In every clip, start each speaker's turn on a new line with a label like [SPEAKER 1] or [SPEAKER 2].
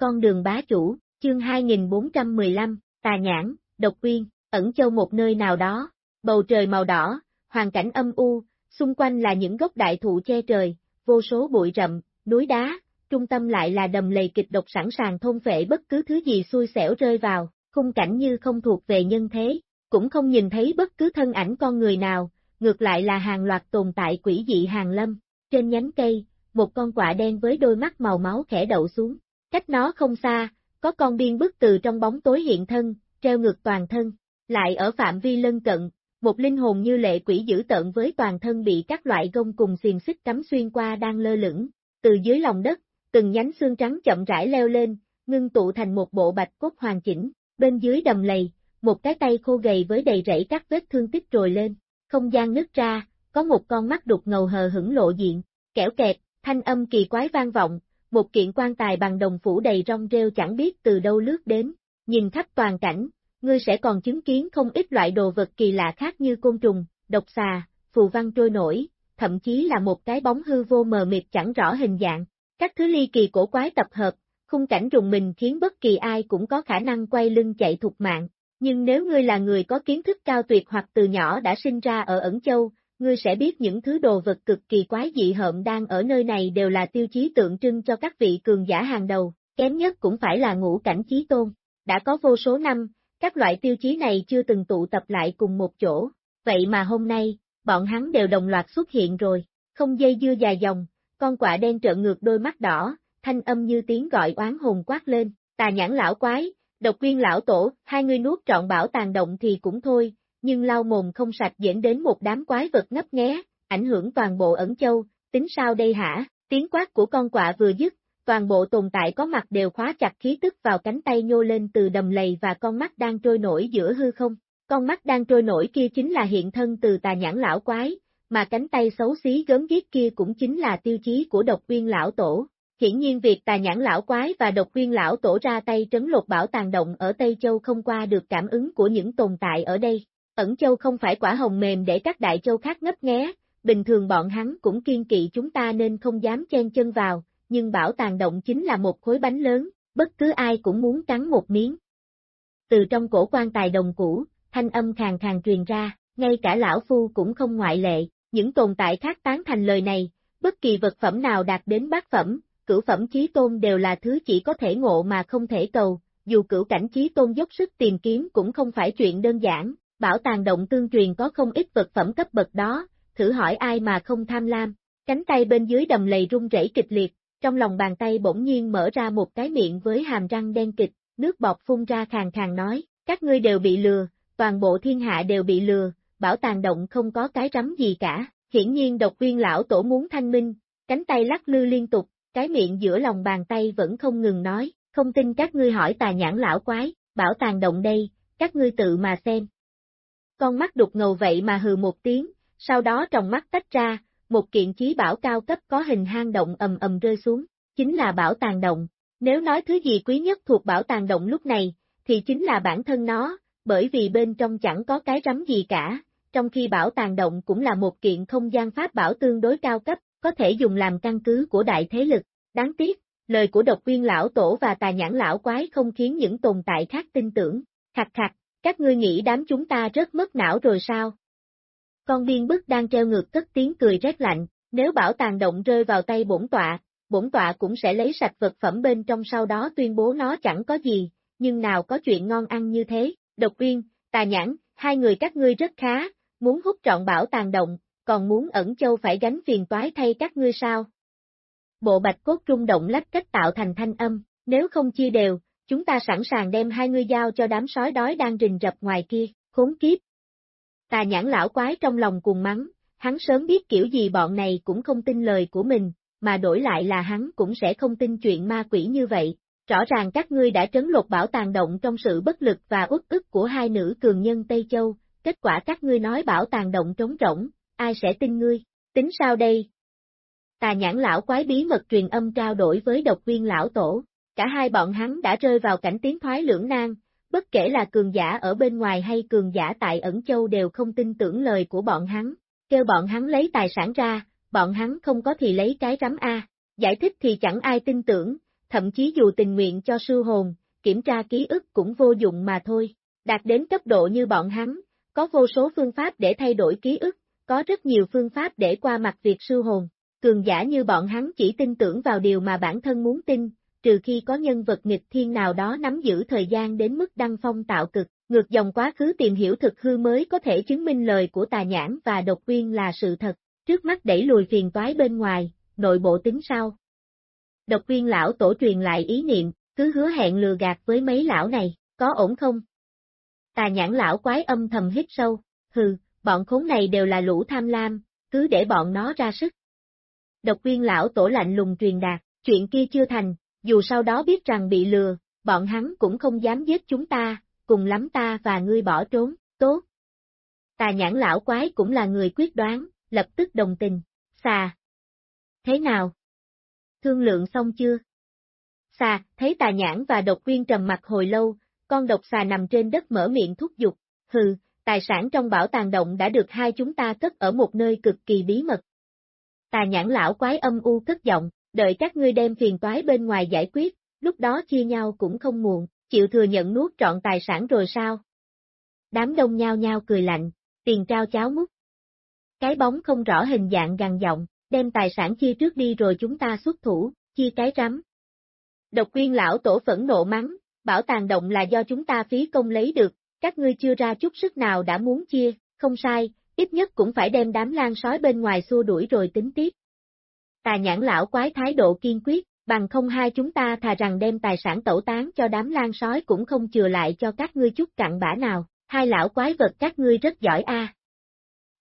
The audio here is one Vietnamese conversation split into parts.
[SPEAKER 1] con đường bá chủ, chương 2415, tà nhãn, độc Quyên, ẩn châu một nơi nào đó, bầu trời màu đỏ, hoàn cảnh âm u, xung quanh là những gốc đại thụ che trời, vô số bụi rậm, núi đá, trung tâm lại là đầm lầy kịch độc sẵn sàng thôn phệ bất cứ thứ gì xui xẻo rơi vào, khung cảnh như không thuộc về nhân thế, cũng không nhìn thấy bất cứ thân ảnh con người nào, ngược lại là hàng loạt tồn tại quỷ dị hàng lâm, trên nhánh cây, một con quạ đen với đôi mắt màu máu khẽ đậu xuống, cách nó không xa, có con biên bức từ trong bóng tối hiện thân, treo ngược toàn thân, lại ở phạm vi lân cận, một linh hồn như lệ quỷ dữ tợn với toàn thân bị các loại gông cùng xiềng xích cắm xuyên qua đang lơ lửng, từ dưới lòng đất, từng nhánh xương trắng chậm rãi leo lên, ngưng tụ thành một bộ bạch cốt hoàn chỉnh, bên dưới đầm lầy, một cái tay khô gầy với đầy rẫy các vết thương tích trồi lên, không gian nứt ra, có một con mắt đục ngầu hờ hững lộ diện, kẻo kẹt, thanh âm kỳ quái vang vọng, một kiện quan tài bằng đồng phủ đầy rong rêu chẳng biết từ đâu lướt đến, nhìn khắp toàn cảnh, ngươi sẽ còn chứng kiến không ít loại đồ vật kỳ lạ khác như côn trùng, độc xà, phù văn trôi nổi, thậm chí là một cái bóng hư vô mờ mịt chẳng rõ hình dạng. Các thứ ly kỳ cổ quái tập hợp, khung cảnh rùng mình khiến bất kỳ ai cũng có khả năng quay lưng chạy thục mạng. Nhưng nếu ngươi là người có kiến thức cao tuyệt hoặc từ nhỏ đã sinh ra ở ẩn châu, ngươi sẽ biết những thứ đồ vật cực kỳ quái dị hợm đang ở nơi này đều là tiêu chí tượng trưng cho các vị cường giả hàng đầu, kém nhất cũng phải là ngũ cảnh chí tôn. Đã có vô số năm, các loại tiêu chí này chưa từng tụ tập lại cùng một chỗ, vậy mà hôm nay, bọn hắn đều đồng loạt xuất hiện rồi, không dây dưa dài dòng, con quạ đen trợn ngược đôi mắt đỏ, thanh âm như tiếng gọi oán hồn quát lên, tà nhãn lão quái, độc quyên lão tổ, hai người nuốt trọn bảo tàn động thì cũng thôi, nhưng lau mồm không sạch dẫn đến một đám quái vật ngấp nghé, ảnh hưởng toàn bộ ẩn châu, tính sao đây hả, tiếng quát của con quạ vừa dứt, toàn bộ tồn tại có mặt đều khóa chặt khí tức vào cánh tay nhô lên từ đầm lầy và con mắt đang trôi nổi giữa hư không. Con mắt đang trôi nổi kia chính là hiện thân từ tà nhãn lão quái, mà cánh tay xấu xí gớm ghiếc kia cũng chính là tiêu chí của độc viên lão tổ. Hiển nhiên việc tà nhãn lão quái và độc viên lão tổ ra tay trấn lột bảo tàng động ở Tây Châu không qua được cảm ứng của những tồn tại ở đây. Ẩn Châu không phải quả hồng mềm để các đại châu khác ngấp nghé, bình thường bọn hắn cũng kiên kỵ chúng ta nên không dám chen chân vào, nhưng bảo tàng động chính là một khối bánh lớn, bất cứ ai cũng muốn cắn một miếng. Từ trong cổ quan tài đồng cũ, thanh âm khàn khàn truyền ra, ngay cả lão phu cũng không ngoại lệ, những tồn tại khác tán thành lời này, bất kỳ vật phẩm nào đạt đến bát phẩm, cửu phẩm chí tôn đều là thứ chỉ có thể ngộ mà không thể cầu, dù cửu cảnh chí tôn dốc sức tìm kiếm cũng không phải chuyện đơn giản, bảo tàng động tương truyền có không ít vật phẩm cấp bậc đó, thử hỏi ai mà không tham lam, cánh tay bên dưới đầm lầy rung rẩy kịch liệt, trong lòng bàn tay bỗng nhiên mở ra một cái miệng với hàm răng đen kịch, nước bọt phun ra khàn khàn nói, các ngươi đều bị lừa, toàn bộ thiên hạ đều bị lừa, bảo tàng động không có cái rắm gì cả, hiển nhiên độc viên lão tổ muốn thanh minh, cánh tay lắc lư liên tục, cái miệng giữa lòng bàn tay vẫn không ngừng nói, không tin các ngươi hỏi tà nhãn lão quái, bảo tàng động đây, các ngươi tự mà xem. Con mắt đục ngầu vậy mà hừ một tiếng, sau đó trong mắt tách ra, một kiện chí bảo cao cấp có hình hang động ầm ầm rơi xuống, chính là bảo tàng động. Nếu nói thứ gì quý nhất thuộc bảo tàng động lúc này, thì chính là bản thân nó, bởi vì bên trong chẳng có cái rắm gì cả, trong khi bảo tàng động cũng là một kiện không gian pháp bảo tương đối cao cấp, có thể dùng làm căn cứ của đại thế lực. Đáng tiếc, lời của độc viên lão tổ và tà nhãn lão quái không khiến những tồn tại khác tin tưởng. Khặt khặt, các ngươi nghĩ đám chúng ta rất mất não rồi sao? Con biên bức đang treo ngược cất tiếng cười rét lạnh, nếu bảo tàng động rơi vào tay bổn tọa, bổn tọa cũng sẽ lấy sạch vật phẩm bên trong sau đó tuyên bố nó chẳng có gì, nhưng nào có chuyện ngon ăn như thế, độc uyên, tà nhãn, hai người các ngươi rất khá, muốn hút trọn bảo tàng động, còn muốn ẩn châu phải gánh phiền toái thay các ngươi sao? Bộ bạch cốt rung động lách cách tạo thành thanh âm, nếu không chia đều, chúng ta sẵn sàng đem hai ngươi giao cho đám sói đói đang rình rập ngoài kia, khốn kiếp, Tà nhãn lão quái trong lòng cuồng mắng, hắn sớm biết kiểu gì bọn này cũng không tin lời của mình, mà đổi lại là hắn cũng sẽ không tin chuyện ma quỷ như vậy. Rõ ràng các ngươi đã trấn lột bảo tàng động trong sự bất lực và uất ức của hai nữ cường nhân Tây Châu, kết quả các ngươi nói bảo tàng động trống rỗng, ai sẽ tin ngươi, tính sao đây? Tà nhãn lão quái bí mật truyền âm trao đổi với độc viên lão tổ, cả hai bọn hắn đã rơi vào cảnh tiến thoái lưỡng nan, bất kể là cường giả ở bên ngoài hay cường giả tại ẩn châu đều không tin tưởng lời của bọn hắn, kêu bọn hắn lấy tài sản ra, bọn hắn không có thì lấy cái rắm A, giải thích thì chẳng ai tin tưởng, thậm chí dù tình nguyện cho sư hồn, kiểm tra ký ức cũng vô dụng mà thôi. Đạt đến cấp độ như bọn hắn, có vô số phương pháp để thay đổi ký ức, có rất nhiều phương pháp để qua mặt việc sư hồn. Cường giả như bọn hắn chỉ tin tưởng vào điều mà bản thân muốn tin, trừ khi có nhân vật nghịch thiên nào đó nắm giữ thời gian đến mức đăng phong tạo cực, ngược dòng quá khứ tìm hiểu thực hư mới có thể chứng minh lời của tà nhãn và độc quyên là sự thật, trước mắt đẩy lùi phiền toái bên ngoài, nội bộ tính sau. Độc quyên lão tổ truyền lại ý niệm, cứ hứa hẹn lừa gạt với mấy lão này, có ổn không? Tà nhãn lão quái âm thầm hít sâu, hừ, bọn khốn này đều là lũ tham lam, cứ để bọn nó ra sức. Độc quyên lão tổ lạnh lùng truyền đạt, chuyện kia chưa thành, dù sau đó biết rằng bị lừa, bọn hắn cũng không dám giết chúng ta, cùng lắm ta và ngươi bỏ trốn, tốt. Tà nhãn lão quái cũng là người quyết đoán, lập tức đồng tình, xà. Thế nào? Thương lượng xong chưa? Xà, thấy tà nhãn và độc quyên trầm mặt hồi lâu, con độc xà nằm trên đất mở miệng thúc giục, hừ, tài sản trong bảo tàng động đã được hai chúng ta cất ở một nơi cực kỳ bí mật. Tà nhãn lão quái âm u cất giọng, đợi các ngươi đem phiền toái bên ngoài giải quyết, lúc đó chia nhau cũng không muộn, chịu thừa nhận nuốt trọn tài sản rồi sao? Đám đông nhao nhao cười lạnh, tiền trao cháo múc, Cái bóng không rõ hình dạng gằn giọng, đem tài sản chia trước đi rồi chúng ta xuất thủ, chia cái rắm. Độc quyên lão tổ phẫn nộ mắng, bảo tàng động là do chúng ta phí công lấy được, các ngươi chưa ra chút sức nào đã muốn chia, không sai, ít nhất cũng phải đem đám lan sói bên ngoài xua đuổi rồi tính tiếp. Tà nhãn lão quái thái độ kiên quyết, bằng không hai chúng ta thà rằng đem tài sản tẩu tán cho đám lan sói cũng không chừa lại cho các ngươi chút cặn bã nào, hai lão quái vật các ngươi rất giỏi a.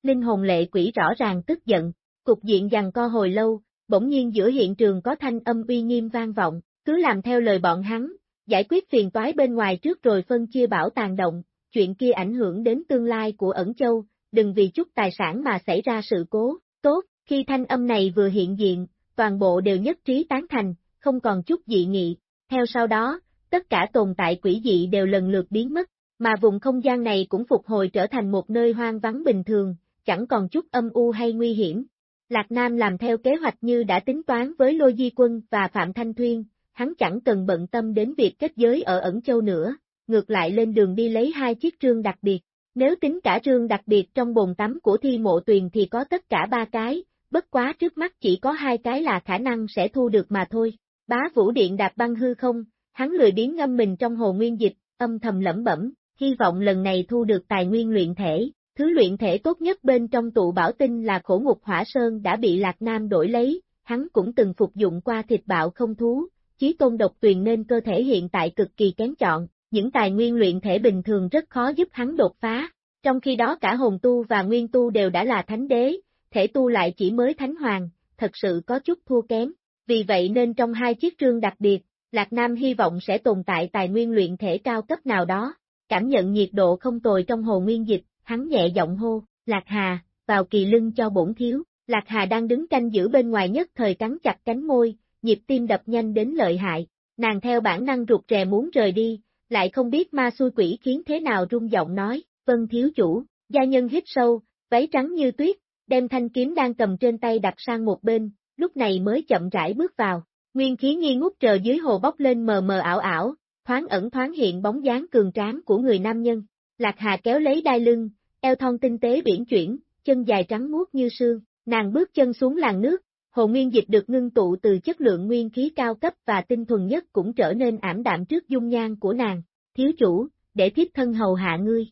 [SPEAKER 1] Linh hồn lệ quỷ rõ ràng tức giận, cục diện dằn co hồi lâu, bỗng nhiên giữa hiện trường có thanh âm uy nghiêm vang vọng, cứ làm theo lời bọn hắn, giải quyết phiền toái bên ngoài trước rồi phân chia bảo tàng động, chuyện kia ảnh hưởng đến tương lai của ẩn châu, đừng vì chút tài sản mà xảy ra sự cố, tốt, khi thanh âm này vừa hiện diện, toàn bộ đều nhất trí tán thành, không còn chút dị nghị, theo sau đó, tất cả tồn tại quỷ dị đều lần lượt biến mất, mà vùng không gian này cũng phục hồi trở thành một nơi hoang vắng bình thường, chẳng còn chút âm u hay nguy hiểm. Lạc Nam làm theo kế hoạch như đã tính toán với Lô Di Quân và Phạm Thanh Thuyên, hắn chẳng cần bận tâm đến việc kết giới ở ẩn châu nữa, ngược lại lên đường đi lấy hai chiếc trương đặc biệt. Nếu tính cả trương đặc biệt trong bồn tắm của thi mộ tuyền thì có tất cả ba cái, bất quá trước mắt chỉ có hai cái là khả năng sẽ thu được mà thôi. Bá vũ điện đạp băng hư không, hắn lười biến ngâm mình trong hồ nguyên dịch, âm thầm lẩm bẩm, hy vọng lần này thu được tài nguyên luyện thể. Thứ luyện thể tốt nhất bên trong tụ bảo tinh là khổ ngục hỏa sơn đã bị Lạc Nam đổi lấy, hắn cũng từng phục dụng qua thịt bạo không thú, chí tôn độc tuyền nên cơ thể hiện tại cực kỳ kén chọn, những tài nguyên luyện thể bình thường rất khó giúp hắn đột phá, trong khi đó cả hồn tu và nguyên tu đều đã là thánh đế, thể tu lại chỉ mới thánh hoàng, thật sự có chút thua kém, vì vậy nên trong hai chiếc trương đặc biệt, Lạc Nam hy vọng sẽ tồn tại tài nguyên luyện thể cao cấp nào đó, cảm nhận nhiệt độ không tồi trong hồ nguyên dịch, hắn nhẹ giọng hô, Lạc Hà, vào kỳ lưng cho bổn thiếu, Lạc Hà đang đứng canh giữ bên ngoài nhất thời cắn chặt cánh môi, nhịp tim đập nhanh đến lợi hại, nàng theo bản năng rụt rè muốn rời đi, lại không biết ma xui quỷ khiến thế nào rung giọng nói, vân thiếu chủ, gia nhân hít sâu, váy trắng như tuyết, đem thanh kiếm đang cầm trên tay đặt sang một bên, lúc này mới chậm rãi bước vào, nguyên khí nghi ngút trời dưới hồ bốc lên mờ mờ ảo ảo, thoáng ẩn thoáng hiện bóng dáng cường tráng của người nam nhân, Lạc Hà kéo lấy đai lưng, eo thon tinh tế biển chuyển, chân dài trắng muốt như sương, nàng bước chân xuống làn nước, hồ nguyên dịch được ngưng tụ từ chất lượng nguyên khí cao cấp và tinh thuần nhất cũng trở nên ảm đạm trước dung nhan của nàng, thiếu chủ, để thiếp thân hầu hạ ngươi.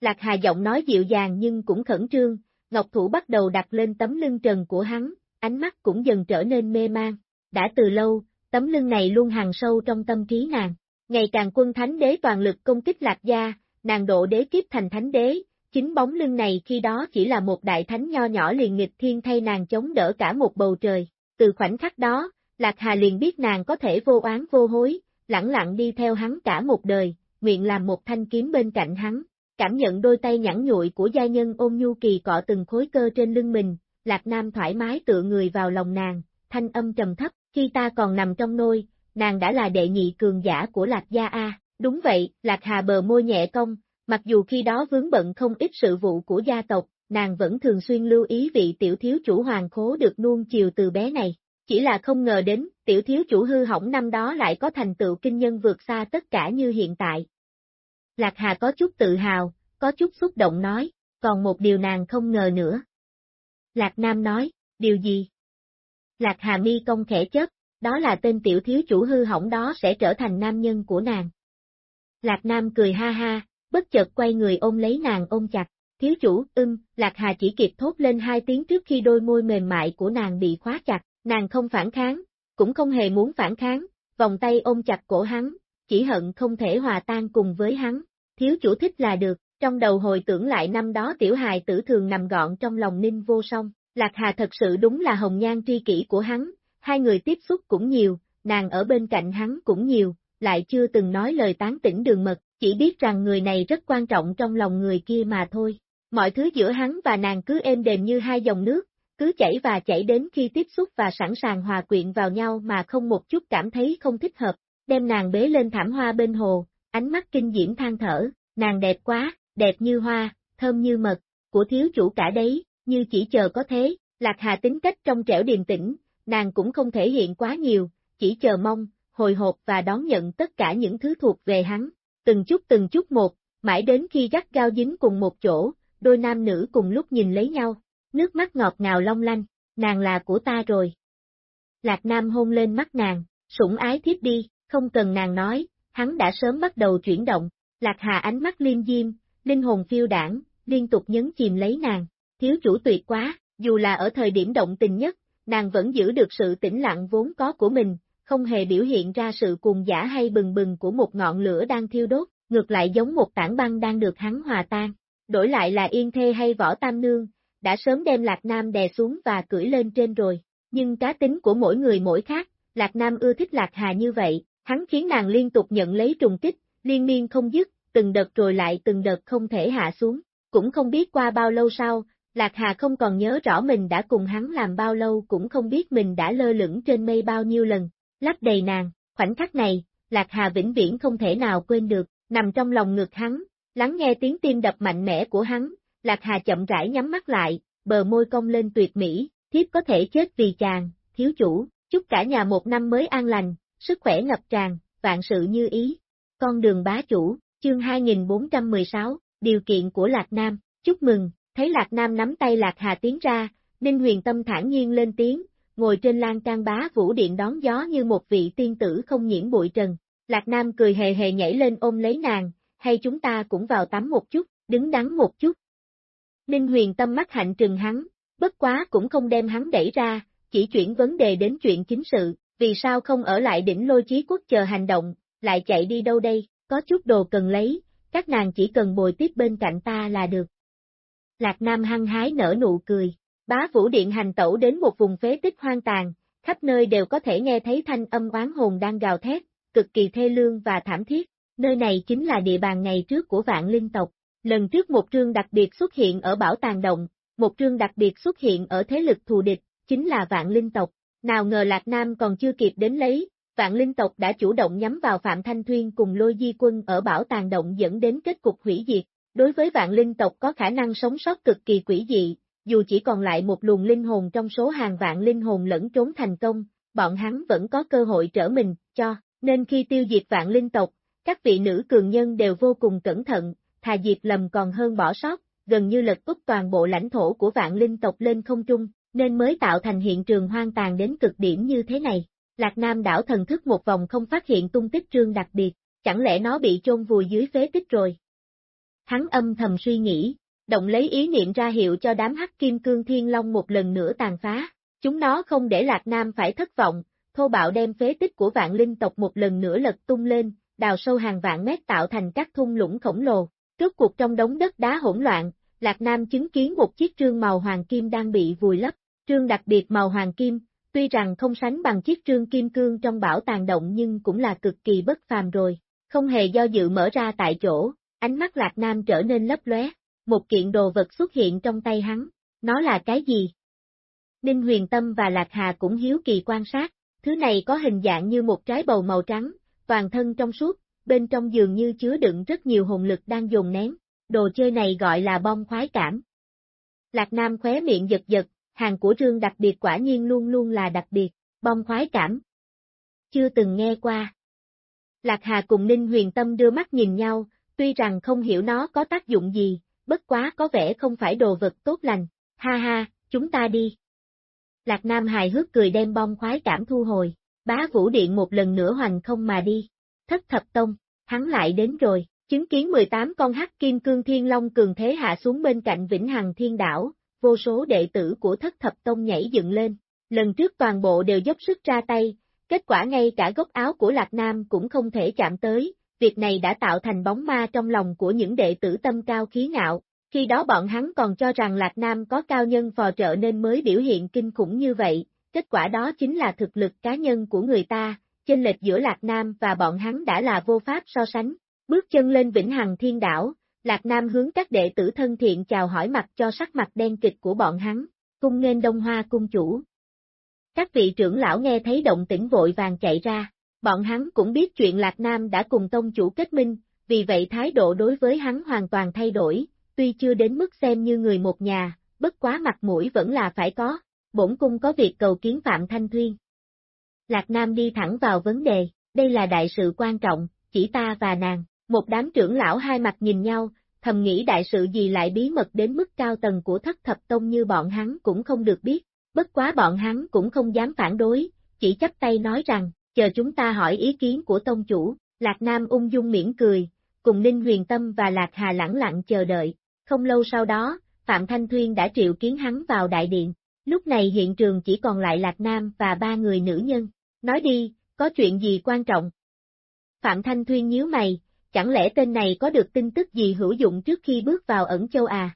[SPEAKER 1] Lạc Hà giọng nói dịu dàng nhưng cũng khẩn trương, Ngọc Thủ bắt đầu đặt lên tấm lưng trần của hắn, ánh mắt cũng dần trở nên mê mang. Đã từ lâu, tấm lưng này luôn hàng sâu trong tâm trí nàng. Ngày càng quân thánh đế toàn lực công kích lạc gia, nàng độ đế kiếp thành thánh đế, chính bóng lưng này khi đó chỉ là một đại thánh nho nhỏ liền nghịch thiên thay nàng chống đỡ cả một bầu trời. Từ khoảnh khắc đó, Lạc Hà liền biết nàng có thể vô oán vô hối, lặng lặng đi theo hắn cả một đời, nguyện làm một thanh kiếm bên cạnh hắn, cảm nhận đôi tay nhẵn nhụi của gia nhân ôm nhu kỳ cọ từng khối cơ trên lưng mình, Lạc Nam thoải mái tựa người vào lòng nàng, thanh âm trầm thấp, khi ta còn nằm trong nôi, nàng đã là đệ nhị cường giả của Lạc Gia A, đúng vậy, Lạc Hà bờ môi nhẹ cong, mặc dù khi đó vướng bận không ít sự vụ của gia tộc, nàng vẫn thường xuyên lưu ý vị tiểu thiếu chủ hoàng khố được nuông chiều từ bé này, chỉ là không ngờ đến, tiểu thiếu chủ hư hỏng năm đó lại có thành tựu kinh nhân vượt xa tất cả như hiện tại. Lạc Hà có chút tự hào, có chút xúc động nói, còn một điều nàng không ngờ nữa. Lạc Nam nói, điều gì? Lạc Hà mi công khẽ chớp, đó là tên tiểu thiếu chủ hư hỏng đó sẽ trở thành nam nhân của nàng. Lạc Nam cười ha ha, bất chợt quay người ôm lấy nàng ôm chặt, thiếu chủ, ưng, Lạc Hà chỉ kịp thốt lên hai tiếng trước khi đôi môi mềm mại của nàng bị khóa chặt, nàng không phản kháng, cũng không hề muốn phản kháng, vòng tay ôm chặt cổ hắn, chỉ hận không thể hòa tan cùng với hắn, thiếu chủ thích là được, trong đầu hồi tưởng lại năm đó tiểu hài tử thường nằm gọn trong lòng ninh vô song, Lạc Hà thật sự đúng là hồng nhan tri kỷ của hắn, hai người tiếp xúc cũng nhiều, nàng ở bên cạnh hắn cũng nhiều, lại chưa từng nói lời tán tỉnh đường mật, chỉ biết rằng người này rất quan trọng trong lòng người kia mà thôi. Mọi thứ giữa hắn và nàng cứ êm đềm như hai dòng nước, cứ chảy và chảy đến khi tiếp xúc và sẵn sàng hòa quyện vào nhau mà không một chút cảm thấy không thích hợp, đem nàng bế lên thảm hoa bên hồ, ánh mắt kinh diễm than thở, nàng đẹp quá, đẹp như hoa, thơm như mật, của thiếu chủ cả đấy, như chỉ chờ có thế, Lạc Hà tính cách trong trẻo điềm tĩnh, nàng cũng không thể hiện quá nhiều, chỉ chờ mong, hồi hộp và đón nhận tất cả những thứ thuộc về hắn, từng chút từng chút một, mãi đến khi gắt gao dính cùng một chỗ, đôi nam nữ cùng lúc nhìn lấy nhau, nước mắt ngọt ngào long lanh, nàng là của ta rồi. Lạc Nam hôn lên mắt nàng, sủng ái thiếp đi, không cần nàng nói, hắn đã sớm bắt đầu chuyển động, Lạc Hà ánh mắt liêm diêm, linh hồn phiêu đảng, liên tục nhấn chìm lấy nàng, thiếu chủ tuyệt quá, dù là ở thời điểm động tình nhất, nàng vẫn giữ được sự tĩnh lặng vốn có của mình, không hề biểu hiện ra sự cuồng giả hay bừng bừng của một ngọn lửa đang thiêu đốt, ngược lại giống một tảng băng đang được hắn hòa tan. Đổi lại là Yên Thê hay Võ Tam Nương, đã sớm đem Lạc Nam đè xuống và cưỡi lên trên rồi. Nhưng cá tính của mỗi người mỗi khác, Lạc Nam ưa thích Lạc Hà như vậy, hắn khiến nàng liên tục nhận lấy trùng kích, liên miên không dứt, từng đợt rồi lại từng đợt không thể hạ xuống. Cũng không biết qua bao lâu sau, Lạc Hà không còn nhớ rõ mình đã cùng hắn làm bao lâu cũng không biết mình đã lơ lửng trên mây bao nhiêu lần, lắp đầy nàng, khoảnh khắc này, Lạc Hà vĩnh viễn không thể nào quên được, nằm trong lòng ngực hắn, lắng nghe tiếng tim đập mạnh mẽ của hắn, Lạc Hà chậm rãi nhắm mắt lại, bờ môi cong lên tuyệt mỹ, thiếp có thể chết vì chàng, thiếu chủ, chúc cả nhà một năm mới an lành, sức khỏe ngập tràn, vạn sự như ý. Con đường bá chủ, chương 2416, điều kiện của Lạc Nam, chúc mừng, thấy Lạc Nam nắm tay Lạc Hà tiến ra, Ninh huyền tâm thản nhiên lên tiếng, ngồi trên lan can bá vũ điện đón gió như một vị tiên tử không nhiễm bụi trần. Lạc Nam cười hề hề nhảy lên ôm lấy nàng, hay chúng ta cũng vào tắm một chút, đứng đắn một chút. Ninh huyền tâm mắt hạnh trừng hắn, bất quá cũng không đem hắn đẩy ra, chỉ chuyển vấn đề đến chuyện chính sự, vì sao không ở lại đỉnh lôi chí quốc chờ hành động, lại chạy đi đâu đây, có chút đồ cần lấy, các nàng chỉ cần bồi tiếp bên cạnh ta là được. Lạc Nam hăng hái nở nụ cười, bá vũ điện hành tẩu đến một vùng phế tích hoang tàn, khắp nơi đều có thể nghe thấy thanh âm oán hồn đang gào thét, cực kỳ thê lương và thảm thiết, nơi này chính là địa bàn ngày trước của vạn linh tộc. Lần trước một trương đặc biệt xuất hiện ở bảo tàng động, một trương đặc biệt xuất hiện ở thế lực thù địch, chính là vạn linh tộc. Nào ngờ Lạc Nam còn chưa kịp đến lấy, vạn linh tộc đã chủ động nhắm vào Phạm Thanh Thuyên cùng lôi di quân ở bảo tàng động dẫn đến kết cục hủy diệt. Đối với vạn linh tộc có khả năng sống sót cực kỳ quỷ dị, dù chỉ còn lại một luồng linh hồn trong số hàng vạn linh hồn lẫn trốn thành công, bọn hắn vẫn có cơ hội trở mình, cho, nên khi tiêu diệt vạn linh tộc, các vị nữ cường nhân đều vô cùng cẩn thận, thà diệt lầm còn hơn bỏ sót, gần như lật úp toàn bộ lãnh thổ của vạn linh tộc lên không trung, nên mới tạo thành hiện trường hoang tàn đến cực điểm như thế này. Lạc Nam đảo thần thức một vòng không phát hiện tung tích trương đặc biệt, chẳng lẽ nó bị chôn vùi dưới phế tích rồi? Hắn âm thầm suy nghĩ, động lấy ý niệm ra hiệu cho đám hắc kim cương thiên long một lần nữa tàn phá. Chúng nó không để Lạc Nam phải thất vọng, thô bạo đem phế tích của vạn linh tộc một lần nữa lật tung lên, đào sâu hàng vạn mét tạo thành các thung lũng khổng lồ. Trước cuộc trong đống đất đá hỗn loạn, Lạc Nam chứng kiến một chiếc trương màu hoàng kim đang bị vùi lấp. Trương đặc biệt màu hoàng kim, tuy rằng không sánh bằng chiếc trương kim cương trong bảo tàng động nhưng cũng là cực kỳ bất phàm rồi. Không hề do dự mở ra tại chỗ, ánh mắt Lạc Nam trở nên lấp lóe, một kiện đồ vật xuất hiện trong tay hắn, nó là cái gì? Ninh Huyền Tâm và Lạc Hà cũng hiếu kỳ quan sát, thứ này có hình dạng như một trái bầu màu trắng, toàn thân trong suốt, bên trong dường như chứa đựng rất nhiều hồn lực đang dồn nén, đồ chơi này gọi là bom khoái cảm. Lạc Nam khóe miệng giật giật, hàng của trương đặc biệt quả nhiên luôn luôn là đặc biệt, bom khoái cảm. Chưa từng nghe qua. Lạc Hà cùng Ninh Huyền Tâm đưa mắt nhìn nhau, tuy rằng không hiểu nó có tác dụng gì, bất quá có vẻ không phải đồ vật tốt lành, ha ha, chúng ta đi. Lạc Nam hài hước cười đem bom khoái cảm thu hồi, bá vũ điện một lần nữa hoành không mà đi. Thất thập tông, hắn lại đến rồi, chứng kiến 18 con hắc kim cương thiên long cường thế hạ xuống bên cạnh Vĩnh Hằng Thiên Đảo, vô số đệ tử của thất thập tông nhảy dựng lên. Lần trước toàn bộ đều dốc sức ra tay, kết quả ngay cả gốc áo của Lạc Nam cũng không thể chạm tới, việc này đã tạo thành bóng ma trong lòng của những đệ tử tâm cao khí ngạo, khi đó bọn hắn còn cho rằng Lạc Nam có cao nhân phò trợ nên mới biểu hiện kinh khủng như vậy, kết quả đó chính là thực lực cá nhân của người ta, chênh lệch giữa Lạc Nam và bọn hắn đã là vô pháp so sánh. Bước chân lên Vĩnh Hằng Thiên Đảo, Lạc Nam hướng các đệ tử thân thiện chào hỏi mặt cho sắc mặt đen kịch của bọn hắn, cung nghênh Đông Hoa cung chủ. Các vị trưởng lão nghe thấy động tĩnh vội vàng chạy ra, bọn hắn cũng biết chuyện Lạc Nam đã cùng tông chủ kết minh, vì vậy thái độ đối với hắn hoàn toàn thay đổi, tuy chưa đến mức xem như người một nhà, bất quá mặt mũi vẫn là phải có, bổn cung có việc cầu kiến Phạm Thanh Thuyên. Lạc Nam đi thẳng vào vấn đề, đây là đại sự quan trọng, chỉ ta và nàng, một đám trưởng lão hai mặt nhìn nhau, thầm nghĩ đại sự gì lại bí mật đến mức cao tầng của thất thập tông như bọn hắn cũng không được biết, bất quá bọn hắn cũng không dám phản đối, chỉ chấp tay nói rằng, chờ chúng ta hỏi ý kiến của tông chủ, Lạc Nam ung dung miễn cười, cùng Ninh Huyền Tâm và Lạc Hà lẳng lặng chờ đợi, không lâu sau đó, Phạm Thanh Thuyên đã triệu kiến hắn vào đại điện, lúc này hiện trường chỉ còn lại Lạc Nam và ba người nữ nhân, nói đi, có chuyện gì quan trọng? Phạm Thanh Thuyên nhíu mày, chẳng lẽ tên này có được tin tức gì hữu dụng trước khi bước vào ẩn châu à?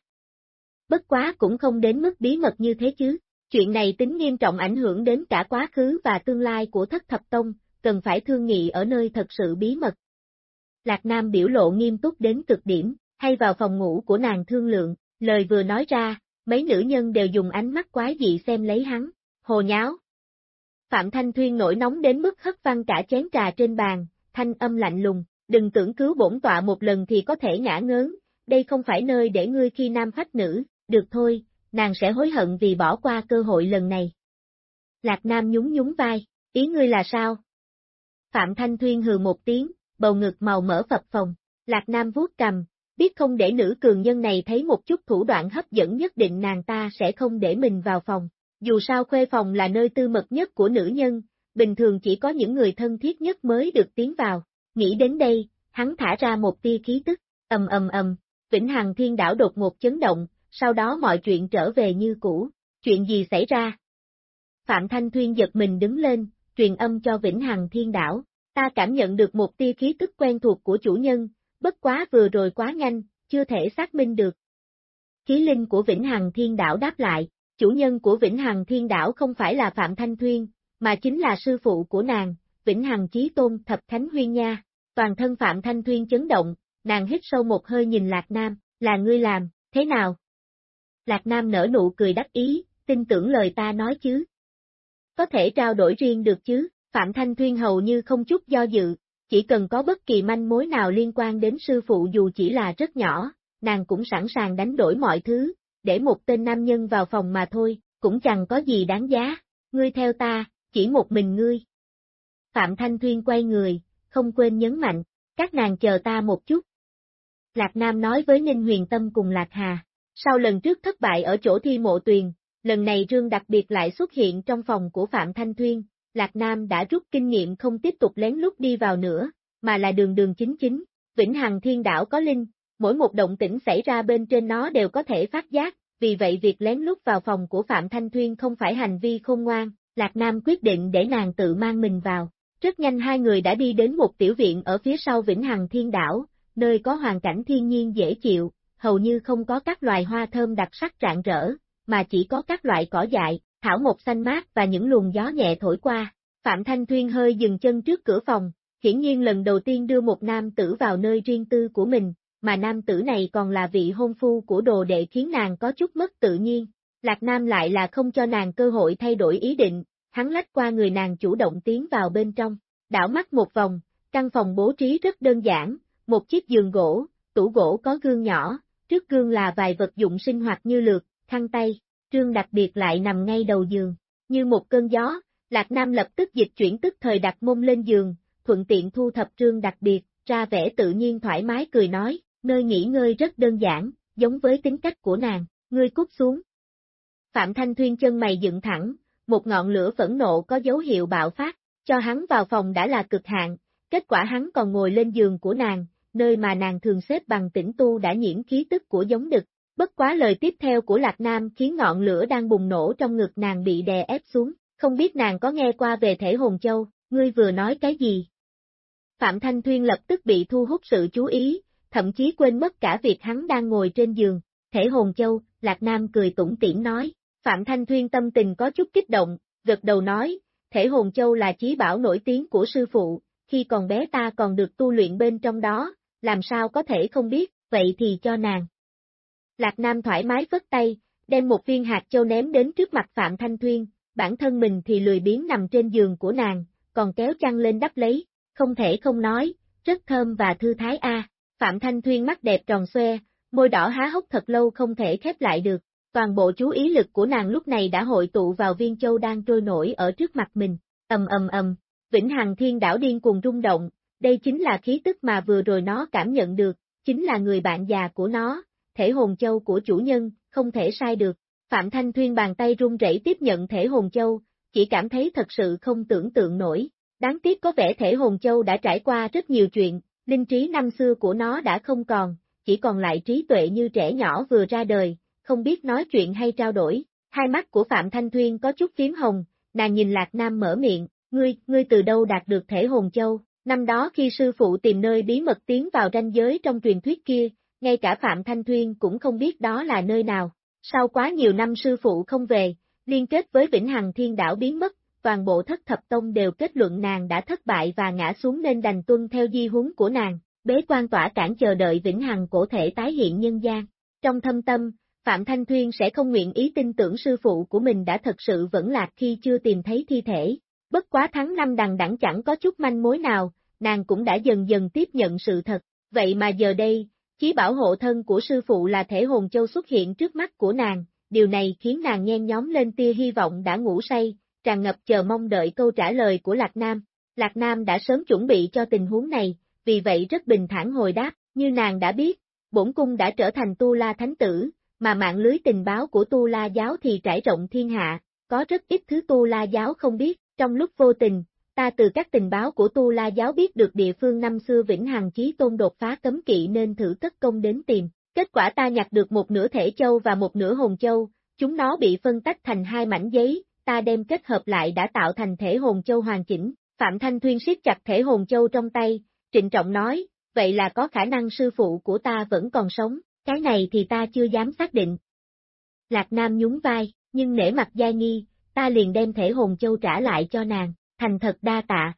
[SPEAKER 1] Bất quá cũng không đến mức bí mật như thế chứ, chuyện này tính nghiêm trọng ảnh hưởng đến cả quá khứ và tương lai của thất thập tông, cần phải thương nghị ở nơi thật sự bí mật. Lạc Nam biểu lộ nghiêm túc đến cực điểm, hay vào phòng ngủ của nàng thương lượng, lời vừa nói ra, mấy nữ nhân đều dùng ánh mắt quái dị xem lấy hắn, hồ nháo. Phạm Thanh Thuyên nổi nóng đến mức hất văng cả chén trà trên bàn, thanh âm lạnh lùng, đừng tưởng cứu bổn tọa một lần thì có thể ngã ngớn, đây không phải nơi để ngươi khi nam phách nữ, được thôi, nàng sẽ hối hận vì bỏ qua cơ hội lần này. Lạc Nam nhún nhún vai, ý ngươi là sao? Phạm Thanh Thuyên hừ một tiếng, bầu ngực màu mỡ phập phòng, Lạc Nam vuốt cầm, biết không để nữ cường nhân này thấy một chút thủ đoạn hấp dẫn nhất định nàng ta sẽ không để mình vào phòng. Dù sao khuê phòng là nơi tư mật nhất của nữ nhân, bình thường chỉ có những người thân thiết nhất mới được tiến vào. Nghĩ đến đây, hắn thả ra một tia khí tức, ầm ầm ầm, Vĩnh Hằng Thiên Đảo đột ngột chấn động, sau đó mọi chuyện trở về như cũ. Chuyện gì xảy ra? Phạm Thanh Thuyên giật mình đứng lên, truyền âm cho Vĩnh Hằng Thiên Đảo. Ta cảm nhận được một tia khí tức quen thuộc của chủ nhân, bất quá vừa rồi quá nhanh, chưa thể xác minh được. Khí linh của Vĩnh Hằng Thiên Đảo đáp lại, chủ nhân của Vĩnh Hằng Thiên Đảo không phải là Phạm Thanh Thuyên, mà chính là sư phụ của nàng, Vĩnh Hằng Chí Tôn Thập Thánh Huyên Nha. Toàn thân Phạm Thanh Thuyên chấn động, nàng hít sâu một hơi nhìn Lạc Nam, là ngươi làm, thế nào? Lạc Nam nở nụ cười đắc ý, tin tưởng lời ta nói chứ. Có thể trao đổi riêng được chứ, Phạm Thanh Thuyên hầu như không chút do dự, chỉ cần có bất kỳ manh mối nào liên quan đến sư phụ dù chỉ là rất nhỏ, nàng cũng sẵn sàng đánh đổi mọi thứ, để một tên nam nhân vào phòng mà thôi, cũng chẳng có gì đáng giá, ngươi theo ta, chỉ một mình ngươi. Phạm Thanh Thuyên quay người, không quên nhấn mạnh, các nàng chờ ta một chút. Lạc Nam nói với Ninh Huyền Tâm cùng Lạc Hà, sau lần trước thất bại ở chỗ thi mộ tuyền, lần này Rương đặc biệt lại xuất hiện trong phòng của Phạm Thanh Thuyên, Lạc Nam đã rút kinh nghiệm không tiếp tục lén lút đi vào nữa, mà là đường đường chính chính, Vĩnh Hằng Thiên Đảo có linh, mỗi một động tĩnh xảy ra bên trên nó đều có thể phát giác, vì vậy việc lén lút vào phòng của Phạm Thanh Thuyên không phải hành vi khôn ngoan, Lạc Nam quyết định để nàng tự mang mình vào. Rất nhanh hai người đã đi đến một tiểu viện ở phía sau Vĩnh Hằng Thiên Đảo, nơi có hoàn cảnh thiên nhiên dễ chịu, hầu như không có các loài hoa thơm đặc sắc rạng rỡ, mà chỉ có các loại cỏ dại, thảo mộc xanh mát và những luồng gió nhẹ thổi qua. Phạm Thanh Thuyên hơi dừng chân trước cửa phòng, hiển nhiên lần đầu tiên đưa một nam tử vào nơi riêng tư của mình, mà nam tử này còn là vị hôn phu của đồ đệ khiến nàng có chút mất tự nhiên. Lạc Nam lại là không cho nàng cơ hội thay đổi ý định, hắn lách qua người nàng chủ động tiến vào bên trong, đảo mắt một vòng, căn phòng bố trí rất đơn giản, một chiếc giường gỗ, tủ gỗ có gương nhỏ, trước gương là vài vật dụng sinh hoạt như lược, khăn tay, trương đặc biệt lại nằm ngay đầu giường, như một cơn gió, Lạc Nam lập tức dịch chuyển tức thời đặt mông lên giường, thuận tiện thu thập trương đặc biệt, ra vẻ tự nhiên thoải mái cười nói, nơi nghỉ ngơi rất đơn giản, giống với tính cách của nàng, ngươi cút xuống. Phạm Thanh Thuyên chân mày dựng thẳng, một ngọn lửa phẫn nộ có dấu hiệu bạo phát, cho hắn vào phòng đã là cực hạn, kết quả hắn còn ngồi lên giường của nàng, nơi mà nàng thường xếp bằng tĩnh tu đã nhiễm khí tức của giống đực. Bất quá lời tiếp theo của Lạc Nam khiến ngọn lửa đang bùng nổ trong ngực nàng bị đè ép xuống, không biết nàng có nghe qua về thể hồn châu, ngươi vừa nói cái gì? Phạm Thanh Thuyên lập tức bị thu hút sự chú ý, thậm chí quên mất cả việc hắn đang ngồi trên giường, thể hồn châu, Lạc Nam cười tủm tỉm nói, Phạm Thanh Thuyên tâm tình có chút kích động, gật đầu nói, thể hồn châu là chí bảo nổi tiếng của sư phụ, khi còn bé ta còn được tu luyện bên trong đó, làm sao có thể không biết, vậy thì cho nàng. Lạc Nam thoải mái vất tay, đem một viên hạt châu ném đến trước mặt Phạm Thanh Thuyên, bản thân mình thì lười biếng nằm trên giường của nàng, còn kéo chăn lên đắp lấy, không thể không nói, rất thơm và thư thái a. Phạm Thanh Thuyên mắt đẹp tròn xoe, môi đỏ há hốc thật lâu không thể khép lại được, toàn bộ chú ý lực của nàng lúc này đã hội tụ vào viên châu đang trôi nổi ở trước mặt mình, ầm ầm ầm, Vĩnh Hằng Thiên đảo điên cuồng rung động, đây chính là khí tức mà vừa rồi nó cảm nhận được, chính là người bạn già của nó, thể hồn châu của chủ nhân, không thể sai được. Phạm Thanh Thuyên bàn tay run rẩy tiếp nhận thể hồn châu, chỉ cảm thấy thật sự không tưởng tượng nổi. Đáng tiếc có vẻ thể hồn châu đã trải qua rất nhiều chuyện, linh trí năm xưa của nó đã không còn, chỉ còn lại trí tuệ như trẻ nhỏ vừa ra đời, không biết nói chuyện hay trao đổi. Hai mắt của Phạm Thanh Thuyên có chút phím hồng, nàng nhìn Lạc Nam mở miệng, ngươi, ngươi từ đâu đạt được thể hồn châu? Năm đó khi sư phụ tìm nơi bí mật tiến vào ranh giới trong truyền thuyết kia, ngay cả Phạm Thanh Thuyên cũng không biết đó là nơi nào. Sau quá nhiều năm sư phụ không về, liên kết với Vĩnh Hằng Thiên Đảo biến mất, toàn bộ thất thập tông đều kết luận nàng đã thất bại và ngã xuống nên đành tuân theo di huấn của nàng, bế quan tỏa cản chờ đợi Vĩnh Hằng cổ thể tái hiện nhân gian. Trong thâm tâm, Phạm Thanh Thuyên sẽ không nguyện ý tin tưởng sư phụ của mình đã thật sự vẫn lạc khi chưa tìm thấy thi thể. Bất quá tháng năm đằng đẳng chẳng có chút manh mối nào, nàng cũng đã dần dần tiếp nhận sự thật, vậy mà giờ đây, chí bảo hộ thân của sư phụ là thể hồn châu xuất hiện trước mắt của nàng, điều này khiến nàng nhen nhóm lên tia hy vọng đã ngủ say, tràn ngập chờ mong đợi câu trả lời của Lạc Nam. Lạc Nam đã sớm chuẩn bị cho tình huống này, vì vậy rất bình thản hồi đáp, như nàng đã biết, bổn cung đã trở thành Tu La Thánh Tử, mà mạng lưới tình báo của Tu La Giáo thì trải rộng thiên hạ, có rất ít thứ Tu La Giáo không biết, trong lúc vô tình, ta từ các tình báo của Tu La Giáo biết được địa phương năm xưa Vĩnh Hằng Chí Tôn đột phá cấm kỵ nên thử tất công đến tìm, kết quả ta nhặt được một nửa thể châu và một nửa hồn châu, chúng nó bị phân tách thành hai mảnh giấy, ta đem kết hợp lại đã tạo thành thể hồn châu hoàn chỉnh, Phạm Thanh Thuyên siết chặt thể hồn châu trong tay, trịnh trọng nói, vậy là có khả năng sư phụ của ta vẫn còn sống, cái này thì ta chưa dám xác định. Lạc Nam nhún vai, nhưng nể mặt giai nghi, ta liền đem thể hồn châu trả lại cho nàng, thành thật đa tạ.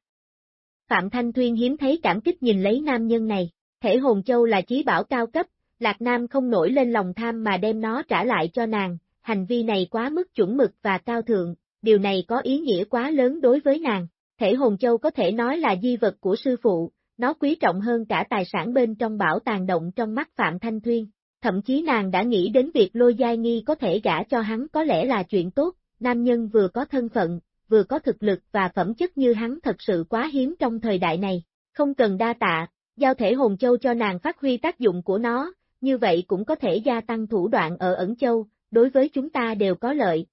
[SPEAKER 1] Phạm Thanh Thuyên hiếm thấy cảm kích nhìn lấy nam nhân này, thể hồn châu là chí bảo cao cấp, Lạc Nam không nổi lên lòng tham mà đem nó trả lại cho nàng, hành vi này quá mức chuẩn mực và cao thượng, điều này có ý nghĩa quá lớn đối với nàng. Thể hồn châu có thể nói là di vật của sư phụ, nó quý trọng hơn cả tài sản bên trong bảo tàng động trong mắt Phạm Thanh Thuyên. Thậm chí nàng đã nghĩ đến việc lôi giai nghi có thể gả cho hắn có lẽ là chuyện tốt, nam nhân vừa có thân phận, vừa có thực lực và phẩm chất như hắn thật sự quá hiếm trong thời đại này. Không cần đa tạ, giao thể hồn châu cho nàng phát huy tác dụng của nó, như vậy cũng có thể gia tăng thủ đoạn ở ẩn châu, đối với chúng ta đều có lợi.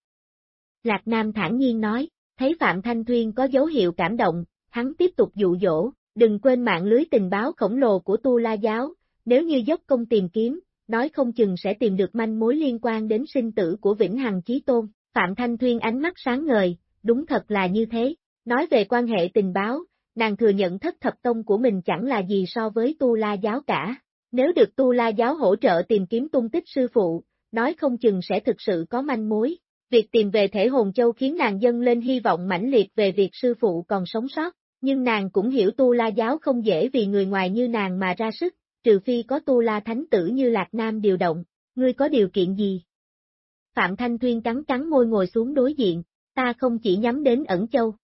[SPEAKER 1] Lạc Nam thản nhiên nói, thấy Phạm Thanh Thuyên có dấu hiệu cảm động, hắn tiếp tục dụ dỗ, đừng quên mạng lưới tình báo khổng lồ của Tu La Giáo, nếu như dốc công tìm kiếm, nói không chừng sẽ tìm được manh mối liên quan đến sinh tử của Vĩnh Hằng Chí Tôn. Phạm Thanh Thuyên ánh mắt sáng ngời, đúng thật là như thế. Nói về quan hệ tình báo, nàng thừa nhận thất thập tông của mình chẳng là gì so với Tu La Giáo cả. Nếu được Tu La Giáo hỗ trợ tìm kiếm tung tích sư phụ, nói không chừng sẽ thực sự có manh mối. Việc tìm về thể hồn châu khiến nàng dâng lên hy vọng mãnh liệt về việc sư phụ còn sống sót, nhưng nàng cũng hiểu tu la giáo không dễ vì người ngoài như nàng mà ra sức, trừ phi có tu la thánh tử như Lạc Nam điều động, ngươi có điều kiện gì? Phạm Thanh Thuyên cắn cắn môi ngồi xuống đối diện, ta không chỉ nhắm đến ẩn châu.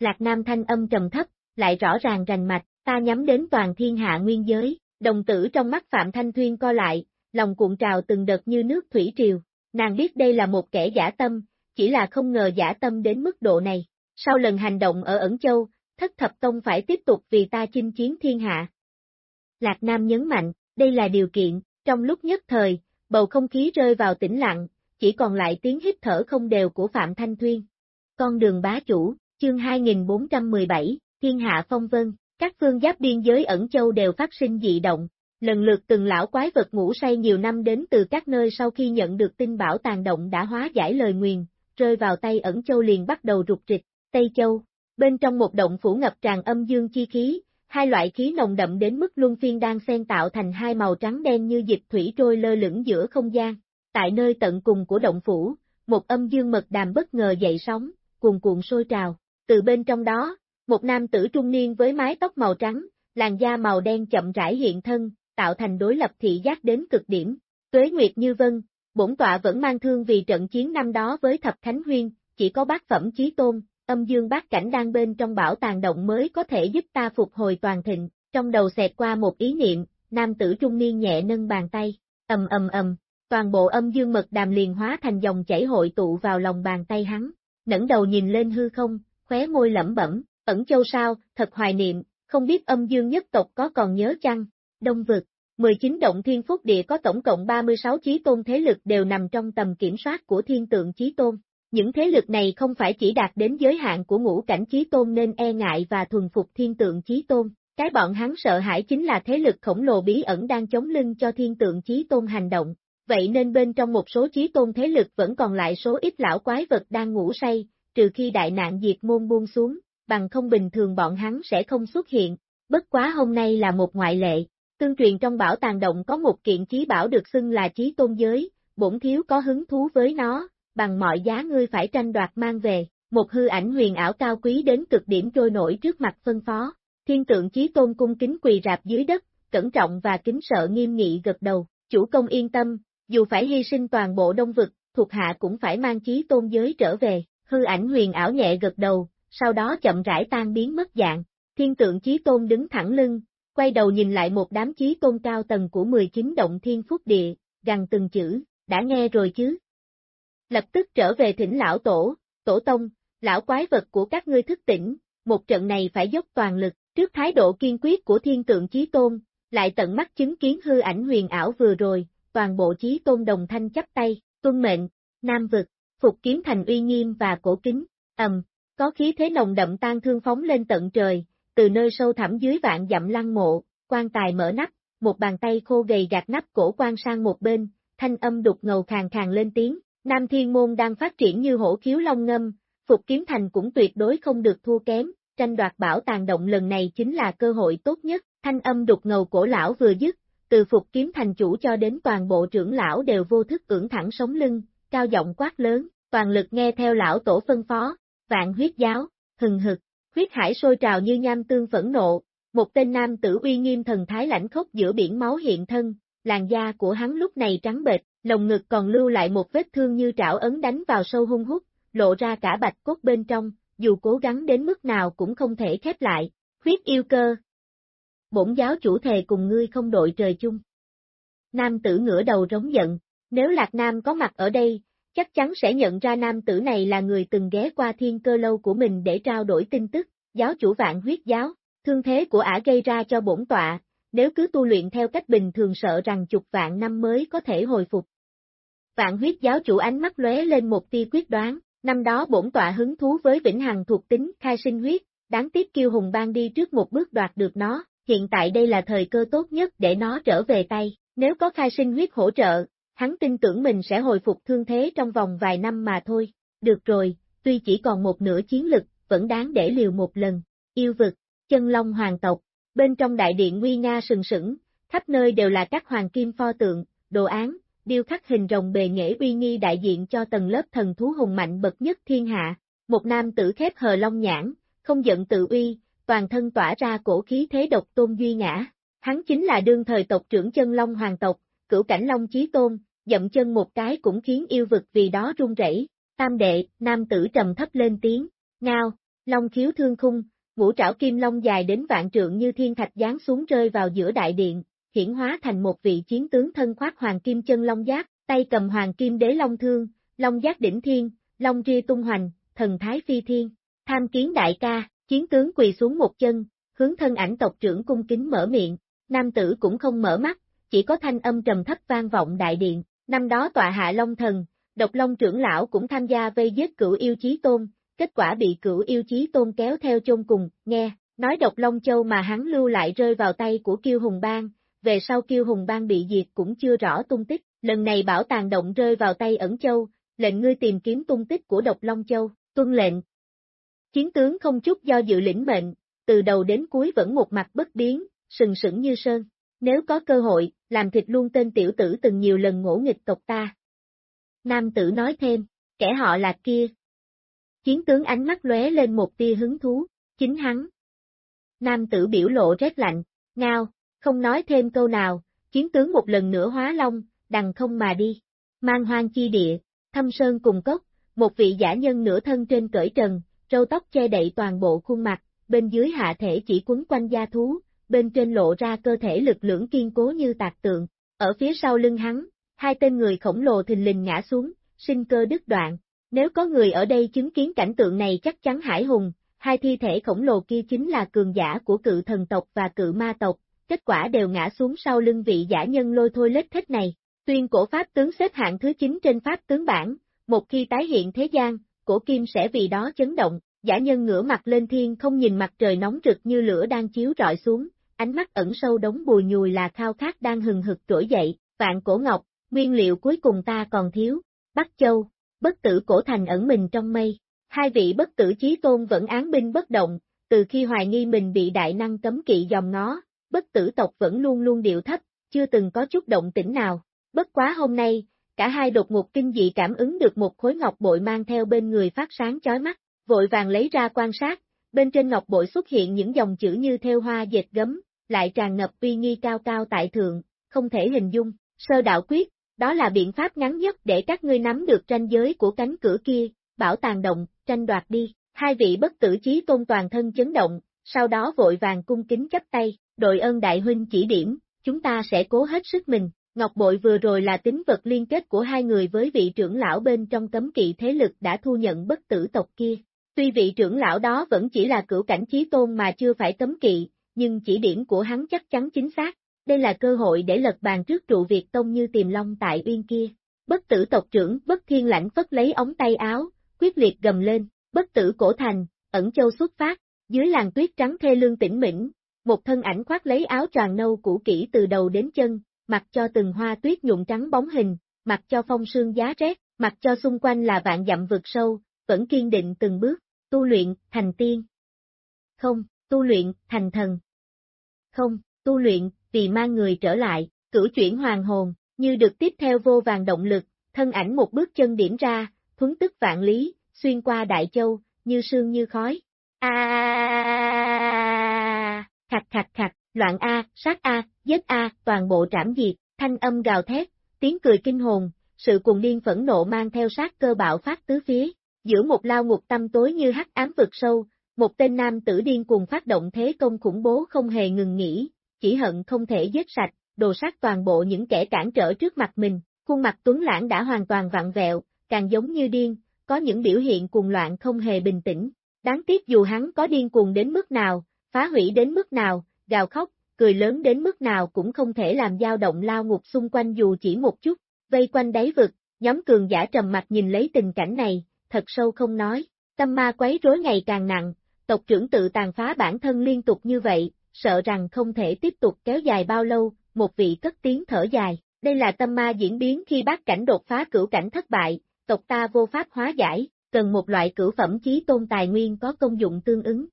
[SPEAKER 1] Lạc Nam thanh âm trầm thấp, lại rõ ràng rành mạch, ta nhắm đến toàn thiên hạ nguyên giới, đồng tử trong mắt Phạm Thanh Thuyên co lại, lòng cuộn trào từng đợt như nước thủy triều, nàng biết đây là một kẻ giả tâm, chỉ là không ngờ giả tâm đến mức độ này, Sau lần hành động ở ẩn châu, thất thập tông phải tiếp tục vì ta chinh chiến thiên hạ. Lạc Nam nhấn mạnh, đây là điều kiện, trong lúc nhất thời, bầu không khí rơi vào tĩnh lặng, chỉ còn lại tiếng hít thở không đều của Phạm Thanh Thuyên. Con đường bá chủ, chương 2417, Thiên Hạ Phong Vân, các phương giáp biên giới ẩn châu đều phát sinh dị động, lần lượt từng lão quái vật ngủ say nhiều năm đến từ các nơi sau khi nhận được tin bảo tàn động đã hóa giải lời nguyền, rơi vào tay ẩn châu liền bắt đầu rụt rịch, Tây Châu, bên trong một động phủ ngập tràn âm dương chi khí, hai loại khí nồng đậm đến mức luân phiên đang xen tạo thành hai màu trắng đen như dịch thủy trôi lơ lửng giữa không gian. Tại nơi tận cùng của động phủ, một âm dương mật đàm bất ngờ dậy sóng, cuồn cuộn sôi trào. Từ bên trong đó, một nam tử trung niên với mái tóc màu trắng, làn da màu đen chậm rãi hiện thân, tạo thành đối lập thị giác đến cực điểm. Tuế Nguyệt Như Vân, bổn tọa vẫn mang thương vì trận chiến năm đó với Thập Khánh Huyên, chỉ có bác phẩm chí tôn, âm dương bát cảnh đang bên trong bảo tàng động mới có thể giúp ta phục hồi toàn thịnh, trong đầu xẹt qua một ý niệm, nam tử trung niên nhẹ nâng bàn tay, ầm ầm ầm, toàn bộ âm dương mật đàm liền hóa thành dòng chảy hội tụ vào lòng bàn tay hắn, ngẩng đầu nhìn lên hư không, khóe môi lẩm bẩm, ẩn châu sao, thật hoài niệm, không biết âm dương nhất tộc có còn nhớ chăng, đông vực. 19 động thiên phúc địa có tổng cộng 36 chí tôn thế lực đều nằm trong tầm kiểm soát của thiên tượng chí tôn. Những thế lực này không phải chỉ đạt đến giới hạn của ngũ cảnh chí tôn nên e ngại và thuần phục thiên tượng chí tôn, cái bọn hắn sợ hãi chính là thế lực khổng lồ bí ẩn đang chống lưng cho thiên tượng chí tôn hành động. Vậy nên bên trong một số chí tôn thế lực vẫn còn lại số ít lão quái vật đang ngủ say, trừ khi đại nạn diệt môn buông xuống, bằng không bình thường bọn hắn sẽ không xuất hiện. Bất quá hôm nay là một ngoại lệ. Tương truyền trong bảo tàng động có một kiện chí bảo được xưng là chí tôn giới, bổn thiếu có hứng thú với nó, bằng mọi giá ngươi phải tranh đoạt mang về, một hư ảnh huyền ảo cao quý đến cực điểm trôi nổi trước mặt phân phó. Thiên tượng chí tôn cung kính quỳ rạp dưới đất, cẩn trọng và kính sợ nghiêm nghị gật đầu, chủ công yên tâm, dù phải hy sinh toàn bộ đông vực, thuộc hạ cũng phải mang chí tôn giới trở về, hư ảnh huyền ảo nhẹ gật đầu, sau đó chậm rãi tan biến mất dạng, thiên tượng chí tôn đứng thẳng lưng, quay đầu nhìn lại một đám chí tôn cao tầng của 19 động thiên phúc địa, gần từng chữ, đã nghe rồi chứ, lập tức trở về thỉnh lão tổ, tổ tông, lão quái vật của các ngươi thức tỉnh, một trận này phải dốc toàn lực, trước thái độ kiên quyết của thiên tượng chí tôn, lại tận mắt chứng kiến hư ảnh huyền ảo vừa rồi, toàn bộ chí tôn đồng thanh chấp tay, tuân mệnh, nam vực, phục kiếm thành uy nghiêm và cổ kính, ầm, có khí thế nồng đậm tan thương phóng lên tận trời, từ nơi sâu thẳm dưới vạn dặm lăng mộ, quan tài mở nắp, một bàn tay khô gầy gạt nắp cổ quan sang một bên, thanh âm đục ngầu khàn khàn lên tiếng, Nam Thiên Môn đang phát triển như hổ khiếu long ngâm, Phục Kiếm Thành cũng tuyệt đối không được thua kém, tranh đoạt bảo tàng động lần này chính là cơ hội tốt nhất, thanh âm đục ngầu cổ lão vừa dứt, từ Phục Kiếm Thành chủ cho đến toàn bộ trưởng lão đều vô thức ưỡn thẳng sống lưng, cao giọng quát lớn, toàn lực nghe theo lão tổ phân phó, vạn huyết giáo, hừng hực, huyết hải sôi trào như nham tương phẫn nộ, một tên nam tử uy nghiêm thần thái lãnh khốc giữa biển máu hiện thân, làn da của hắn lúc này trắng bệch, lồng ngực còn lưu lại một vết thương như trảo ấn đánh vào sâu hung hút, lộ ra cả bạch cốt bên trong, dù cố gắng đến mức nào cũng không thể khép lại, huyết yêu cơ. Bổn giáo chủ thề cùng ngươi không đội trời chung. Nam tử ngửa đầu rống giận, nếu Lạc Nam có mặt ở đây, chắc chắn sẽ nhận ra nam tử này là người từng ghé qua thiên cơ lâu của mình để trao đổi tin tức, giáo chủ vạn huyết giáo, thương thế của ả gây ra cho bổn tọa, nếu cứ tu luyện theo cách bình thường sợ rằng chục vạn năm mới có thể hồi phục. Vạn huyết giáo chủ ánh mắt lóe lên một tia quyết đoán, năm đó bổn tọa hứng thú với vĩnh hằng thuộc tính khai sinh huyết, đáng tiếc kiêu hùng ban đi trước một bước đoạt được nó, hiện tại đây là thời cơ tốt nhất để nó trở về tay, nếu có khai sinh huyết hỗ trợ, hắn tin tưởng mình sẽ hồi phục thương thế trong vòng vài năm mà thôi, được rồi, tuy chỉ còn một nửa chiến lực, vẫn đáng để liều một lần, yêu vực, chân long hoàng tộc, bên trong đại điện nguy nga sừng sững, khắp nơi đều là các hoàng kim pho tượng, đồ án, điêu khắc hình rồng bề nghệ uy nghi đại diện cho tầng lớp thần thú hùng mạnh bậc nhất thiên hạ. Một nam tử khép hờ long nhãn, không giận tự uy, toàn thân tỏa ra cổ khí thế độc tôn duy ngã. Hắn chính là đương thời tộc trưởng chân long hoàng tộc, cửu cảnh long chí tôn, dậm chân một cái cũng khiến yêu vực vì đó run rẩy. Tam đệ, nam tử trầm thấp lên tiếng, ngao, long khiếu thương khung, ngũ trảo kim long dài đến vạn trượng như thiên thạch giáng xuống rơi vào giữa đại điện, hiển hóa thành một vị chiến tướng thân khoác hoàng kim chân long giáp, tay cầm hoàng kim đế long thương, long giác đỉnh thiên, long ria tung hoành, thần thái phi thiên. tham kiến đại ca, chiến tướng quỳ xuống một chân, hướng thân ảnh tộc trưởng cung kính mở miệng, nam tử cũng không mở mắt, chỉ có thanh âm trầm thấp vang vọng đại điện, năm đó tọa hạ Long Thần, độc Long trưởng lão cũng tham gia vây giết cửu yêu chí tôn, kết quả bị cửu yêu chí tôn kéo theo chôn cùng, nghe, nói độc Long Châu mà hắn lưu lại rơi vào tay của Kiêu Hùng Bang, về sau Kiêu Hùng Bang bị diệt cũng chưa rõ tung tích, lần này bảo tàng động rơi vào tay ẩn châu, lệnh ngươi tìm kiếm tung tích của độc Long Châu, tuân lệnh. Chiến tướng không chút do dự lĩnh mệnh, từ đầu đến cuối vẫn một mặt bất biến, sừng sững như sơn. Nếu có cơ hội, làm thịt luôn tên tiểu tử từng nhiều lần ngỗ nghịch tộc ta. Nam tử nói thêm, kẻ họ là kia. Chiến tướng ánh mắt lóe lên một tia hứng thú, chính hắn. Nam tử biểu lộ rét lạnh, ngao, không nói thêm câu nào, chiến tướng một lần nữa hóa long, đằng không mà đi. Mang hoang chi địa, thâm sơn cùng cốc, một vị giả nhân nửa thân trên cởi trần, râu tóc che đậy toàn bộ khuôn mặt, bên dưới hạ thể chỉ quấn quanh da thú, bên trên lộ ra cơ thể lực lưỡng kiên cố như tạc tượng. Ở phía sau lưng hắn, hai tên người khổng lồ thình lình ngã xuống, sinh cơ đứt đoạn. Nếu có người ở đây chứng kiến cảnh tượng này chắc chắn hải hùng, hai thi thể khổng lồ kia chính là cường giả của cự thần tộc và cự ma tộc, kết quả đều ngã xuống sau lưng vị giả nhân lôi thôi lết thích này. Tuyên cổ pháp tướng xếp hạng thứ 9 trên pháp tướng bảng, một khi tái hiện thế gian, cổ kim sẽ vì đó chấn động, giả nhân ngửa mặt lên thiên không nhìn mặt trời nóng rực như lửa đang chiếu rọi xuống, ánh mắt ẩn sâu đống bùi nhùi là khao khát đang hừng hực trỗi dậy, vạn cổ ngọc, nguyên liệu cuối cùng ta còn thiếu, Bắc Châu, bất tử cổ thành ẩn mình trong mây, hai vị bất tử chí tôn vẫn án binh bất động, từ khi hoài nghi mình bị đại năng cấm kỵ dòng nó, bất tử tộc vẫn luôn luôn điệu thấp, chưa từng có chút động tĩnh nào, bất quá hôm nay, cả hai đột ngột kinh dị cảm ứng được một khối ngọc bội mang theo bên người phát sáng chói mắt, vội vàng lấy ra quan sát, bên trên ngọc bội xuất hiện những dòng chữ như theo hoa dệt gấm, lại tràn ngập uy nghi cao cao tại thượng, không thể hình dung, sơ đạo quyết, đó là biện pháp ngắn nhất để các ngươi nắm được tranh giới của cánh cửa kia, bảo tàng động, tranh đoạt đi, hai vị bất tử chí tôn toàn thân chấn động, sau đó vội vàng cung kính chấp tay, đội ơn đại huynh chỉ điểm, chúng ta sẽ cố hết sức mình. Ngọc Bội vừa rồi là tính vật liên kết của hai người với vị trưởng lão bên trong cấm kỵ thế lực đã thu nhận bất tử tộc kia. Tuy vị trưởng lão đó vẫn chỉ là cửu cảnh chí tôn mà chưa phải cấm kỵ, nhưng chỉ điểm của hắn chắc chắn chính xác. Đây là cơ hội để lật bàn trước trụ Việt Tông như tiềm long tại uyên kia. Bất tử tộc trưởng bất thiên lãnh phất lấy ống tay áo, quyết liệt gầm lên, bất tử cổ thành, ẩn châu xuất phát, dưới làng tuyết trắng thê lương tĩnh mỉnh, một thân ảnh khoác lấy áo tròn nâu cũ kỹ từ đầu đến chân, mặc cho từng hoa tuyết nhuộm trắng bóng hình, mặc cho phong sương giá rét, mặc cho xung quanh là vạn dặm vực sâu, vẫn kiên định từng bước, tu luyện, thành tiên. Không, tu luyện, thành thần. Không, tu luyện, vì mang người trở lại, cửu chuyển hoàng hồn, như được tiếp theo vô vàng động lực, thân ảnh một bước chân điểm ra, thuấn tức vạn lý, xuyên qua đại châu, như sương như khói. À khạch khạch khạch, loạn A, sát A, giết A, toàn bộ trảm diệt, thanh âm gào thét, tiếng cười kinh hồn, sự cuồng điên phẫn nộ mang theo sát cơ bạo phát tứ phía, giữa một lao ngục tâm tối như hắc ám vực sâu, một tên nam tử điên cuồng phát động thế công khủng bố không hề ngừng nghỉ, chỉ hận không thể giết sạch, đồ sát toàn bộ những kẻ cản trở trước mặt mình, khuôn mặt tuấn lãng đã hoàn toàn vặn vẹo, càng giống như điên, có những biểu hiện cuồng loạn không hề bình tĩnh. Đáng tiếc dù hắn có điên cuồng đến mức nào, phá hủy đến mức nào, gào khóc, cười lớn đến mức nào cũng không thể làm dao động lao ngục xung quanh dù chỉ một chút, vây quanh đáy vực, nhóm cường giả trầm mặt nhìn lấy tình cảnh này, thật sâu không nói, tâm ma quấy rối ngày càng nặng, tộc trưởng tự tàn phá bản thân liên tục như vậy, sợ rằng không thể tiếp tục kéo dài bao lâu, một vị cất tiếng thở dài, đây là tâm ma diễn biến khi bác cảnh đột phá cửu cảnh thất bại, tộc ta vô pháp hóa giải, cần một loại cửu phẩm chí tôn tài nguyên có công dụng tương ứng.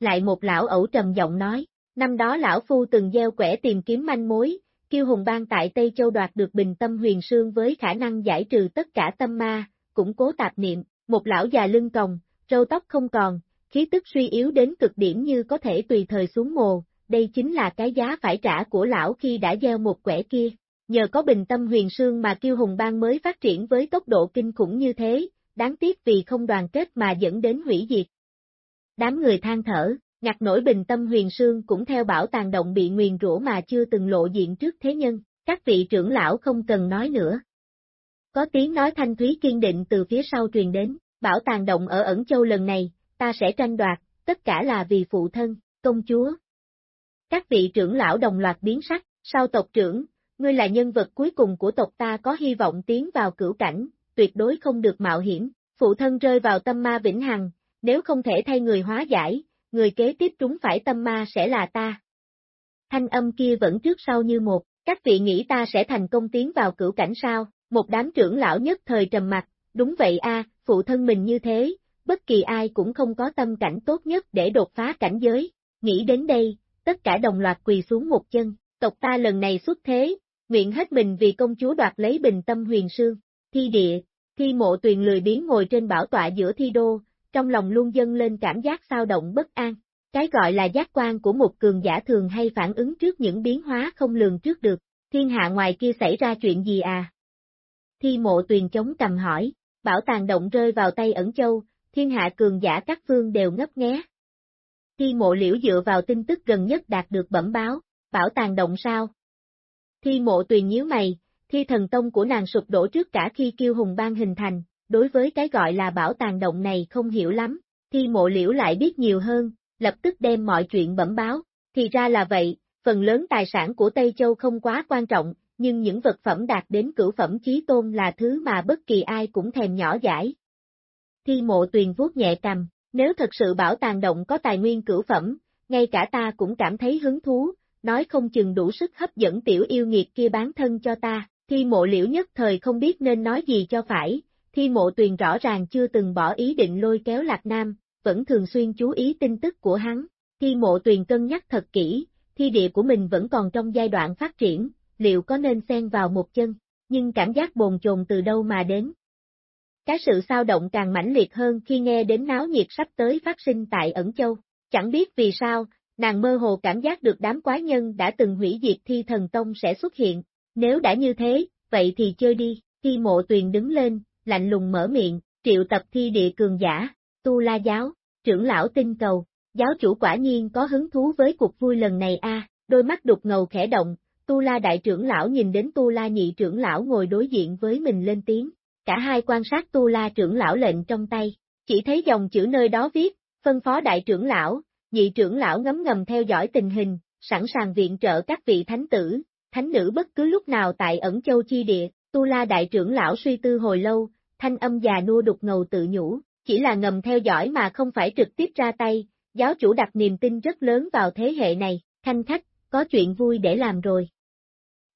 [SPEAKER 1] Lại một lão ẩu trầm giọng nói, năm đó lão phu từng gieo quẻ tìm kiếm manh mối, kêu hùng bang tại Tây Châu đoạt được bình tâm huyền sương với khả năng giải trừ tất cả tâm ma, củng cố tạp niệm, một lão già lưng còng, râu tóc không còn, khí tức suy yếu đến cực điểm như có thể tùy thời xuống mồ, đây chính là cái giá phải trả của lão khi đã gieo một quẻ kia. Nhờ có bình tâm huyền sương mà kiêu hùng bang mới phát triển với tốc độ kinh khủng như thế, đáng tiếc vì không đoàn kết mà dẫn đến hủy diệt. Đám người than thở, ngặt nổi bình tâm huyền sương cũng theo bảo tàng động bị nguyền rủa mà chưa từng lộ diện trước thế nhân, các vị trưởng lão không cần nói nữa. Có tiếng nói thanh thúy kiên định từ phía sau truyền đến, bảo tàng động ở ẩn châu lần này, ta sẽ tranh đoạt, tất cả là vì phụ thân, công chúa. Các vị trưởng lão đồng loạt biến sắc, sau tộc trưởng, ngươi là nhân vật cuối cùng của tộc ta có hy vọng tiến vào cửu cảnh, tuyệt đối không được mạo hiểm, phụ thân rơi vào tâm ma vĩnh hằng, nếu không thể thay người hóa giải, người kế tiếp trúng phải tâm ma sẽ là ta. Thanh âm kia vẫn trước sau như một, các vị nghĩ ta sẽ thành công tiến vào cửu cảnh sao, một đám trưởng lão nhất thời trầm mặt, đúng vậy a, phụ thân mình như thế, bất kỳ ai cũng không có tâm cảnh tốt nhất để đột phá cảnh giới, nghĩ đến đây, tất cả đồng loạt quỳ xuống một chân, tộc ta lần này xuất thế, nguyện hết mình vì công chúa đoạt lấy bình tâm huyền sương, thi địa, thi mộ tuyền lười biến ngồi trên bảo tọa giữa thi đô, trong lòng luôn dâng lên cảm giác sao động bất an. Cái gọi là giác quan của một cường giả thường hay phản ứng trước những biến hóa không lường trước được, thiên hạ ngoài kia xảy ra chuyện gì à? Thi mộ tuyền chống cầm hỏi, bảo tàng động rơi vào tay ẩn châu, thiên hạ cường giả các phương đều ngấp nghé. Thi mộ liễu dựa vào tin tức gần nhất đạt được bẩm báo, bảo tàng động sao? Thi mộ tuyền nhíu mày, thi thần tông của nàng sụp đổ trước cả khi kiêu hùng ban hình thành, đối với cái gọi là bảo tàng động này không hiểu lắm, thi mộ liễu lại biết nhiều hơn, lập tức đem mọi chuyện bẩm báo, thì ra là vậy, phần lớn tài sản của Tây Châu không quá quan trọng, nhưng những vật phẩm đạt đến cửu phẩm chí tôn là thứ mà bất kỳ ai cũng thèm nhỏ giải. Thi mộ tuyền vuốt nhẹ cầm, nếu thật sự bảo tàng động có tài nguyên cửu phẩm, ngay cả ta cũng cảm thấy hứng thú, nói không chừng đủ sức hấp dẫn tiểu yêu nghiệt kia bán thân cho ta, thi mộ liễu nhất thời không biết nên nói gì cho phải, thi mộ tuyền rõ ràng chưa từng bỏ ý định lôi kéo Lạc Nam, vẫn thường xuyên chú ý tin tức của hắn, thi mộ tuyền cân nhắc thật kỹ, thi địa của mình vẫn còn trong giai đoạn phát triển, liệu có nên xen vào một chân, nhưng cảm giác bồn chồn từ đâu mà đến. Cái sự sao động càng mãnh liệt hơn khi nghe đến náo nhiệt sắp tới phát sinh tại ẩn châu, chẳng biết vì sao, nàng mơ hồ cảm giác được đám quái nhân đã từng hủy diệt thi thần tông sẽ xuất hiện, nếu đã như thế, vậy thì chơi đi, thi mộ tuyền đứng lên, lạnh lùng mở miệng, triệu tập thi địa cường giả, tu la giáo, trưởng lão tinh cầu, giáo chủ quả nhiên có hứng thú với cuộc vui lần này a đôi mắt đục ngầu khẽ động, tu la đại trưởng lão nhìn đến tu la nhị trưởng lão ngồi đối diện với mình lên tiếng, cả hai quan sát tu la trưởng lão lệnh trong tay, chỉ thấy dòng chữ nơi đó viết, phân phó đại trưởng lão, nhị trưởng lão ngấm ngầm theo dõi tình hình, sẵn sàng viện trợ các vị thánh tử, thánh nữ bất cứ lúc nào tại ẩn châu chi địa, tu la đại trưởng lão suy tư hồi lâu, thanh âm già nua đục ngầu tự nhủ, chỉ là ngầm theo dõi mà không phải trực tiếp ra tay, giáo chủ đặt niềm tin rất lớn vào thế hệ này, thanh khách, có chuyện vui để làm rồi.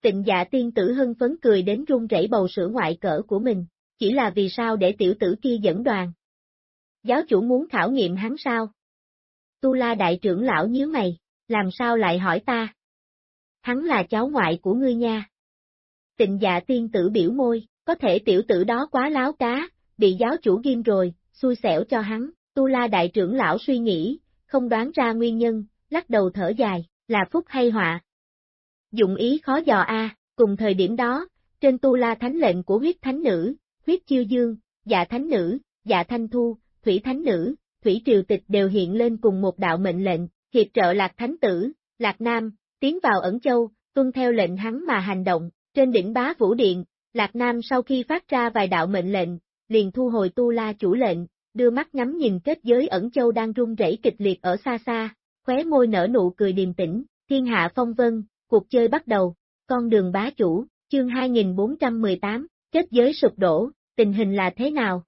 [SPEAKER 1] Tịnh dạ tiên tử hưng phấn cười đến run rẩy bầu sữa ngoại cỡ của mình, chỉ là vì sao để tiểu tử kia dẫn đoàn. Giáo chủ muốn khảo nghiệm hắn sao? Tu la đại trưởng lão nhíu mày, làm sao lại hỏi ta? Hắn là cháu ngoại của ngươi nha. Tịnh dạ tiên tử biểu môi, có thể tiểu tử đó quá láo cá, bị giáo chủ ghim rồi, xui xẻo cho hắn, tu la đại trưởng lão suy nghĩ, không đoán ra nguyên nhân, lắc đầu thở dài, là phúc hay họa. Dụng ý khó dò a, cùng thời điểm đó, trên tu la thánh lệnh của huyết thánh nữ, huyết chiêu dương, dạ thánh nữ, dạ thanh thu, thủy thánh nữ, thủy triều tịch đều hiện lên cùng một đạo mệnh lệnh, hiệp trợ lạc thánh tử, lạc nam, tiến vào ẩn châu, tuân theo lệnh hắn mà hành động, trên đỉnh bá vũ điện, lạc nam sau khi phát ra vài đạo mệnh lệnh, liền thu hồi tu la chủ lệnh, đưa mắt ngắm nhìn kết giới ẩn châu đang rung rẩy kịch liệt ở xa xa, khóe môi nở nụ cười điềm tĩnh, thiên hạ phong vân, cuộc chơi bắt đầu, con đường bá chủ, chương 2418, kết giới sụp đổ, tình hình là thế nào?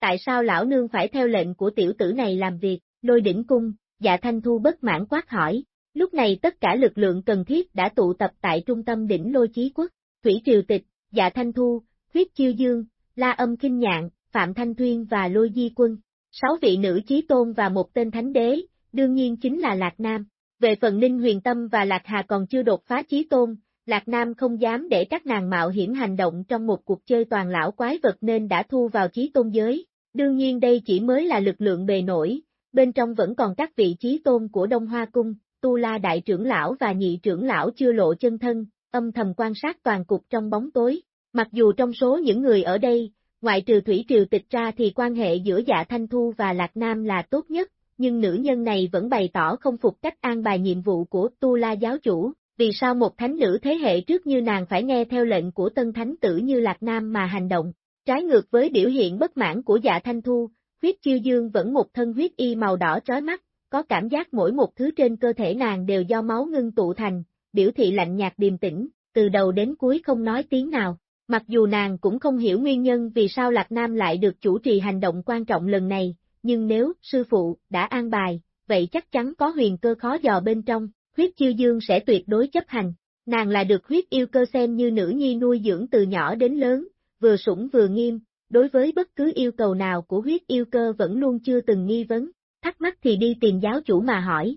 [SPEAKER 1] Tại sao lão nương phải theo lệnh của tiểu tử này làm việc, lôi đỉnh cung, dạ thanh thu bất mãn quát hỏi, lúc này tất cả lực lượng cần thiết đã tụ tập tại trung tâm đỉnh lôi chí quốc, thủy triều tịch, dạ thanh thu, huyết chiêu dương, la âm kinh nhạn, phạm thanh thuyên và lôi di quân, sáu vị nữ chí tôn và một tên thánh đế, đương nhiên chính là Lạc Nam. Về phần Ninh Huyền Tâm và Lạc Hà còn chưa đột phá chí tôn, Lạc Nam không dám để các nàng mạo hiểm hành động trong một cuộc chơi toàn lão quái vật nên đã thu vào chí tôn giới. Đương nhiên đây chỉ mới là lực lượng bề nổi, bên trong vẫn còn các vị chí tôn của Đông Hoa Cung, Tu La Đại trưởng lão và Nhị trưởng lão chưa lộ chân thân, âm thầm quan sát toàn cục trong bóng tối. Mặc dù trong số những người ở đây, ngoại trừ Thủy Triều Tịch ra thì quan hệ giữa Dạ Thanh Thu và Lạc Nam là tốt nhất, nhưng nữ nhân này vẫn bày tỏ không phục cách an bài nhiệm vụ của Tu La giáo chủ, vì sao một thánh nữ thế hệ trước như nàng phải nghe theo lệnh của tân thánh tử như Lạc Nam mà hành động, trái ngược với biểu hiện bất mãn của dạ thanh thu, huyết chiêu dương vẫn một thân huyết y màu đỏ chói mắt, có cảm giác mỗi một thứ trên cơ thể nàng đều do máu ngưng tụ thành, biểu thị lạnh nhạt điềm tĩnh, từ đầu đến cuối không nói tiếng nào. Mặc dù nàng cũng không hiểu nguyên nhân vì sao Lạc Nam lại được chủ trì hành động quan trọng lần này, nhưng nếu sư phụ đã an bài, vậy chắc chắn có huyền cơ khó dò bên trong, huyết chiêu dương sẽ tuyệt đối chấp hành. Nàng là được huyết yêu cơ xem như nữ nhi nuôi dưỡng từ nhỏ đến lớn, vừa sủng vừa nghiêm, đối với bất cứ yêu cầu nào của huyết yêu cơ vẫn luôn chưa từng nghi vấn, thắc mắc thì đi tìm giáo chủ mà hỏi.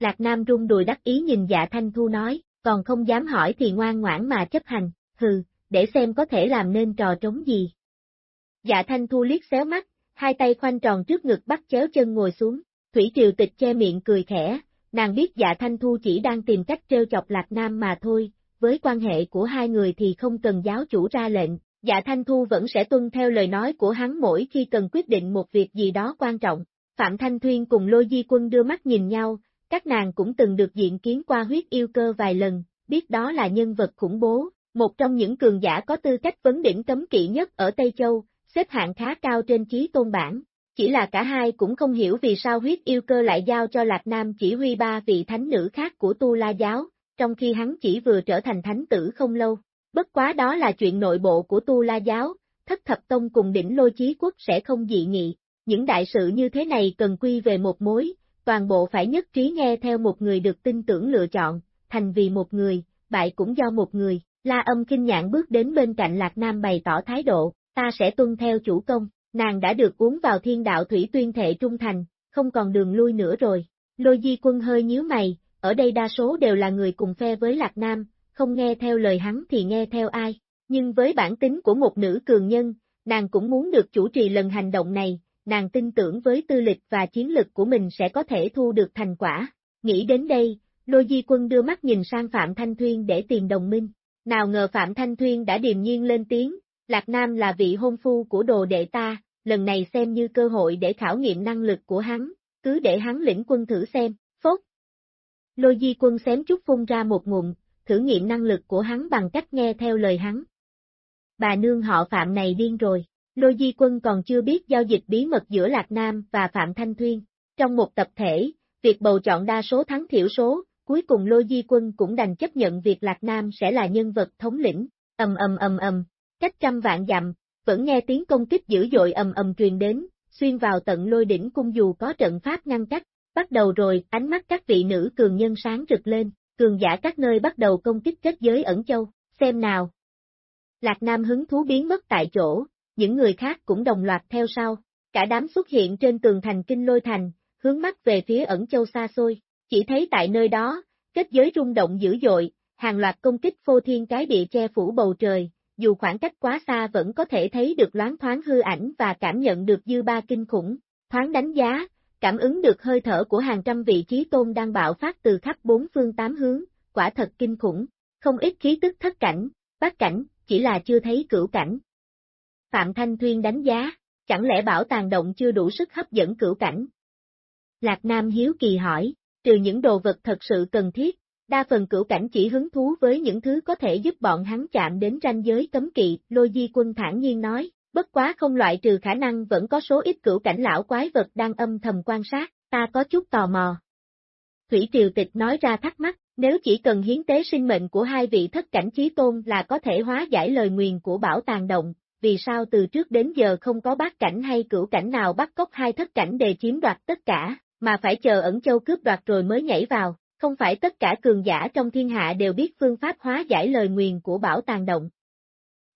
[SPEAKER 1] Lạc Nam rung đùi đắc ý nhìn dạ Thanh Thu nói, còn không dám hỏi thì ngoan ngoãn mà chấp hành, hừ, để xem có thể làm nên trò trống gì. Dạ Thanh Thu liếc xéo mắt, hai tay khoanh tròn trước ngực bắt chéo chân ngồi xuống, Thủy Triều Tịch che miệng cười khẽ, nàng biết dạ Thanh Thu chỉ đang tìm cách trêu chọc Lạc Nam mà thôi, với quan hệ của hai người thì không cần giáo chủ ra lệnh, dạ Thanh Thu vẫn sẽ tuân theo lời nói của hắn mỗi khi cần quyết định một việc gì đó quan trọng. Phạm Thanh Thuyên cùng Lôi Di Quân đưa mắt nhìn nhau, các nàng cũng từng được diện kiến qua huyết yêu cơ vài lần, biết đó là nhân vật khủng bố, một trong những cường giả có tư cách vấn đỉnh cấm kỵ nhất ở Tây Châu, xếp hạng khá cao trên trí tôn bản. Chỉ là cả hai cũng không hiểu vì sao huyết yêu cơ lại giao cho Lạc Nam chỉ huy ba vị thánh nữ khác của Tu La Giáo, trong khi hắn chỉ vừa trở thành thánh tử không lâu. Bất quá đó là chuyện nội bộ của Tu La Giáo, thất thập tông cùng đỉnh lôi chí quốc sẽ không dị nghị. Những đại sự như thế này cần quy về một mối, toàn bộ phải nhất trí nghe theo một người được tin tưởng lựa chọn, thành vì một người, bại cũng do một người. La âm kinh nhạn bước đến bên cạnh Lạc Nam bày tỏ thái độ, ta sẽ tuân theo chủ công, nàng đã được uống vào thiên đạo thủy tuyên thệ trung thành, không còn đường lui nữa rồi. Lôi di quân hơi nhíu mày, ở đây đa số đều là người cùng phe với Lạc Nam, không nghe theo lời hắn thì nghe theo ai, nhưng với bản tính của một nữ cường nhân, nàng cũng muốn được chủ trì lần hành động này, nàng tin tưởng với tư lịch và chiến lực của mình sẽ có thể thu được thành quả. Nghĩ đến đây, Lôi Di Quân đưa mắt nhìn sang Phạm Thanh Thuyên để tìm đồng minh. Nào ngờ Phạm Thanh Thuyên đã điềm nhiên lên tiếng, Lạc Nam là vị hôn phu của đồ đệ ta, lần này xem như cơ hội để khảo nghiệm năng lực của hắn, cứ để hắn lĩnh quân thử xem, phốt. Lôi di quân xém chút phun ra một ngụm, thử nghiệm năng lực của hắn bằng cách nghe theo lời hắn. Bà nương họ Phạm này điên rồi, Lôi di quân còn chưa biết giao dịch bí mật giữa Lạc Nam và Phạm Thanh Thuyên. Trong một tập thể, việc bầu chọn đa số thắng thiểu số, cuối cùng Lôi Di Quân cũng đành chấp nhận việc Lạc Nam sẽ là nhân vật thống lĩnh, ầm ầm ầm ầm, cách trăm vạn dặm, vẫn nghe tiếng công kích dữ dội ầm ầm truyền đến, xuyên vào tận lôi đỉnh cung dù có trận pháp ngăn cách, bắt đầu rồi, ánh mắt các vị nữ cường nhân sáng rực lên, cường giả các nơi bắt đầu công kích kết giới ẩn châu, xem nào. Lạc Nam hứng thú biến mất tại chỗ, những người khác cũng đồng loạt theo sau, cả đám xuất hiện trên tường thành kinh lôi thành, hướng mắt về phía ẩn châu xa xôi, chỉ thấy tại nơi đó, kết giới rung động dữ dội, hàng loạt công kích phô thiên cái địa che phủ bầu trời, dù khoảng cách quá xa vẫn có thể thấy được loáng thoáng hư ảnh và cảm nhận được dư ba kinh khủng, thoáng đánh giá, cảm ứng được hơi thở của hàng trăm vị trí tôn đang bạo phát từ khắp bốn phương tám hướng, quả thật kinh khủng, không ít khí tức thất cảnh, bát cảnh, chỉ là chưa thấy cửu cảnh. Phạm Thanh Thuyên đánh giá, chẳng lẽ bảo tàng động chưa đủ sức hấp dẫn cửu cảnh? Lạc Nam hiếu kỳ hỏi, trừ những đồ vật thật sự cần thiết, Đa phần cửu cảnh chỉ hứng thú với những thứ có thể giúp bọn hắn chạm đến ranh giới cấm kỵ, lôi di quân thản nhiên nói, bất quá không loại trừ khả năng vẫn có số ít cửu cảnh lão quái vật đang âm thầm quan sát, ta có chút tò mò. Thủy Triều Tịch nói ra thắc mắc, nếu chỉ cần hiến tế sinh mệnh của hai vị thất cảnh chí tôn là có thể hóa giải lời nguyền của bảo tàng động, vì sao từ trước đến giờ không có bát cảnh hay cửu cảnh nào bắt cóc hai thất cảnh để chiếm đoạt tất cả, mà phải chờ ẩn châu cướp đoạt rồi mới nhảy vào, không phải tất cả cường giả trong thiên hạ đều biết phương pháp hóa giải lời nguyền của bảo tàng động.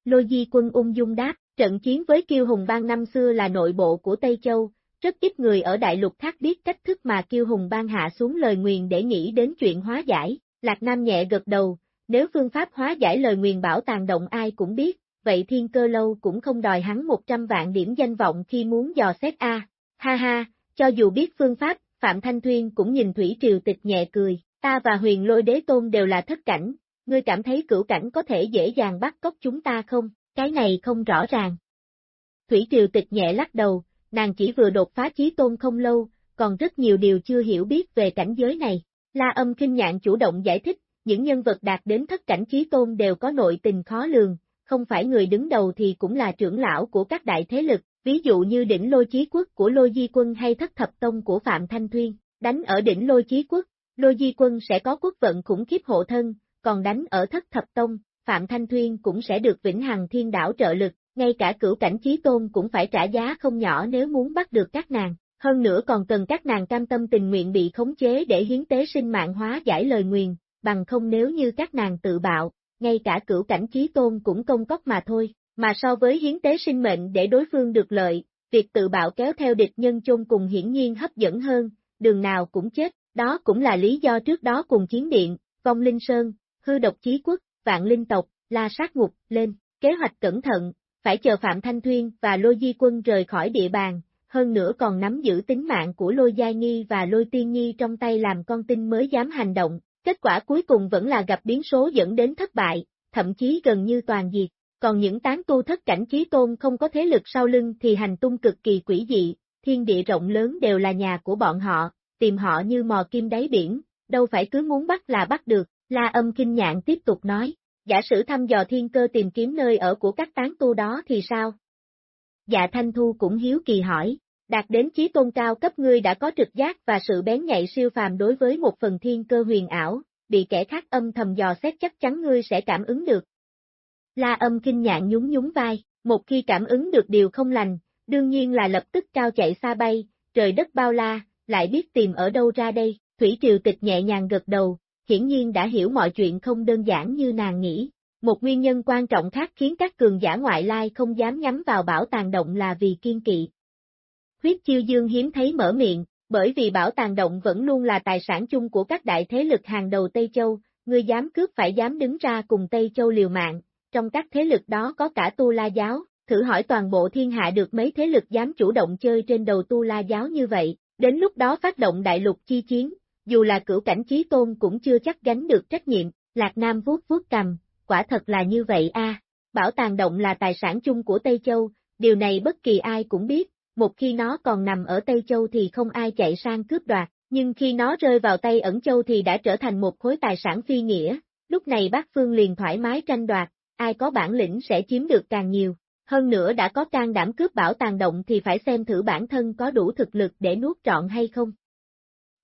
[SPEAKER 1] Lôi di quân ung dung đáp, trận chiến với kiêu hùng bang năm xưa là nội bộ của Tây Châu, rất ít người ở đại lục khác biết cách thức mà kiêu hùng bang hạ xuống lời nguyền để nghĩ đến chuyện hóa giải, Lạc Nam nhẹ gật đầu, nếu phương pháp hóa giải lời nguyền bảo tàng động ai cũng biết, vậy thiên cơ lâu cũng không đòi hắn 100 vạn điểm danh vọng khi muốn dò xét A, ha ha, cho dù biết phương pháp, Phạm Thanh Thuyên cũng nhìn Thủy Triều Tịch nhẹ cười, ta và huyền lôi đế tôn đều là thất cảnh, ngươi cảm thấy cửu cảnh có thể dễ dàng bắt cóc chúng ta không, cái này không rõ ràng. Thủy Triều Tịch nhẹ lắc đầu, nàng chỉ vừa đột phá chí tôn không lâu, còn rất nhiều điều chưa hiểu biết về cảnh giới này. La âm kinh nhạn chủ động giải thích, những nhân vật đạt đến thất cảnh chí tôn đều có nội tình khó lường, không phải người đứng đầu thì cũng là trưởng lão của các đại thế lực, ví dụ như đỉnh lôi chí quốc của lôi di quân hay thất thập tông của Phạm Thanh Thuyên, đánh ở đỉnh lôi chí quốc, lôi di quân sẽ có quốc vận khủng khiếp hộ thân, còn đánh ở thất thập tông, Phạm Thanh Thuyên cũng sẽ được Vĩnh Hằng Thiên Đảo trợ lực, ngay cả cửu cảnh chí tôn cũng phải trả giá không nhỏ nếu muốn bắt được các nàng, hơn nữa còn cần các nàng cam tâm tình nguyện bị khống chế để hiến tế sinh mạng hóa giải lời nguyền, bằng không nếu như các nàng tự bạo, ngay cả cửu cảnh chí tôn cũng công cốc mà thôi, mà so với hiến tế sinh mệnh để đối phương được lợi, việc tự bạo kéo theo địch nhân chôn cùng hiển nhiên hấp dẫn hơn, đường nào cũng chết, đó cũng là lý do trước đó cùng chiến điện, vong linh sơn, hư độc chí quốc, vạn linh tộc, la sát ngục, lên, kế hoạch cẩn thận, phải chờ Phạm Thanh Thuyên và Lôi Di Quân rời khỏi địa bàn, hơn nữa còn nắm giữ tính mạng của Lôi Giai Nghi và Lôi Tiên Nhi trong tay làm con tin mới dám hành động, kết quả cuối cùng vẫn là gặp biến số dẫn đến thất bại, thậm chí gần như toàn diệt. Còn những tán tu thất cảnh trí tôn không có thế lực sau lưng thì hành tung cực kỳ quỷ dị, thiên địa rộng lớn đều là nhà của bọn họ, tìm họ như mò kim đáy biển, đâu phải cứ muốn bắt là bắt được, La âm kinh nhạn tiếp tục nói, giả sử thăm dò thiên cơ tìm kiếm nơi ở của các tán tu đó thì sao? Dạ Thanh Thu cũng hiếu kỳ hỏi, đạt đến chí tôn cao cấp ngươi đã có trực giác và sự bén nhạy siêu phàm đối với một phần thiên cơ huyền ảo, bị kẻ khác âm thầm dò xét chắc chắn ngươi sẽ cảm ứng được. La âm kinh nhạn nhún nhún vai, một khi cảm ứng được điều không lành, đương nhiên là lập tức cao chạy xa bay, trời đất bao la, lại biết tìm ở đâu ra đây, Thủy Triều Tịch nhẹ nhàng gật đầu, hiển nhiên đã hiểu mọi chuyện không đơn giản như nàng nghĩ. Một nguyên nhân quan trọng khác khiến các cường giả ngoại lai không dám nhắm vào bảo tàng động là vì kiên kỵ. Huyết chiêu dương hiếm thấy mở miệng, bởi vì bảo tàng động vẫn luôn là tài sản chung của các đại thế lực hàng đầu Tây Châu, người dám cướp phải dám đứng ra cùng Tây Châu liều mạng, trong các thế lực đó có cả Tu La Giáo, thử hỏi toàn bộ thiên hạ được mấy thế lực dám chủ động chơi trên đầu Tu La Giáo như vậy, đến lúc đó phát động đại lục chi chiến, dù là cửu cảnh trí tôn cũng chưa chắc gánh được trách nhiệm, Lạc Nam vuốt vuốt cầm, quả thật là như vậy a. Bảo tàng động là tài sản chung của Tây Châu, điều này bất kỳ ai cũng biết, một khi nó còn nằm ở Tây Châu thì không ai chạy sang cướp đoạt, nhưng khi nó rơi vào tay ẩn châu thì đã trở thành một khối tài sản phi nghĩa, lúc này bác Phương liền thoải mái tranh đoạt, ai có bản lĩnh sẽ chiếm được càng nhiều. Hơn nữa đã có can đảm cướp bảo tàng động thì phải xem thử bản thân có đủ thực lực để nuốt trọn hay không.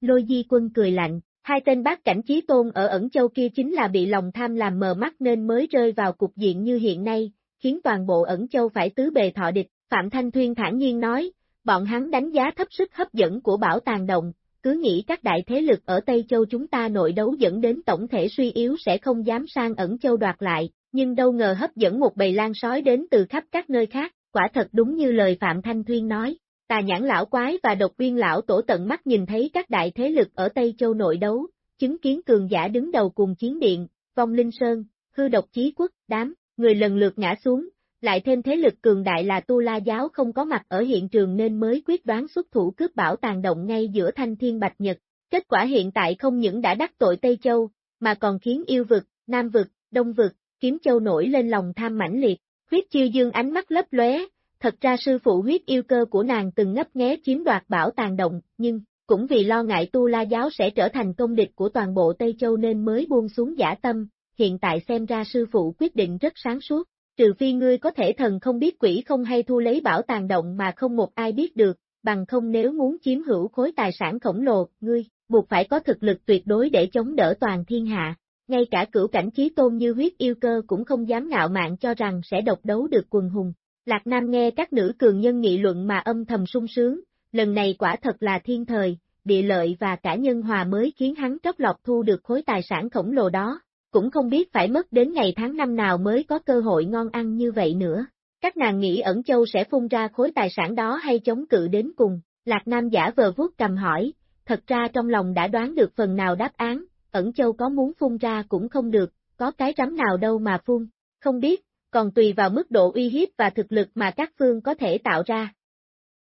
[SPEAKER 1] Lôi di quân cười lạnh, hai tên bác cảnh trí tôn ở ẩn châu kia chính là bị lòng tham làm mờ mắt nên mới rơi vào cục diện như hiện nay, khiến toàn bộ ẩn châu phải tứ bề thọ địch. Phạm Thanh Thuyên thản nhiên nói, bọn hắn đánh giá thấp sức hấp dẫn của bảo tàng đồng. cứ nghĩ các đại thế lực ở Tây Châu chúng ta nội đấu dẫn đến tổng thể suy yếu sẽ không dám sang ẩn châu đoạt lại, nhưng đâu ngờ hấp dẫn một bầy lan sói đến từ khắp các nơi khác, quả thật đúng như lời Phạm Thanh Thuyên nói. Tà nhãn lão quái và độc viên lão tổ tận mắt nhìn thấy các đại thế lực ở Tây Châu nội đấu, chứng kiến cường giả đứng đầu cùng chiến điện, vong linh sơn, hư độc chí quốc, đám, người lần lượt ngã xuống, lại thêm thế lực cường đại là Tu La Giáo không có mặt ở hiện trường nên mới quyết đoán xuất thủ cướp bảo tàng động ngay giữa thanh thiên bạch nhật. Kết quả hiện tại không những đã đắc tội Tây Châu, mà còn khiến yêu vực, Nam vực, Đông vực, kiếm châu nổi lên lòng tham mãnh liệt, huyết chiêu dương ánh mắt lấp lóe, thật ra sư phụ huyết yêu cơ của nàng từng ngấp nghé chiếm đoạt bảo tàng động, nhưng, cũng vì lo ngại tu la giáo sẽ trở thành công địch của toàn bộ Tây Châu nên mới buông xuống giả tâm, hiện tại xem ra sư phụ quyết định rất sáng suốt, trừ phi ngươi có thể thần không biết quỷ không hay thu lấy bảo tàng động mà không một ai biết được, bằng không nếu muốn chiếm hữu khối tài sản khổng lồ, ngươi, buộc phải có thực lực tuyệt đối để chống đỡ toàn thiên hạ. Ngay cả cửu cảnh chí tôn như huyết yêu cơ cũng không dám ngạo mạn cho rằng sẽ độc đấu được quần hùng. Lạc Nam nghe các nữ cường nhân nghị luận mà âm thầm sung sướng, lần này quả thật là thiên thời, địa lợi và cả nhân hòa mới khiến hắn tróc lọc thu được khối tài sản khổng lồ đó, cũng không biết phải mất đến ngày tháng năm nào mới có cơ hội ngon ăn như vậy nữa. Các nàng nghĩ ẩn châu sẽ phun ra khối tài sản đó hay chống cự đến cùng, Lạc Nam giả vờ vuốt cầm hỏi, thật ra trong lòng đã đoán được phần nào đáp án, ẩn châu có muốn phun ra cũng không được, có cái rắm nào đâu mà phun, không biết, còn tùy vào mức độ uy hiếp và thực lực mà các phương có thể tạo ra.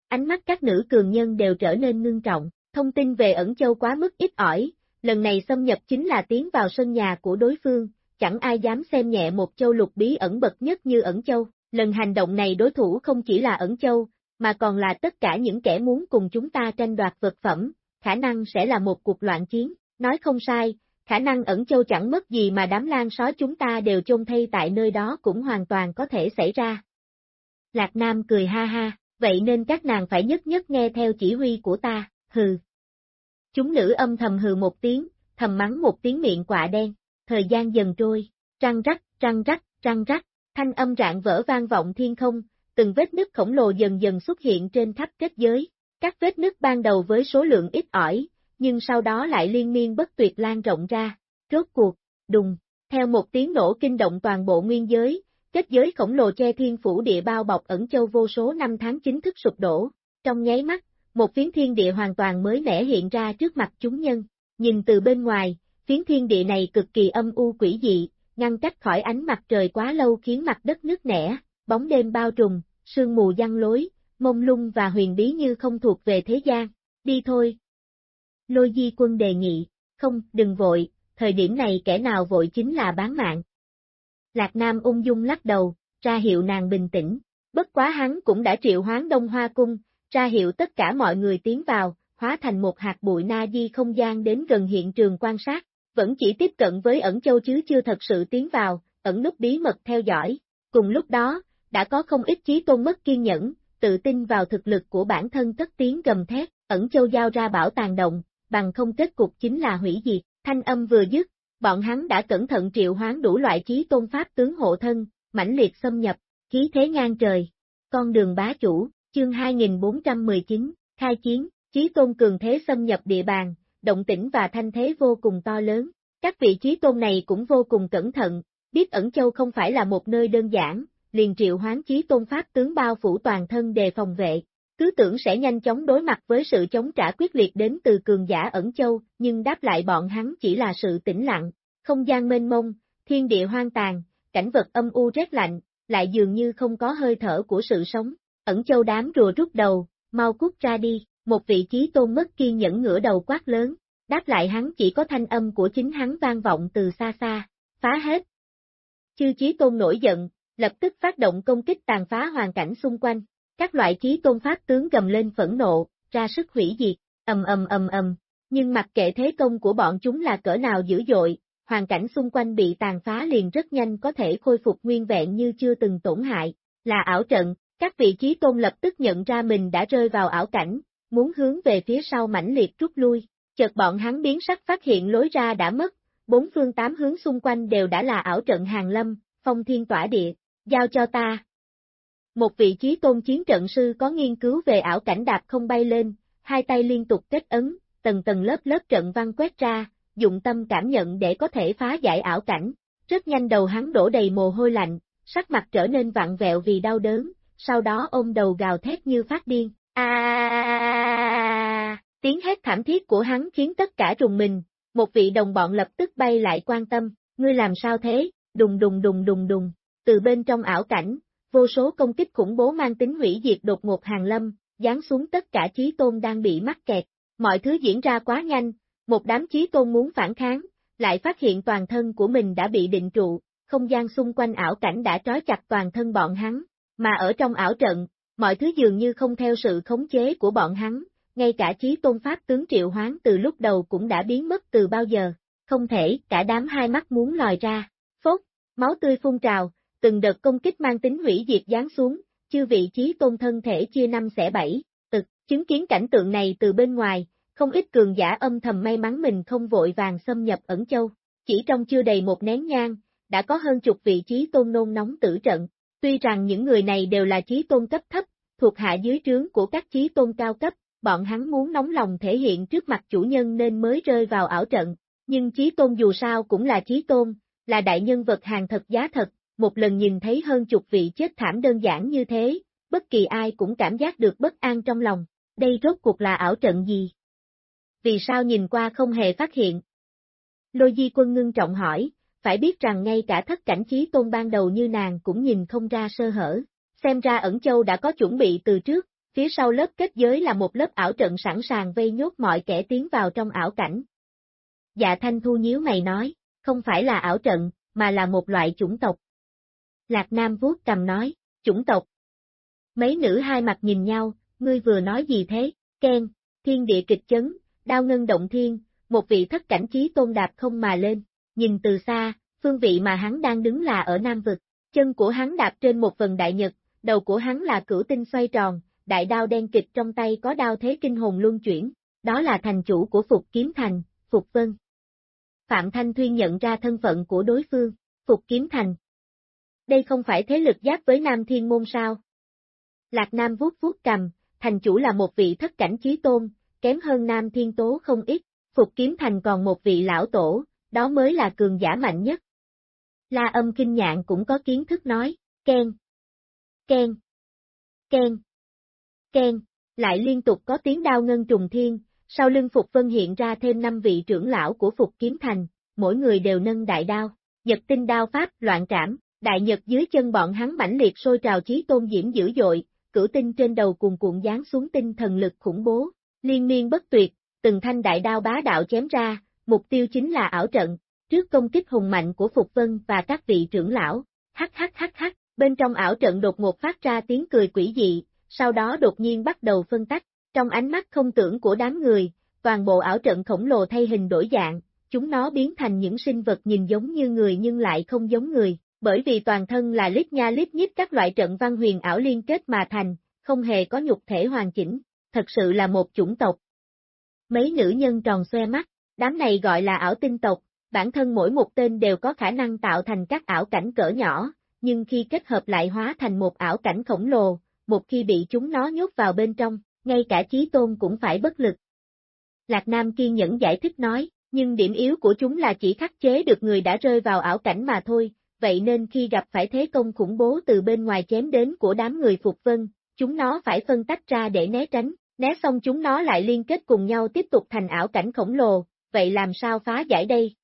[SPEAKER 1] Ánh mắt các nữ cường nhân đều trở nên ngưng trọng, thông tin về ẩn châu quá mức ít ỏi, lần này xâm nhập chính là tiến vào sân nhà của đối phương, chẳng ai dám xem nhẹ một châu lục bí ẩn bậc nhất như ẩn châu, lần hành động này đối thủ không chỉ là ẩn châu, mà còn là tất cả những kẻ muốn cùng chúng ta tranh đoạt vật phẩm, khả năng sẽ là một cuộc loạn chiến, nói không sai, khả năng ẩn châu chẳng mất gì mà đám lan sói chúng ta đều chôn thay tại nơi đó cũng hoàn toàn có thể xảy ra. Lạc Nam cười ha ha, vậy nên các nàng phải nhất nhất nghe theo chỉ huy của ta, hừ. Chúng nữ âm thầm hừ một tiếng, thầm mắng một tiếng miệng quạ đen, thời gian dần trôi, trăng rắc, trăng rắc, trăng rắc, thanh âm rạng vỡ vang vọng thiên không, từng vết nứt khổng lồ dần dần xuất hiện trên khắp kết giới. Các vết nứt ban đầu với số lượng ít ỏi, nhưng sau đó lại liên miên bất tuyệt lan rộng ra. Rốt cuộc, đùng, theo một tiếng nổ kinh động toàn bộ nguyên giới, kết giới khổng lồ che thiên phủ địa bao bọc ẩn châu vô số năm tháng chính thức sụp đổ. Trong nháy mắt, một phiến thiên địa hoàn toàn mới mẻ hiện ra trước mặt chúng nhân. Nhìn từ bên ngoài, phiến thiên địa này cực kỳ âm u quỷ dị, ngăn cách khỏi ánh mặt trời quá lâu khiến mặt đất nứt nẻ, bóng đêm bao trùm, sương mù giăng lối, mông lung và huyền bí như không thuộc về thế gian. Đi thôi. Lôi di quân đề nghị, không, đừng vội, thời điểm này kẻ nào vội chính là bán mạng. Lạc Nam ung dung lắc đầu, ra hiệu nàng bình tĩnh, bất quá hắn cũng đã triệu hoán đông hoa cung, ra hiệu tất cả mọi người tiến vào, hóa thành một hạt bụi na di không gian đến gần hiện trường quan sát, vẫn chỉ tiếp cận với ẩn châu chứ chưa thật sự tiến vào, ẩn nút bí mật theo dõi. Cùng lúc đó, đã có không ít chí tôn mất kiên nhẫn, tự tin vào thực lực của bản thân tất tiếng gầm thét, ẩn châu giao ra bảo tàng động, bằng không kết cục chính là hủy diệt, thanh âm vừa dứt, bọn hắn đã cẩn thận triệu hoán đủ loại trí tôn pháp tướng hộ thân, mãnh liệt xâm nhập, khí thế ngang trời. Con đường bá chủ, chương 2419, khai chiến, trí tôn cường thế xâm nhập địa bàn, động tĩnh và thanh thế vô cùng to lớn. Các vị trí tôn này cũng vô cùng cẩn thận, biết ẩn châu không phải là một nơi đơn giản, liền triệu hoán chí tôn pháp tướng bao phủ toàn thân đề phòng vệ. Cứ tưởng sẽ nhanh chóng đối mặt với sự chống trả quyết liệt đến từ cường giả ẩn châu, nhưng đáp lại bọn hắn chỉ là sự tĩnh lặng, không gian mênh mông, thiên địa hoang tàn, cảnh vật âm u rét lạnh, lại dường như không có hơi thở của sự sống. Ẩn châu đám rùa rút đầu, mau cút ra đi, một vị trí tôn mất kiên nhẫn ngửa đầu quát lớn, đáp lại hắn chỉ có thanh âm của chính hắn vang vọng từ xa xa, phá hết. Chư chí tôn nổi giận, lập tức phát động công kích tàn phá hoàn cảnh xung quanh, các loại chí tôn pháp tướng gầm lên phẫn nộ, ra sức hủy diệt, ầm ầm ầm ầm, nhưng mặc kệ thế công của bọn chúng là cỡ nào dữ dội, hoàn cảnh xung quanh bị tàn phá liền rất nhanh có thể khôi phục nguyên vẹn như chưa từng tổn hại, là ảo trận, các vị trí tôn lập tức nhận ra mình đã rơi vào ảo cảnh, muốn hướng về phía sau mãnh liệt rút lui, chợt bọn hắn biến sắc phát hiện lối ra đã mất, bốn phương tám hướng xung quanh đều đã là ảo trận hàng lâm, phong thiên tỏa địa, giao cho ta. Một vị trí tôn chiến trận sư có nghiên cứu về ảo cảnh đạp không bay lên, hai tay liên tục kết ấn, tầng tầng lớp lớp trận văn quét ra, dụng tâm cảm nhận để có thể phá giải ảo cảnh. Rất nhanh đầu hắn đổ đầy mồ hôi lạnh, sắc mặt trở nên vặn vẹo vì đau đớn, sau đó ôm đầu gào thét như phát điên. À! tiếng hét thảm thiết của hắn khiến tất cả rùng mình, một vị đồng bọn lập tức bay lại quan tâm, ngươi làm sao thế, đùng đùng đùng đùng đùng, từ bên trong ảo cảnh, vô số công kích khủng bố mang tính hủy diệt đột ngột hàng lâm, giáng xuống tất cả chí tôn đang bị mắc kẹt, mọi thứ diễn ra quá nhanh, một đám chí tôn muốn phản kháng, lại phát hiện toàn thân của mình đã bị định trụ, không gian xung quanh ảo cảnh đã trói chặt toàn thân bọn hắn, mà ở trong ảo trận, mọi thứ dường như không theo sự khống chế của bọn hắn, ngay cả chí tôn pháp tướng triệu hoán từ lúc đầu cũng đã biến mất từ bao giờ, không thể, cả đám hai mắt muốn lòi ra, phốt, máu tươi phun trào, từng đợt công kích mang tính hủy diệt giáng xuống, chư vị chí tôn thân thể chia năm xẻ bảy, tực, chứng kiến cảnh tượng này từ bên ngoài, không ít cường giả âm thầm may mắn mình không vội vàng xâm nhập ẩn châu, chỉ trong chưa đầy một nén nhang, đã có hơn chục vị trí tôn nôn nóng tử trận, tuy rằng những người này đều là trí tôn cấp thấp, thuộc hạ dưới trướng của các trí tôn cao cấp, bọn hắn muốn nóng lòng thể hiện trước mặt chủ nhân nên mới rơi vào ảo trận, nhưng trí tôn dù sao cũng là trí tôn, là đại nhân vật hàng thật giá thật, một lần nhìn thấy hơn chục vị chết thảm đơn giản như thế, bất kỳ ai cũng cảm giác được bất an trong lòng, đây rốt cuộc là ảo trận gì? Vì sao nhìn qua không hề phát hiện? Lôi di quân ngưng trọng hỏi, phải biết rằng ngay cả thất cảnh trí tôn ban đầu như nàng cũng nhìn không ra sơ hở, xem ra ẩn châu đã có chuẩn bị từ trước, phía sau lớp kết giới là một lớp ảo trận sẵn sàng vây nhốt mọi kẻ tiến vào trong ảo cảnh. Dạ thanh thu nhíu mày nói, không phải là ảo trận, mà là một loại chủng tộc. Lạc Nam vuốt cầm nói, chủng tộc. Mấy nữ hai mặt nhìn nhau, ngươi vừa nói gì thế, Ken, thiên địa kịch chấn, đao ngân động thiên, một vị thất cảnh trí tôn đạp không mà lên, nhìn từ xa, phương vị mà hắn đang đứng là ở Nam Vực, chân của hắn đạp trên một phần đại nhật, đầu của hắn là cửu tinh xoay tròn, đại đao đen kịch trong tay có đao thế kinh hồn luân chuyển, đó là thành chủ của Phục Kiếm Thành, Phục Vân. Phạm Thanh Thuyên nhận ra thân phận của đối phương, Phục Kiếm Thành. Đây không phải thế lực giáp với Nam Thiên Môn sao? Lạc Nam vuốt vuốt cầm, thành chủ là một vị thất cảnh chí tôn, kém hơn Nam Thiên Tố không ít, Phục Kiếm Thành còn một vị lão tổ, đó mới là cường giả mạnh nhất. La âm kinh nhạn cũng có kiến thức nói, khen, khen, khen, khen, lại liên tục có tiếng đao ngân trùng thiên, sau lưng Phục Vân hiện ra thêm năm vị trưởng lão của Phục Kiếm Thành, mỗi người đều nâng đại đao, nhật tinh đao pháp loạn trảm, đại nhật dưới chân bọn hắn mãnh liệt sôi trào chí tôn diễm dữ dội, cửu tinh trên đầu cùng cuộn giáng xuống tinh thần lực khủng bố, liên miên bất tuyệt, từng thanh đại đao bá đạo chém ra, mục tiêu chính là ảo trận, trước công kích hùng mạnh của Phục Vân và các vị trưởng lão, hắc hắc hắc hắc, bên trong ảo trận đột ngột phát ra tiếng cười quỷ dị, sau đó đột nhiên bắt đầu phân tách, trong ánh mắt không tưởng của đám người, toàn bộ ảo trận khổng lồ thay hình đổi dạng, chúng nó biến thành những sinh vật nhìn giống như người nhưng lại không giống người, bởi vì toàn thân là lít nha lít nhít các loại trận văn huyền ảo liên kết mà thành, không hề có nhục thể hoàn chỉnh, thật sự là một chủng tộc. Mấy nữ nhân tròn xoe mắt, đám này gọi là ảo tinh tộc, bản thân mỗi một tên đều có khả năng tạo thành các ảo cảnh cỡ nhỏ, nhưng khi kết hợp lại hóa thành một ảo cảnh khổng lồ, một khi bị chúng nó nhốt vào bên trong, ngay cả chí tôn cũng phải bất lực. Lạc Nam kiên nhẫn giải thích nói, nhưng điểm yếu của chúng là chỉ khắc chế được người đã rơi vào ảo cảnh mà thôi, vậy nên khi gặp phải thế công khủng bố từ bên ngoài chém đến của đám người Phục Vân, chúng nó phải phân tách ra để né tránh, né xong chúng nó lại liên kết cùng nhau tiếp tục thành ảo cảnh khổng lồ, vậy làm sao phá giải đây?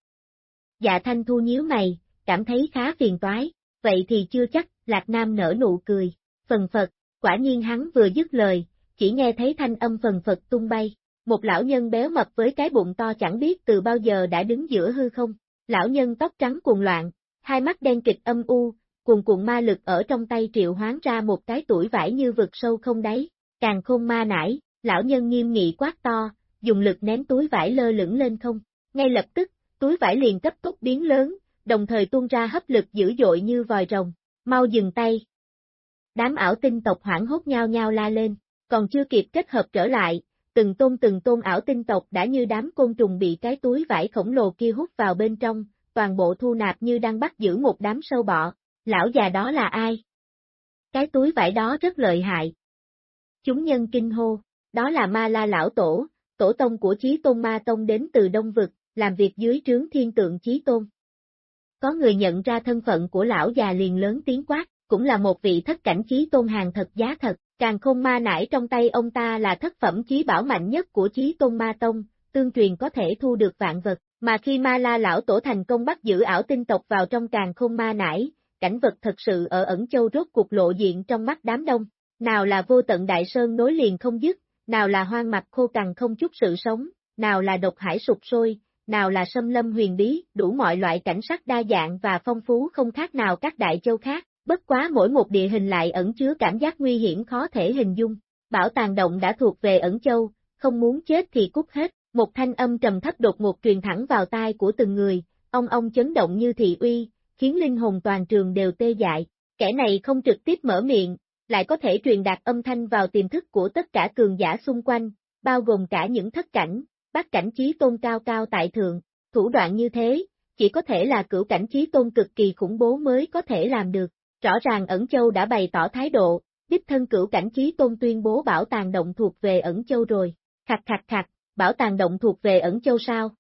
[SPEAKER 1] Dạ Thanh Thu nhíu mày, cảm thấy khá phiền toái, vậy thì chưa chắc, Lạc Nam nở nụ cười, phần phật, quả nhiên hắn vừa dứt lời, chỉ nghe thấy thanh âm phần phật tung bay, một lão nhân béo mập với cái bụng to chẳng biết từ bao giờ đã đứng giữa hư không, lão nhân tóc trắng cuồng loạn, hai mắt đen kịch âm u, cuồn cuộn ma lực ở trong tay triệu hoán ra một cái tuổi vải như vực sâu không đáy, càng khôn ma nải, lão nhân nghiêm nghị quát to, dùng lực ném túi vải lơ lửng lên không, ngay lập tức, túi vải liền cấp tốc biến lớn, đồng thời tuôn ra hấp lực dữ dội như vòi rồng, mau dừng tay. Đám ảo tinh tộc hoảng hốt nhau nhau la lên, còn chưa kịp kết hợp trở lại, từng tôn từng tôn ảo tinh tộc đã như đám côn trùng bị cái túi vải khổng lồ kia hút vào bên trong, toàn bộ thu nạp như đang bắt giữ một đám sâu bọ, lão già đó là ai? Cái túi vải đó rất lợi hại. Chúng nhân kinh hô, đó là ma la lão tổ, tổ tông của chí tôn ma tông đến từ Đông Vực, làm việc dưới trướng thiên tượng chí tôn. Có người nhận ra thân phận của lão già liền lớn tiếng quát, cũng là một vị thất cảnh chí tôn hàng thật giá thật, càng không ma nải trong tay ông ta là thất phẩm chí bảo mạnh nhất của chí tôn ma tông, tương truyền có thể thu được vạn vật, mà khi ma la lão tổ thành công bắt giữ ảo tinh tộc vào trong càng không ma nải, cảnh vật thật sự ở ẩn châu rốt cuộc lộ diện trong mắt đám đông, nào là vô tận đại sơn nối liền không dứt, nào là hoang mạch khô cằn không chút sự sống, nào là độc hải sụp sôi, nào là sâm lâm huyền bí, đủ mọi loại cảnh sắc đa dạng và phong phú không khác nào các đại châu khác, bất quá mỗi một địa hình lại ẩn chứa cảm giác nguy hiểm khó thể hình dung. Bảo tàng động đã thuộc về ẩn châu, không muốn chết thì cút hết, một thanh âm trầm thấp đột ngột truyền thẳng vào tai của từng người, ông ông chấn động như thị uy, khiến linh hồn toàn trường đều tê dại. Kẻ này không trực tiếp mở miệng, lại có thể truyền đạt âm thanh vào tiềm thức của tất cả cường giả xung quanh, bao gồm cả những thất cảnh, bát cảnh trí tôn cao cao tại thượng, thủ đoạn như thế, chỉ có thể là cửu cảnh trí tôn cực kỳ khủng bố mới có thể làm được. Rõ ràng ẩn châu đã bày tỏ thái độ, đích thân cửu cảnh trí tôn tuyên bố bảo tàng động thuộc về ẩn châu rồi. Khặt khặt khặt, bảo tàng động thuộc về ẩn châu sao?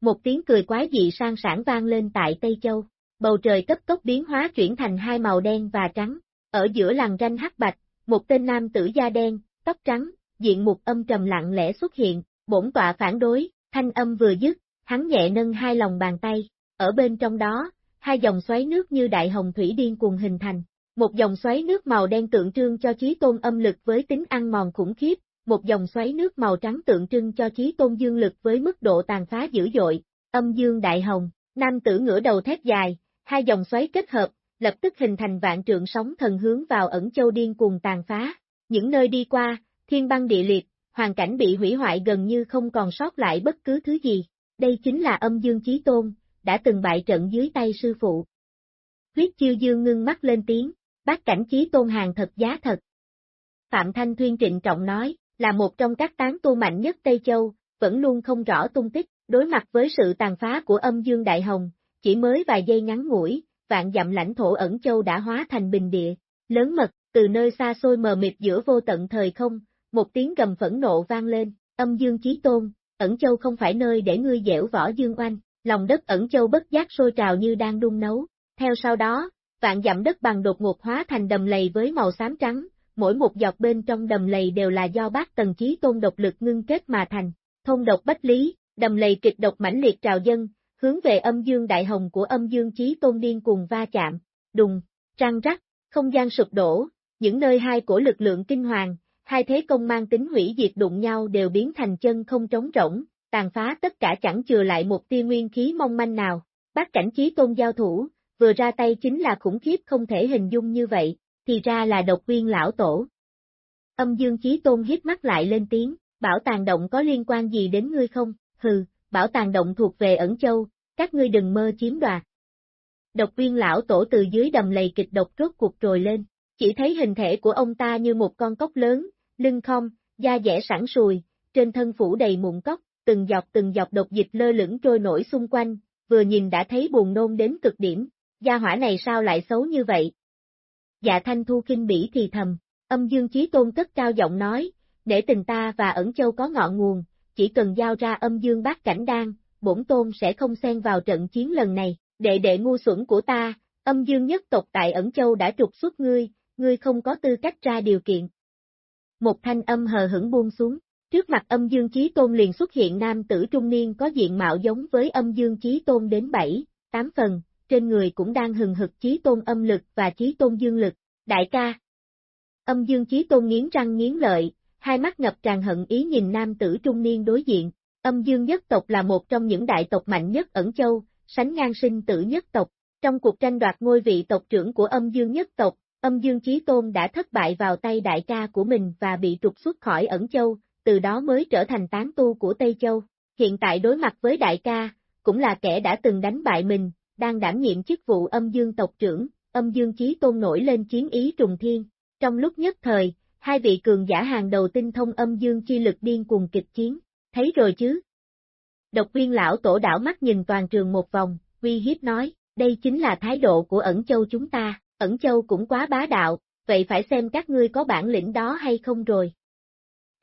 [SPEAKER 1] Một tiếng cười quái dị sang sản vang lên tại Tây Châu, bầu trời cấp tốc biến hóa chuyển thành hai màu đen và trắng, ở giữa làng ranh hắc bạch, một tên nam tử da đen, tóc trắng, diện mục âm trầm lặng lẽ xuất hiện, bổn tọa phản đối, thanh âm vừa dứt, hắn nhẹ nâng hai lòng bàn tay, ở bên trong đó, hai dòng xoáy nước như đại hồng thủy điên cuồng hình thành. Một dòng xoáy nước màu đen tượng trưng cho chí tôn âm lực với tính ăn mòn khủng khiếp, một dòng xoáy nước màu trắng tượng trưng cho chí tôn dương lực với mức độ tàn phá dữ dội, âm dương đại hồng, nam tử ngửa đầu thét dài, hai dòng xoáy kết hợp, lập tức hình thành vạn trượng sóng thần hướng vào ẩn châu điên cuồng tàn phá. Những nơi đi qua, thiên băng địa liệt, hoàn cảnh bị hủy hoại gần như không còn sót lại bất cứ thứ gì. Đây chính là âm dương chí tôn, đã từng bại trận dưới tay sư phụ. Huyết chiêu dương ngưng mắt lên tiếng, bác cảnh chí tôn hàng thật giá thật. Phạm Thanh Thuyên trịnh trọng nói, là một trong các tán tu mạnh nhất Tây Châu, vẫn luôn không rõ tung tích, đối mặt với sự tàn phá của âm dương đại hồng, chỉ mới vài giây ngắn ngủi, vạn dặm lãnh thổ ẩn châu đã hóa thành bình địa, lớn mật, từ nơi xa xôi mờ mịt giữa vô tận thời không, một tiếng gầm phẫn nộ vang lên, âm dương chí tôn, ẩn châu không phải nơi để ngươi dẻo võ dương oanh, lòng đất ẩn châu bất giác sôi trào như đang đun nấu, theo sau đó, vạn dặm đất bằng đột ngột hóa thành đầm lầy với màu xám trắng, mỗi một dọc bên trong đầm lầy đều là do bát tần chí tôn độc lực ngưng kết mà thành, thôn độc bách lý, đầm lầy kịch độc mãnh liệt trào dân, hướng về âm dương đại hồng của âm dương chí tôn điên cùng va chạm, đùng, trăng rắc, không gian sụp đổ, những nơi hai của lực lượng kinh hoàng, hai thế công mang tính hủy diệt đụng nhau đều biến thành chân không trống rỗng, tàn phá tất cả chẳng chừa lại một tia nguyên khí mong manh nào. Bác cảnh chí tôn giao thủ, vừa ra tay chính là khủng khiếp không thể hình dung như vậy, thì ra là độc viên lão tổ. Âm dương chí tôn hít mắt lại lên tiếng, bảo tàng động có liên quan gì đến ngươi không, hừ, bảo tàng động thuộc về ẩn châu, các ngươi đừng mơ chiếm đoạt. Độc viên lão tổ từ dưới đầm lầy kịch độc rốt cuộc trồi lên, chỉ thấy hình thể của ông ta như một con cốc lớn, lưng không, da dẻ sẵn sùi, trên thân phủ đầy mụn cốc, từng dọc từng dọc độc dịch lơ lửng trôi nổi xung quanh, vừa nhìn đã thấy buồn nôn đến cực điểm, gia hỏa này sao lại xấu như vậy? Dạ thanh thu kinh bỉ thì thầm, âm dương chí tôn cất cao giọng nói, để tình ta và ẩn châu có ngọn nguồn, chỉ cần giao ra âm dương bát cảnh đan, bổn tôn sẽ không xen vào trận chiến lần này, đệ đệ ngu xuẩn của ta, âm dương nhất tộc tại ẩn châu đã trục xuất ngươi, ngươi không có tư cách ra điều kiện. Một thanh âm hờ hững buông xuống, trước mặt âm dương chí tôn liền xuất hiện nam tử trung niên có diện mạo giống với âm dương chí tôn đến 7, 8 phần, trên người cũng đang hừng hực chí tôn âm lực và chí tôn dương lực, đại ca. Âm dương chí tôn nghiến răng nghiến lợi, hai mắt ngập tràn hận ý nhìn nam tử trung niên đối diện, âm dương nhất tộc là một trong những đại tộc mạnh nhất ẩn châu, sánh ngang sinh tử nhất tộc. Trong cuộc tranh đoạt ngôi vị tộc trưởng của âm dương nhất tộc, âm dương chí tôn đã thất bại vào tay đại ca của mình và bị trục xuất khỏi ẩn châu, từ đó mới trở thành tán tu của Tây Châu. Hiện tại đối mặt với đại ca, cũng là kẻ đã từng đánh bại mình, đang đảm nhiệm chức vụ âm dương tộc trưởng, âm dương chí tôn nổi lên chiến ý trùng thiên. Trong lúc nhất thời, hai vị cường giả hàng đầu tinh thông âm dương chi lực điên cùng kịch chiến, thấy rồi chứ? Độc viên lão tổ đảo mắt nhìn toàn trường một vòng, uy hiếp nói, đây chính là thái độ của ẩn châu chúng ta, ẩn châu cũng quá bá đạo, vậy phải xem các ngươi có bản lĩnh đó hay không rồi.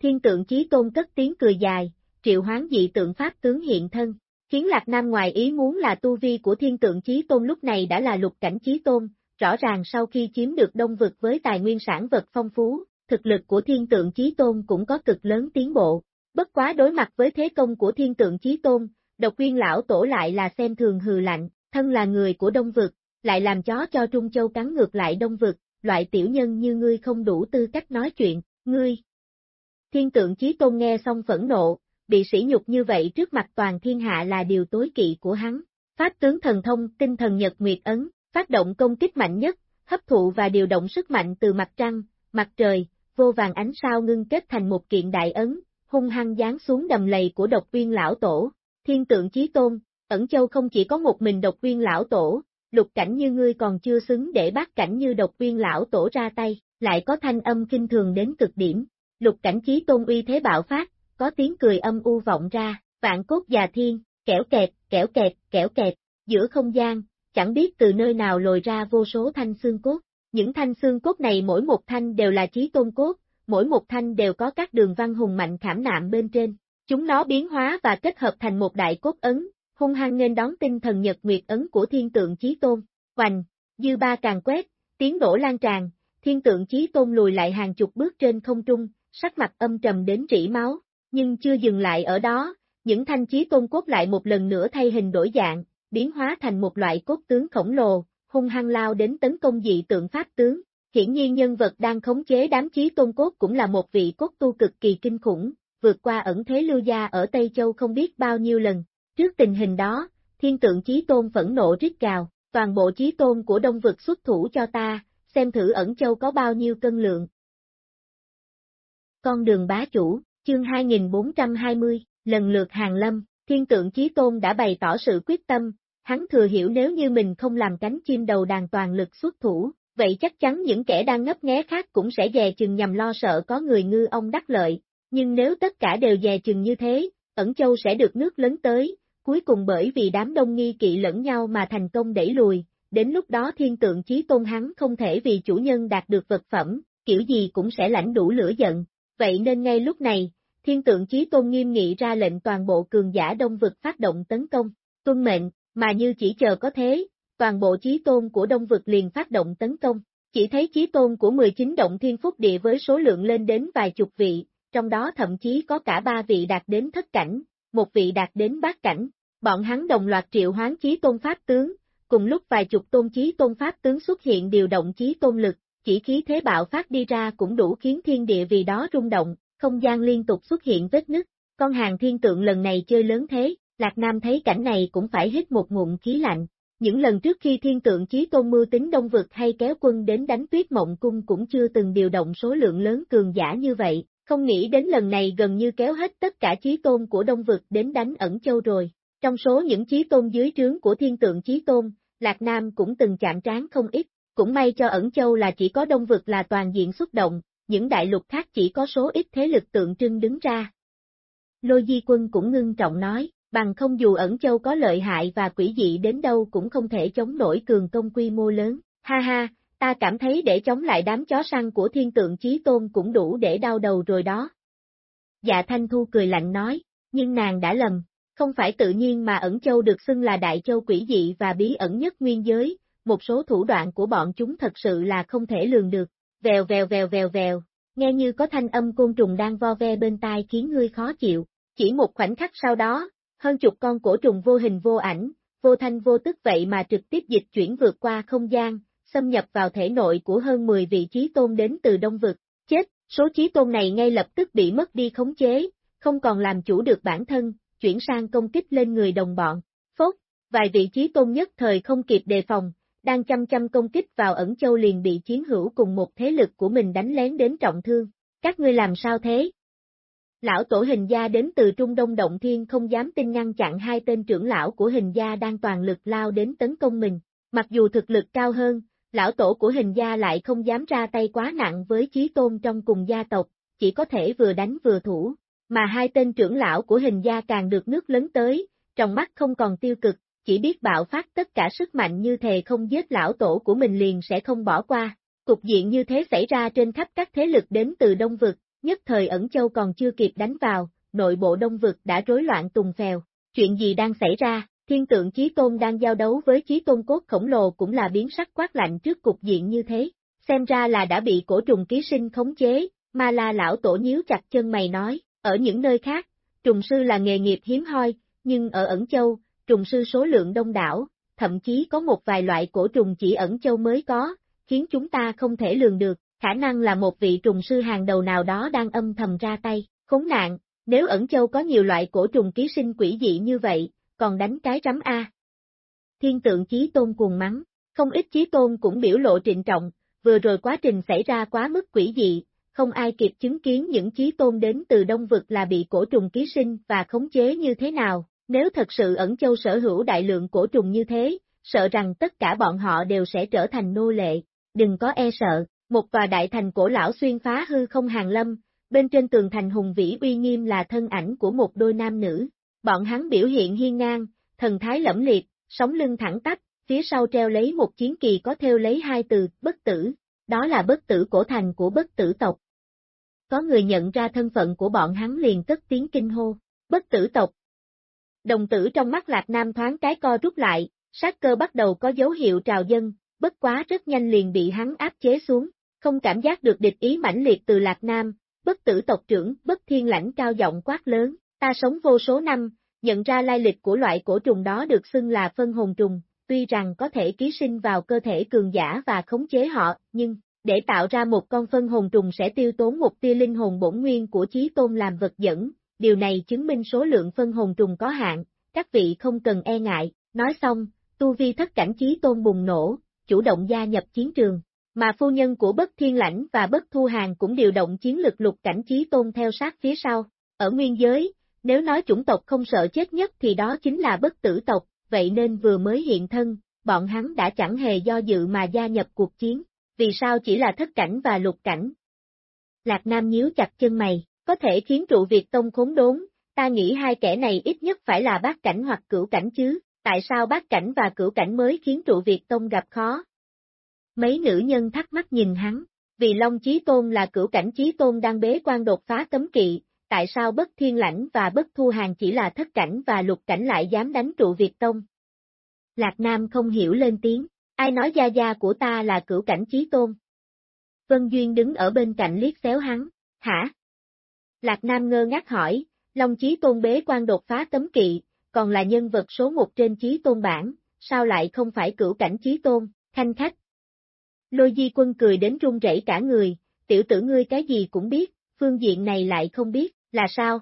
[SPEAKER 1] Thiên tượng chí tôn cất tiếng cười dài, triệu hoán dị tượng pháp tướng hiện thân, khiến Lạc Nam ngoài ý muốn là tu vi của thiên tượng chí tôn lúc này đã là lục cảnh chí tôn, rõ ràng sau khi chiếm được đông vực với tài nguyên sản vật phong phú, thực lực của thiên tượng chí tôn cũng có cực lớn tiến bộ. Bất quá đối mặt với thế công của thiên tượng chí tôn, độc quyên lão tổ lại là xem thường hừ lạnh, thân là người của đông vực, lại làm chó cho Trung Châu cắn ngược lại đông vực, loại tiểu nhân như ngươi không đủ tư cách nói chuyện, ngươi. Thiên tượng chí tôn nghe xong phẫn nộ, bị sỉ nhục như vậy trước mặt toàn thiên hạ là điều tối kỵ của hắn. Pháp tướng thần thông tinh thần nhật nguyệt ấn, phát động công kích mạnh nhất, hấp thụ và điều động sức mạnh từ mặt trăng, mặt trời, vô vàng ánh sao ngưng kết thành một kiện đại ấn, hung hăng giáng xuống đầm lầy của độc viên lão tổ. Thiên tượng chí tôn, ẩn châu không chỉ có một mình độc viên lão tổ, lục cảnh như ngươi còn chưa xứng để bác cảnh như độc viên lão tổ ra tay, lại có thanh âm kinh thường đến cực điểm. Lục cảnh chí tôn uy thế bạo phát, có tiếng cười âm u vọng ra, vạn cốt già thiên, kẻo kẹt, kẻo kẹt, kẻo kẹt, giữa không gian, chẳng biết từ nơi nào lồi ra vô số thanh xương cốt. Những thanh xương cốt này mỗi một thanh đều là chí tôn cốt, mỗi một thanh đều có các đường văn hùng mạnh khảm nạm bên trên. Chúng nó biến hóa và kết hợp thành một đại cốt ấn, hung hăng nên đón tinh thần nhật nguyệt ấn của thiên tượng chí tôn. Hoành, dư ba càng quét, tiếng đổ lan tràn, thiên tượng chí tôn lùi lại hàng chục bước trên không trung, sắc mặt âm trầm đến rỉ máu, nhưng chưa dừng lại ở đó, những thanh chí tôn cốt lại một lần nữa thay hình đổi dạng, biến hóa thành một loại cốt tướng khổng lồ, hung hăng lao đến tấn công dị tượng pháp tướng. Hiển nhiên nhân vật đang khống chế đám chí tôn cốt cũng là một vị cốt tu cực kỳ kinh khủng, vượt qua ẩn thế lưu gia ở Tây Châu không biết bao nhiêu lần. Trước tình hình đó, thiên tượng chí tôn phẫn nộ rít gào, toàn bộ chí tôn của đông vực xuất thủ cho ta, xem thử ẩn châu có bao nhiêu cân lượng. Con đường bá chủ, chương 2420, lần lượt hàng lâm, thiên tượng chí tôn đã bày tỏ sự quyết tâm, hắn thừa hiểu nếu như mình không làm cánh chim đầu đàn toàn lực xuất thủ, vậy chắc chắn những kẻ đang ngấp nghé khác cũng sẽ dè chừng nhằm lo sợ có người ngư ông đắc lợi, nhưng nếu tất cả đều dè chừng như thế, ẩn châu sẽ được nước lớn tới, cuối cùng bởi vì đám đông nghi kỵ lẫn nhau mà thành công đẩy lùi, đến lúc đó thiên tượng chí tôn hắn không thể vì chủ nhân đạt được vật phẩm, kiểu gì cũng sẽ lãnh đủ lửa giận, vậy nên ngay lúc này, thiên tượng chí tôn nghiêm nghị ra lệnh toàn bộ cường giả đông vực phát động tấn công, tuân mệnh, mà như chỉ chờ có thế, toàn bộ chí tôn của đông vực liền phát động tấn công, chỉ thấy chí tôn của 19 động thiên phúc địa với số lượng lên đến vài chục vị, trong đó thậm chí có cả ba vị đạt đến thất cảnh, một vị đạt đến bát cảnh, bọn hắn đồng loạt triệu hoán chí tôn pháp tướng, cùng lúc vài chục tôn chí tôn pháp tướng xuất hiện điều động chí tôn lực, chỉ khí thế bạo phát đi ra cũng đủ khiến thiên địa vì đó rung động, không gian liên tục xuất hiện vết nứt, con hàng thiên tượng lần này chơi lớn thế, Lạc Nam thấy cảnh này cũng phải hít một ngụm khí lạnh. Những lần trước khi thiên tượng chí tôn mưu tính đông vực hay kéo quân đến đánh tuyết mộng cung cũng chưa từng điều động số lượng lớn cường giả như vậy, không nghĩ đến lần này gần như kéo hết tất cả chí tôn của đông vực đến đánh ẩn châu rồi. Trong số những chí tôn dưới trướng của thiên tượng chí tôn, Lạc Nam cũng từng chạm trán không ít, cũng may cho ẩn châu là chỉ có đông vực là toàn diện xuất động, những đại lục khác chỉ có số ít thế lực tượng trưng đứng ra. Lôi Di Quân cũng ngưng trọng nói, bằng không dù ẩn châu có lợi hại và quỷ dị đến đâu cũng không thể chống nổi cường công quy mô lớn, ha ha, ta cảm thấy để chống lại đám chó săn của thiên tượng chí tôn cũng đủ để đau đầu rồi đó. Dạ Thanh Thu cười lạnh nói, nhưng nàng đã lầm, không phải tự nhiên mà ẩn châu được xưng là đại châu quỷ dị và bí ẩn nhất nguyên giới, một số thủ đoạn của bọn chúng thật sự là không thể lường được, vèo vèo vèo vèo vèo, nghe như có thanh âm côn trùng đang vo ve bên tai khiến ngươi khó chịu, chỉ một khoảnh khắc sau đó, hơn chục con cổ trùng vô hình vô ảnh, vô thanh vô tức vậy mà trực tiếp dịch chuyển vượt qua không gian, xâm nhập vào thể nội của hơn 10 vị trí tôn đến từ đông vực, chết, số trí tôn này ngay lập tức bị mất đi khống chế, không còn làm chủ được bản thân, chuyển sang công kích lên người đồng bọn, phốt, vài vị trí tôn nhất thời không kịp đề phòng, đang chăm chăm công kích vào ẩn châu liền bị chiến hữu cùng một thế lực của mình đánh lén đến trọng thương, các ngươi làm sao thế? Lão tổ hình gia đến từ Trung Đông Động Thiên không dám tin ngăn chặn hai tên trưởng lão của hình gia đang toàn lực lao đến tấn công mình, mặc dù thực lực cao hơn, lão tổ của hình gia lại không dám ra tay quá nặng với chí tôn trong cùng gia tộc, chỉ có thể vừa đánh vừa thủ, mà hai tên trưởng lão của hình gia càng được nước lớn tới, trong mắt không còn tiêu cực, chỉ biết bạo phát tất cả sức mạnh như thề không giết lão tổ của mình liền sẽ không bỏ qua. Cục diện như thế xảy ra trên khắp các thế lực đến từ Đông Vực, nhất thời ẩn châu còn chưa kịp đánh vào, nội bộ Đông Vực đã rối loạn tùng phèo. Chuyện gì đang xảy ra, thiên tượng Chí Tôn đang giao đấu với Chí Tôn cốt khổng lồ cũng là biến sắc quát lạnh trước cục diện như thế. Xem ra là đã bị cổ trùng ký sinh khống chế, ma la lão tổ nhíu chặt chân mày nói, ở những nơi khác, trùng sư là nghề nghiệp hiếm hoi, nhưng ở ẩn châu, trùng sư số lượng đông đảo, thậm chí có một vài loại cổ trùng chỉ ẩn châu mới có, khiến chúng ta không thể lường được, khả năng là một vị trùng sư hàng đầu nào đó đang âm thầm ra tay, khốn nạn, nếu ẩn châu có nhiều loại cổ trùng ký sinh quỷ dị như vậy, còn đánh cái rắm A. Thiên tượng chí tôn cuồng mắng, không ít chí tôn cũng biểu lộ trịnh trọng, vừa rồi quá trình xảy ra quá mức quỷ dị, không ai kịp chứng kiến những chí tôn đến từ đông vực là bị cổ trùng ký sinh và khống chế như thế nào, nếu thật sự ẩn châu sở hữu đại lượng cổ trùng như thế, sợ rằng tất cả bọn họ đều sẽ trở thành nô lệ, đừng có e sợ, một tòa đại thành cổ lão xuyên phá hư không hàng lâm, bên trên tường thành hùng vĩ uy nghiêm là thân ảnh của một đôi nam nữ, bọn hắn biểu hiện hiên ngang, thần thái lẫm liệt, sống lưng thẳng tắp, phía sau treo lấy một chiến kỳ có theo lấy hai từ, bất tử, đó là bất tử cổ thành của bất tử tộc. Có người nhận ra thân phận của bọn hắn liền cất tiếng kinh hô, bất tử tộc, Đồng tử trong mắt Lạc Nam thoáng cái co rút lại, sát cơ bắt đầu có dấu hiệu trào dân, bất quá rất nhanh liền bị hắn áp chế xuống, không cảm giác được địch ý mãnh liệt từ Lạc Nam, bất tử tộc trưởng, bất thiên lãnh cao giọng quát lớn, ta sống vô số năm, nhận ra lai lịch của loại cổ trùng đó được xưng là phân hồn trùng, tuy rằng có thể ký sinh vào cơ thể cường giả và khống chế họ, nhưng, để tạo ra một con phân hồn trùng sẽ tiêu tốn một tia linh hồn bổn nguyên của chí tôn làm vật dẫn, điều này chứng minh số lượng phân hồn trùng có hạn, các vị không cần e ngại, nói xong, tu vi thất cảnh trí tôn bùng nổ, chủ động gia nhập chiến trường, mà phu nhân của bất thiên lãnh và bất thu hàng cũng điều động chiến lực lục cảnh trí tôn theo sát phía sau, ở nguyên giới, nếu nói chủng tộc không sợ chết nhất thì đó chính là bất tử tộc, vậy nên vừa mới hiện thân, bọn hắn đã chẳng hề do dự mà gia nhập cuộc chiến. vì sao chỉ là thất cảnh và lục cảnh? Lạc Nam nhíu chặt chân mày, có thể khiến trụ Việt Tông khốn đốn, ta nghĩ hai kẻ này ít nhất phải là bát cảnh hoặc cửu cảnh chứ, tại sao bát cảnh và cửu cảnh mới khiến trụ Việt Tông gặp khó? Mấy nữ nhân thắc mắc nhìn hắn, vì Long Chí Tôn là cửu cảnh Chí Tôn đang bế quan đột phá cấm kỵ, tại sao bất thiên lãnh và bất thu hàng chỉ là thất cảnh và lục cảnh lại dám đánh trụ Việt Tông? Lạc Nam không hiểu lên tiếng, ai nói gia gia của ta là cửu cảnh Chí Tôn? Vân Duyên đứng ở bên cạnh liếc xéo hắn, hả? Lạc Nam ngơ ngác hỏi, Long Chí Tôn bế quan đột phá cấm kỵ, còn là nhân vật số một trên Chí Tôn bản, sao lại không phải cửu cảnh Chí Tôn, thanh khách? Lôi di quân cười đến run rẩy cả người, tiểu tử ngươi cái gì cũng biết, phương diện này lại không biết, là sao?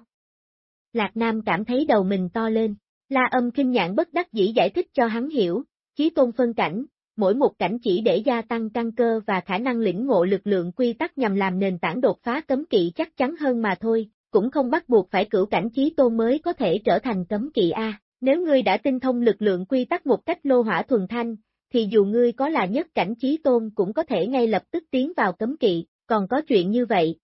[SPEAKER 1] Lạc Nam cảm thấy đầu mình to lên, la âm kinh nhãn bất đắc dĩ giải thích cho hắn hiểu, chí tôn phân cảnh, mỗi một cảnh chỉ để gia tăng căn cơ và khả năng lĩnh ngộ lực lượng quy tắc nhằm làm nền tảng đột phá cấm kỵ chắc chắn hơn mà thôi, cũng không bắt buộc phải cửu cảnh chí tôn mới có thể trở thành cấm kỵ A. Nếu ngươi đã tinh thông lực lượng quy tắc một cách lô hỏa thuần thanh, thì dù ngươi có là nhất cảnh trí tôn cũng có thể ngay lập tức tiến vào cấm kỵ, còn có chuyện như vậy.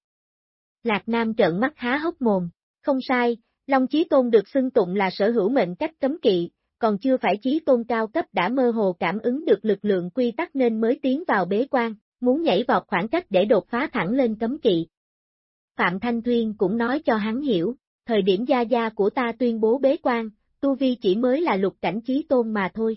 [SPEAKER 1] Lạc Nam trợn mắt há hốc mồm, không sai, Long Chí Tôn được xưng tụng là sở hữu mệnh cách cấm kỵ, còn chưa phải Chí Tôn cao cấp đã mơ hồ cảm ứng được lực lượng quy tắc nên mới tiến vào bế quan, muốn nhảy vọt khoảng cách để đột phá thẳng lên cấm kỵ. Phạm Thanh Thuyên cũng nói cho hắn hiểu, thời điểm gia gia của ta tuyên bố bế quan, Tu Vi chỉ mới là lục cảnh Chí Tôn mà thôi.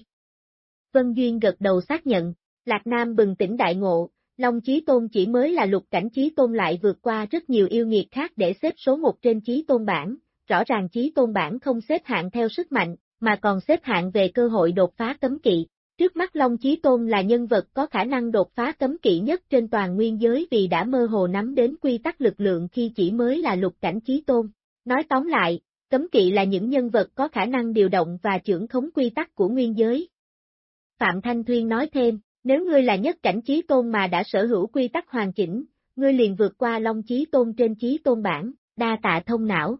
[SPEAKER 1] Vân Duyên gật đầu xác nhận, Lạc Nam bừng tỉnh đại ngộ, Long Chí Tôn chỉ mới là lục cảnh Chí Tôn lại vượt qua rất nhiều yêu nghiệt khác để xếp số một trên Chí Tôn bảng, rõ ràng Chí Tôn bảng không xếp hạng theo sức mạnh, mà còn xếp hạng về cơ hội đột phá cấm kỵ. Trước mắt Long Chí Tôn là nhân vật có khả năng đột phá cấm kỵ nhất trên toàn nguyên giới vì đã mơ hồ nắm đến quy tắc lực lượng khi chỉ mới là lục cảnh Chí Tôn. Nói tóm lại, cấm kỵ là những nhân vật có khả năng điều động và trưởng khống quy tắc của nguyên giới, Phạm Thanh Thuyên nói thêm, nếu ngươi là nhất cảnh trí tôn mà đã sở hữu quy tắc hoàn chỉnh, ngươi liền vượt qua long trí tôn trên trí tôn bản, đa tạ thông não.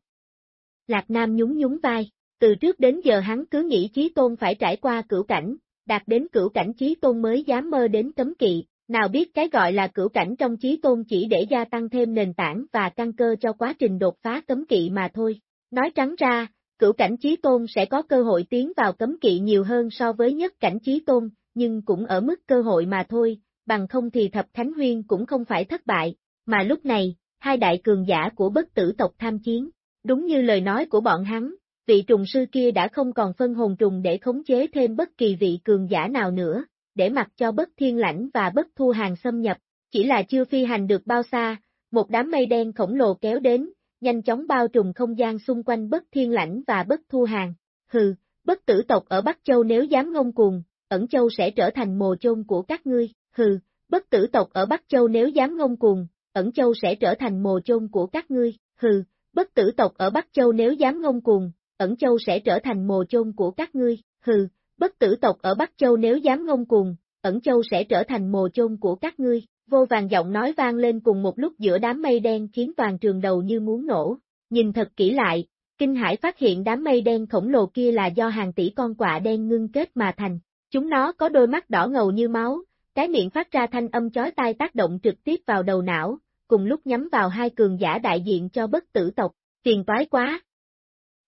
[SPEAKER 1] Lạc Nam nhún nhún vai, từ trước đến giờ hắn cứ nghĩ trí tôn phải trải qua cửu cảnh, đạt đến cửu cảnh trí tôn mới dám mơ đến cấm kỵ, nào biết cái gọi là cửu cảnh trong trí tôn chỉ để gia tăng thêm nền tảng và căn cơ cho quá trình đột phá cấm kỵ mà thôi. Nói trắng ra, cửu cảnh chí tôn sẽ có cơ hội tiến vào cấm kỵ nhiều hơn so với nhất cảnh chí tôn, nhưng cũng ở mức cơ hội mà thôi, bằng không thì thập thánh huyên cũng không phải thất bại, mà lúc này, hai đại cường giả của bất tử tộc tham chiến, đúng như lời nói của bọn hắn, vị trùng sư kia đã không còn phân hồn trùng để khống chế thêm bất kỳ vị cường giả nào nữa, để mặc cho bất thiên lãnh và bất thu hàng xâm nhập, chỉ là chưa phi hành được bao xa, một đám mây đen khổng lồ kéo đến, nhanh chóng bao trùm không gian xung quanh bất thiên lãnh và bất thu hàng. Hừ, bất tử tộc ở Bắc Châu nếu dám ngông cuồng, ẩn châu sẽ trở thành mồ chôn của các ngươi. Hừ, bất tử tộc ở Bắc Châu nếu dám ngông cuồng, ẩn châu sẽ trở thành mồ chôn của các ngươi. Hừ, bất tử tộc ở Bắc Châu nếu dám ngông cuồng, ẩn châu sẽ trở thành mồ chôn của các ngươi. Hừ, bất tử tộc ở Bắc Châu nếu dám ngông cuồng, ẩn châu sẽ trở thành mồ chôn của các ngươi. Vô vàng giọng nói vang lên cùng một lúc giữa đám mây đen khiến toàn trường đầu như muốn nổ. Nhìn thật kỹ lại, kinh hải phát hiện đám mây đen khổng lồ kia là do hàng tỷ con quạ đen ngưng kết mà thành. Chúng nó có đôi mắt đỏ ngầu như máu, cái miệng phát ra thanh âm chói tai tác động trực tiếp vào đầu não, cùng lúc nhắm vào hai cường giả đại diện cho bất tử tộc, phiền toái quá.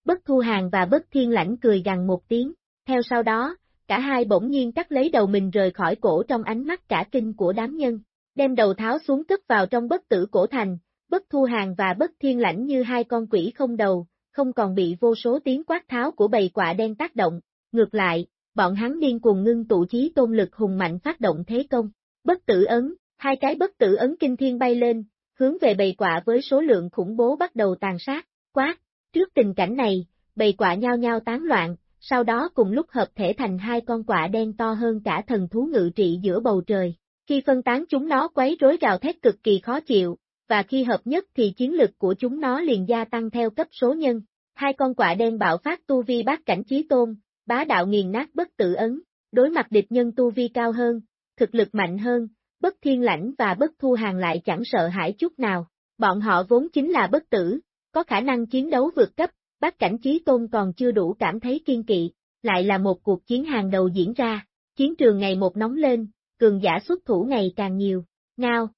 [SPEAKER 1] Bất thu hàng và bất thiên lãnh cười gằn một tiếng, theo sau đó, cả hai bỗng nhiên cắt lấy đầu mình rời khỏi cổ trong ánh mắt cả kinh của đám nhân đem đầu tháo xuống cất vào trong bất tử cổ thành, bất thu hàng và bất thiên lãnh như hai con quỷ không đầu, không còn bị vô số tiếng quát tháo của bầy quạ đen tác động, ngược lại, bọn hắn điên cuồng ngưng tụ chí tôn lực hùng mạnh phát động thế công, bất tử ấn, hai cái bất tử ấn kinh thiên bay lên, hướng về bầy quạ với số lượng khủng bố bắt đầu tàn sát, quát, trước tình cảnh này, bầy quạ nhao nhao tán loạn, sau đó cùng lúc hợp thể thành hai con quạ đen to hơn cả thần thú ngự trị giữa bầu trời, khi phân tán chúng nó quấy rối gào thét cực kỳ khó chịu, và khi hợp nhất thì chiến lực của chúng nó liền gia tăng theo cấp số nhân. Hai con quạ đen bạo phát tu vi bát cảnh chí tôn, bá đạo nghiền nát bất tử ấn, đối mặt địch nhân tu vi cao hơn, thực lực mạnh hơn, bất thiên lãnh và bất thu hàng lại chẳng sợ hãi chút nào. Bọn họ vốn chính là bất tử, có khả năng chiến đấu vượt cấp, bát cảnh trí tôn còn chưa đủ cảm thấy kiên kỵ, lại là một cuộc chiến hàng đầu diễn ra, chiến trường ngày một nóng lên, cường giả xuất thủ ngày càng nhiều, ngao,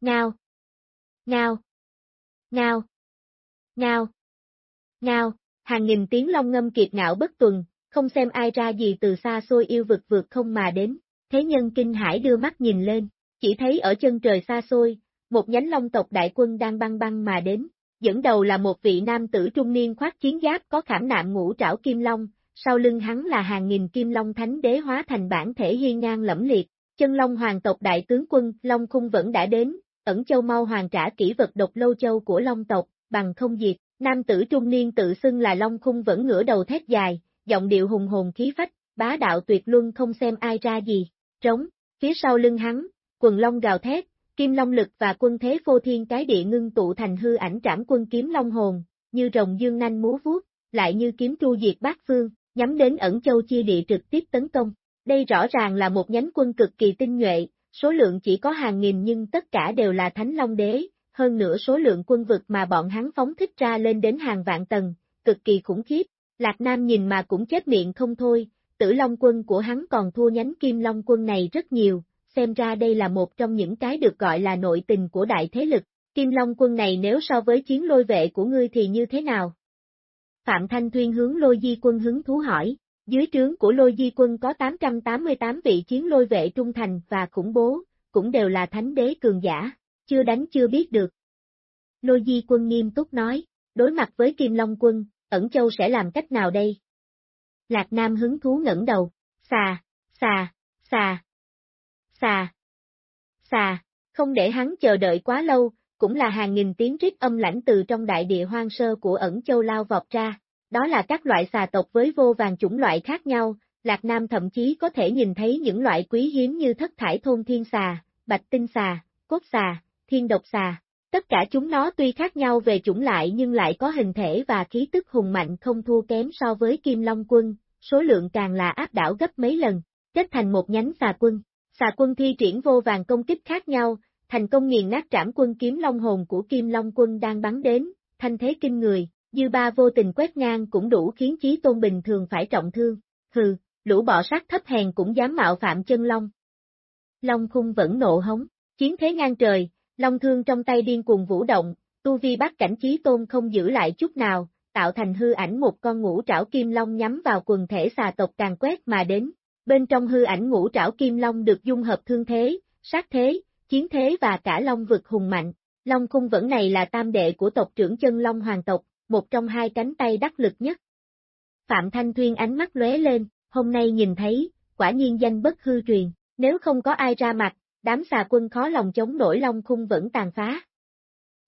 [SPEAKER 1] ngao, ngao, ngao, ngao, ngao, hàng nghìn tiếng long ngâm kiệt ngạo bất tuần, không xem ai ra gì từ xa xôi yêu vực vượt không mà đến, thế nhân kinh hải đưa mắt nhìn lên, chỉ thấy ở chân trời xa xôi, một nhánh long tộc đại quân đang băng băng mà đến, dẫn đầu là một vị nam tử trung niên khoác chiến giáp có khảm nạm ngũ trảo kim long, sau lưng hắn là hàng nghìn kim long thánh đế hóa thành bản thể hiên ngang lẫm liệt, chân long hoàng tộc đại tướng quân, long khung vẫn đã đến, ẩn châu mau hoàng trả kỹ vật độc lâu châu của long tộc, bằng không diệt, nam tử trung niên tự xưng là long khung vẫn ngửa đầu thét dài, giọng điệu hùng hồn khí phách, bá đạo tuyệt luân không xem ai ra gì, trống, phía sau lưng hắn, quần long gào thét, kim long lực và quân thế phô thiên cái địa ngưng tụ thành hư ảnh trảm quân kiếm long hồn, như rồng dương nanh múa vuốt, lại như kiếm tru diệt bát phương, nhắm đến ẩn châu chia địa trực tiếp tấn công. Đây rõ ràng là một nhánh quân cực kỳ tinh nhuệ, số lượng chỉ có hàng nghìn nhưng tất cả đều là thánh long đế, hơn nữa số lượng quân vực mà bọn hắn phóng thích ra lên đến hàng vạn tầng, cực kỳ khủng khiếp. Lạc Nam nhìn mà cũng chết miệng không thôi, tử long quân của hắn còn thua nhánh kim long quân này rất nhiều, xem ra đây là một trong những cái được gọi là nội tình của đại thế lực. Kim Long quân này nếu so với chiến lôi vệ của ngươi thì như thế nào? Phạm Thanh Thuyên hướng lôi di quân hứng thú hỏi, dưới trướng của lôi di quân có 888 vị chiến lôi vệ trung thành và khủng bố, cũng đều là thánh đế cường giả, chưa đánh chưa biết được. Lôi di quân nghiêm túc nói, đối mặt với Kim Long quân, ẩn châu sẽ làm cách nào đây? Lạc Nam hứng thú ngẩng đầu, xà, xà, xà, xà, xà, không để hắn chờ đợi quá lâu, cũng là hàng nghìn tiếng rít âm lãnh từ trong đại địa hoang sơ của ẩn châu lao vọt ra. Đó là các loại xà tộc với vô vàng chủng loại khác nhau, Lạc Nam thậm chí có thể nhìn thấy những loại quý hiếm như thất thải thôn thiên xà, bạch tinh xà, cốt xà, thiên độc xà. Tất cả chúng nó tuy khác nhau về chủng loại nhưng lại có hình thể và khí tức hùng mạnh không thua kém so với Kim Long quân, số lượng càng là áp đảo gấp mấy lần, kết thành một nhánh xà quân. Xà quân thi triển vô vàng công kích khác nhau, thành công nghiền nát trảm quân kiếm long hồn của Kim Long quân đang bắn đến, thanh thế kinh người, dư ba vô tình quét ngang cũng đủ khiến chí tôn bình thường phải trọng thương, hừ, lũ bọ sát thấp hèn cũng dám mạo phạm chân long. Long khung vẫn nộ hống, chiến thế ngang trời, long thương trong tay điên cuồng vũ động, tu vi bắt cảnh chí tôn không giữ lại chút nào, tạo thành hư ảnh một con ngũ trảo kim long nhắm vào quần thể xà tộc càng quét mà đến. Bên trong hư ảnh ngũ trảo kim long được dung hợp thương thế, sát thế, chiến thế và cả long vực hùng mạnh. Long khung vẫn này là tam đệ của tộc trưởng chân long hoàng tộc, một trong hai cánh tay đắc lực nhất. Phạm Thanh Thuyên ánh mắt lóe lên, hôm nay nhìn thấy, quả nhiên danh bất hư truyền, nếu không có ai ra mặt, đám xà quân khó lòng chống nổi long khung vẫn tàn phá.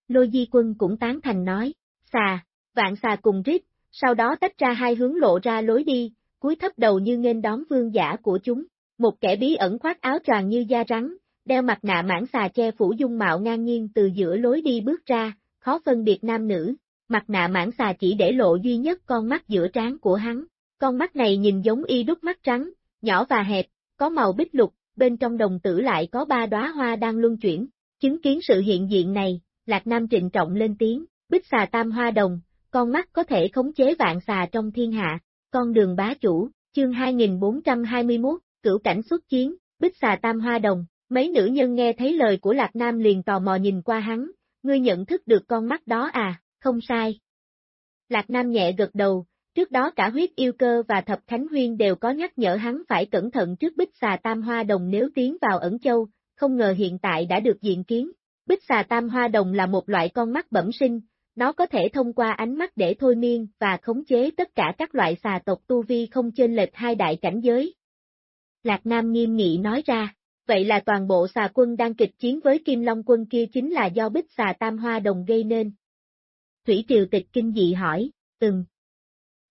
[SPEAKER 1] Lôi di quân cũng tán thành nói, xà, vạn xà cùng rít, sau đó tách ra hai hướng lộ ra lối đi, cúi thấp đầu như nghênh đón vương giả của chúng, một kẻ bí ẩn khoác áo choàng như da rắn, đeo mặt nạ mãn xà che phủ dung mạo ngang nhiên từ giữa lối đi bước ra, khó phân biệt nam nữ, mặt nạ mãn xà chỉ để lộ duy nhất con mắt giữa trán của hắn, con mắt này nhìn giống y đúc mắt trắng, nhỏ và hẹp, có màu bích lục, bên trong đồng tử lại có ba đóa hoa đang luân chuyển, chứng kiến sự hiện diện này, Lạc Nam trịnh trọng lên tiếng, bích xà tam hoa đồng, con mắt có thể khống chế vạn xà trong thiên hạ, con đường bá chủ, chương 2421, cửu cảnh xuất chiến, bích xà tam hoa đồng, mấy nữ nhân nghe thấy lời của Lạc Nam liền tò mò nhìn qua hắn, ngươi nhận thức được con mắt đó à, không sai. Lạc Nam nhẹ gật đầu, trước đó cả huyết yêu cơ và thập khánh huyên đều có nhắc nhở hắn phải cẩn thận trước bích xà tam hoa đồng nếu tiến vào ẩn châu, không ngờ hiện tại đã được diện kiến. Bích xà tam hoa đồng là một loại con mắt bẩm sinh, nó có thể thông qua ánh mắt để thôi miên và khống chế tất cả các loại xà tộc tu vi không chênh lệch hai đại cảnh giới. Lạc Nam nghiêm nghị nói ra, vậy là toàn bộ xà quân đang kịch chiến với Kim Long quân kia chính là do bích xà tam hoa đồng gây nên. Thủy Triều Tịch kinh dị hỏi, từng.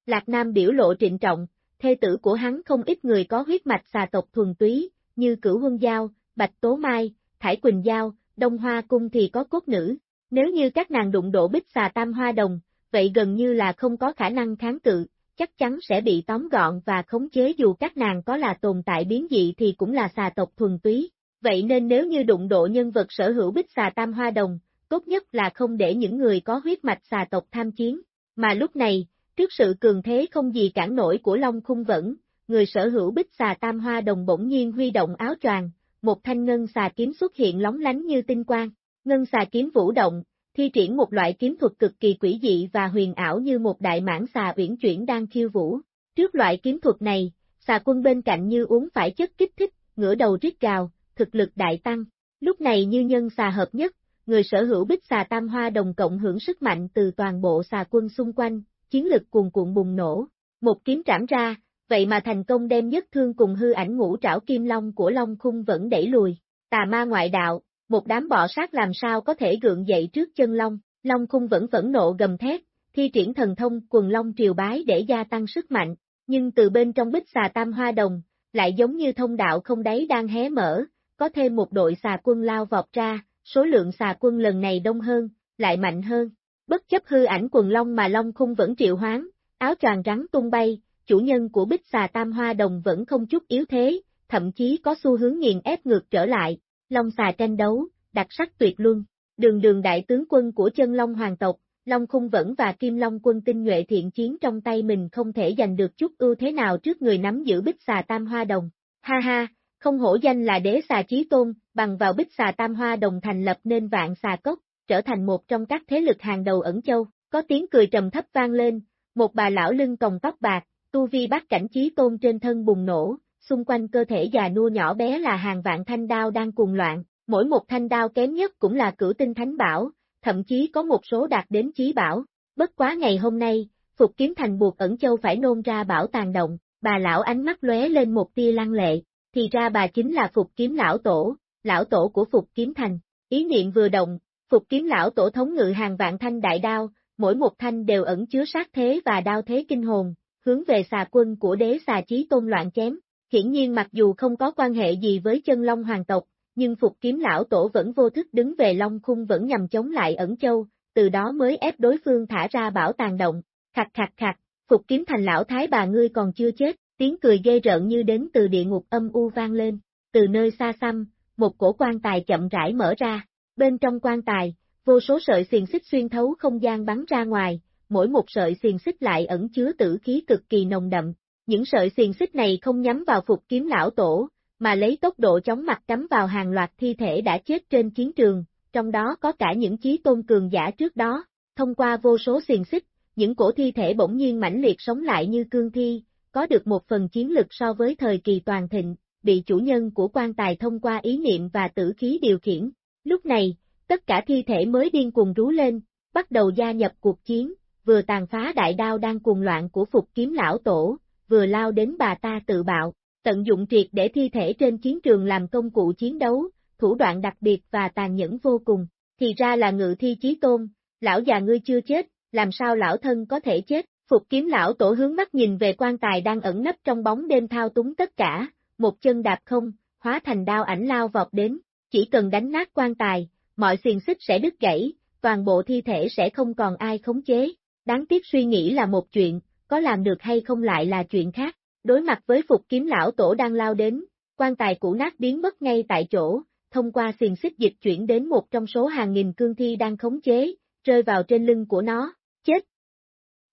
[SPEAKER 1] Lạc Nam biểu lộ trịnh trọng, thê tử của hắn không ít người có huyết mạch xà tộc thuần túy, như Cửu Huân Giao, Bạch Tố Mai, Thải Quỳnh Giao, Đông Hoa Cung thì có cốt nữ, nếu như các nàng đụng độ bích xà tam hoa đồng, vậy gần như là không có khả năng kháng cự, chắc chắn sẽ bị tóm gọn và khống chế dù các nàng có là tồn tại biến dị thì cũng là xà tộc thuần túy. Vậy nên nếu như đụng độ nhân vật sở hữu bích xà tam hoa đồng, tốt nhất là không để những người có huyết mạch xà tộc tham chiến. Mà lúc này, trước sự cường thế không gì cản nổi của Long Khung Vẫn, người sở hữu bích xà tam hoa đồng bỗng nhiên huy động áo choàng, một thanh ngân xà kiếm xuất hiện lóng lánh như tinh quang. Ngân xà kiếm vũ động, thi triển một loại kiếm thuật cực kỳ quỷ dị và huyền ảo như một đại mãn xà uyển chuyển đang khiêu vũ. Trước loại kiếm thuật này, xà quân bên cạnh như uống phải chất kích thích, ngửa đầu rít gào, thực lực đại tăng. Lúc này như nhân xà hợp nhất, người sở hữu bích xà tam hoa đồng cộng hưởng sức mạnh từ toàn bộ xà quân xung quanh, chiến lực cuồn cuộn bùng nổ. Một kiếm trảm ra, vậy mà thành công đem nhất thương cùng hư ảnh ngũ trảo kim long của Long Khung vẫn đẩy lùi. Tà ma ngoại đạo, một đám bọ sát làm sao có thể gượng dậy trước chân Long, Long Khung vẫn phẫn nộ gầm thét, thi triển thần thông quần Long triều bái để gia tăng sức mạnh, nhưng từ bên trong bích xà tam hoa đồng, lại giống như thông đạo không đáy đang hé mở, có thêm một đội xà quân lao vọt ra, số lượng xà quân lần này đông hơn, lại mạnh hơn. Bất chấp hư ảnh quần long mà long khung vẫn triệu hoán, áo choàng rắn tung bay, chủ nhân của bích xà tam hoa đồng vẫn không chút yếu thế, thậm chí có xu hướng nghiền ép ngược trở lại, long xà tranh đấu, đặc sắc tuyệt luân. Đường đường đại tướng quân của chân long hoàng tộc, Long Khung Vẫn và Kim Long quân tinh nhuệ thiện chiến trong tay mình không thể giành được chút ưu thế nào trước người nắm giữ bích xà tam hoa đồng. Ha ha, không hổ danh là đế xà chí tôn, bằng vào bích xà tam hoa đồng thành lập nên vạn xà cốc, trở thành một trong các thế lực hàng đầu ẩn châu, có tiếng cười trầm thấp vang lên, một bà lão lưng còng tóc bạc, tu vi bắt cảnh chí tôn trên thân bùng nổ, xung quanh cơ thể già nua nhỏ bé là hàng vạn thanh đao đang cuồng loạn, mỗi một thanh đao kém nhất cũng là cửu tinh thánh bảo, thậm chí có một số đạt đến chí bảo, bất quá ngày hôm nay, Phục Kiếm Thành buộc ẩn châu phải nôn ra bảo tàng động, bà lão ánh mắt lóe lên một tia lăng lệ, thì ra bà chính là Phục Kiếm Lão Tổ, Lão Tổ của Phục Kiếm Thành, ý niệm vừa động, Phục Kiếm Lão Tổ thống ngự hàng vạn thanh đại đao, mỗi một thanh đều ẩn chứa sát thế và đao thế kinh hồn, hướng về xà quân của đế xà chí tôn loạn chém. Hiển nhiên mặc dù không có quan hệ gì với chân long hoàng tộc, nhưng Phục Kiếm Lão Tổ vẫn vô thức đứng về Long Khung vẫn nhằm chống lại ẩn châu, từ đó mới ép đối phương thả ra bảo tàng động. Khặt khặt khặt, Phục Kiếm Thành Lão Thái bà ngươi còn chưa chết, tiếng cười ghê rợn như đến từ địa ngục âm u vang lên, từ nơi xa xăm, một cổ quan tài chậm rãi mở ra, bên trong quan tài, vô số sợi xiềng xích xuyên thấu không gian bắn ra ngoài, mỗi một sợi xiềng xích lại ẩn chứa tử khí cực kỳ nồng đậm. Những sợi xiềng xích này không nhắm vào phục kiếm lão tổ, mà lấy tốc độ chóng mặt cắm vào hàng loạt thi thể đã chết trên chiến trường, trong đó có cả những chí tôn cường giả trước đó. Thông qua vô số xiềng xích, những cổ thi thể bỗng nhiên mãnh liệt sống lại như cương thi, có được một phần chiến lực so với thời kỳ toàn thịnh, bị chủ nhân của quan tài thông qua ý niệm và tử khí điều khiển. Lúc này, tất cả thi thể mới điên cuồng rú lên, bắt đầu gia nhập cuộc chiến, vừa tàn phá đại đao đang cuồng loạn của phục kiếm lão tổ, vừa lao đến bà ta tự bạo, tận dụng triệt để thi thể trên chiến trường làm công cụ chiến đấu, thủ đoạn đặc biệt và tàn nhẫn vô cùng, thì ra là ngự thi chí tôn, lão già ngươi chưa chết, làm sao lão thân có thể chết, Phục kiếm lão tổ hướng mắt nhìn về quan tài đang ẩn nấp trong bóng đêm thao túng tất cả, một chân đạp không, hóa thành đao ảnh lao vọt đến, chỉ cần đánh nát quan tài, mọi xiềng xích sẽ đứt gãy, toàn bộ thi thể sẽ không còn ai khống chế. Đáng tiếc suy nghĩ là một chuyện, có làm được hay không lại là chuyện khác. Đối mặt với phục kiếm lão tổ đang lao đến, quan tài cũ nát biến mất ngay tại chỗ, thông qua xiềng xích dịch chuyển đến một trong số hàng nghìn cương thi đang khống chế, rơi vào trên lưng của nó, chết,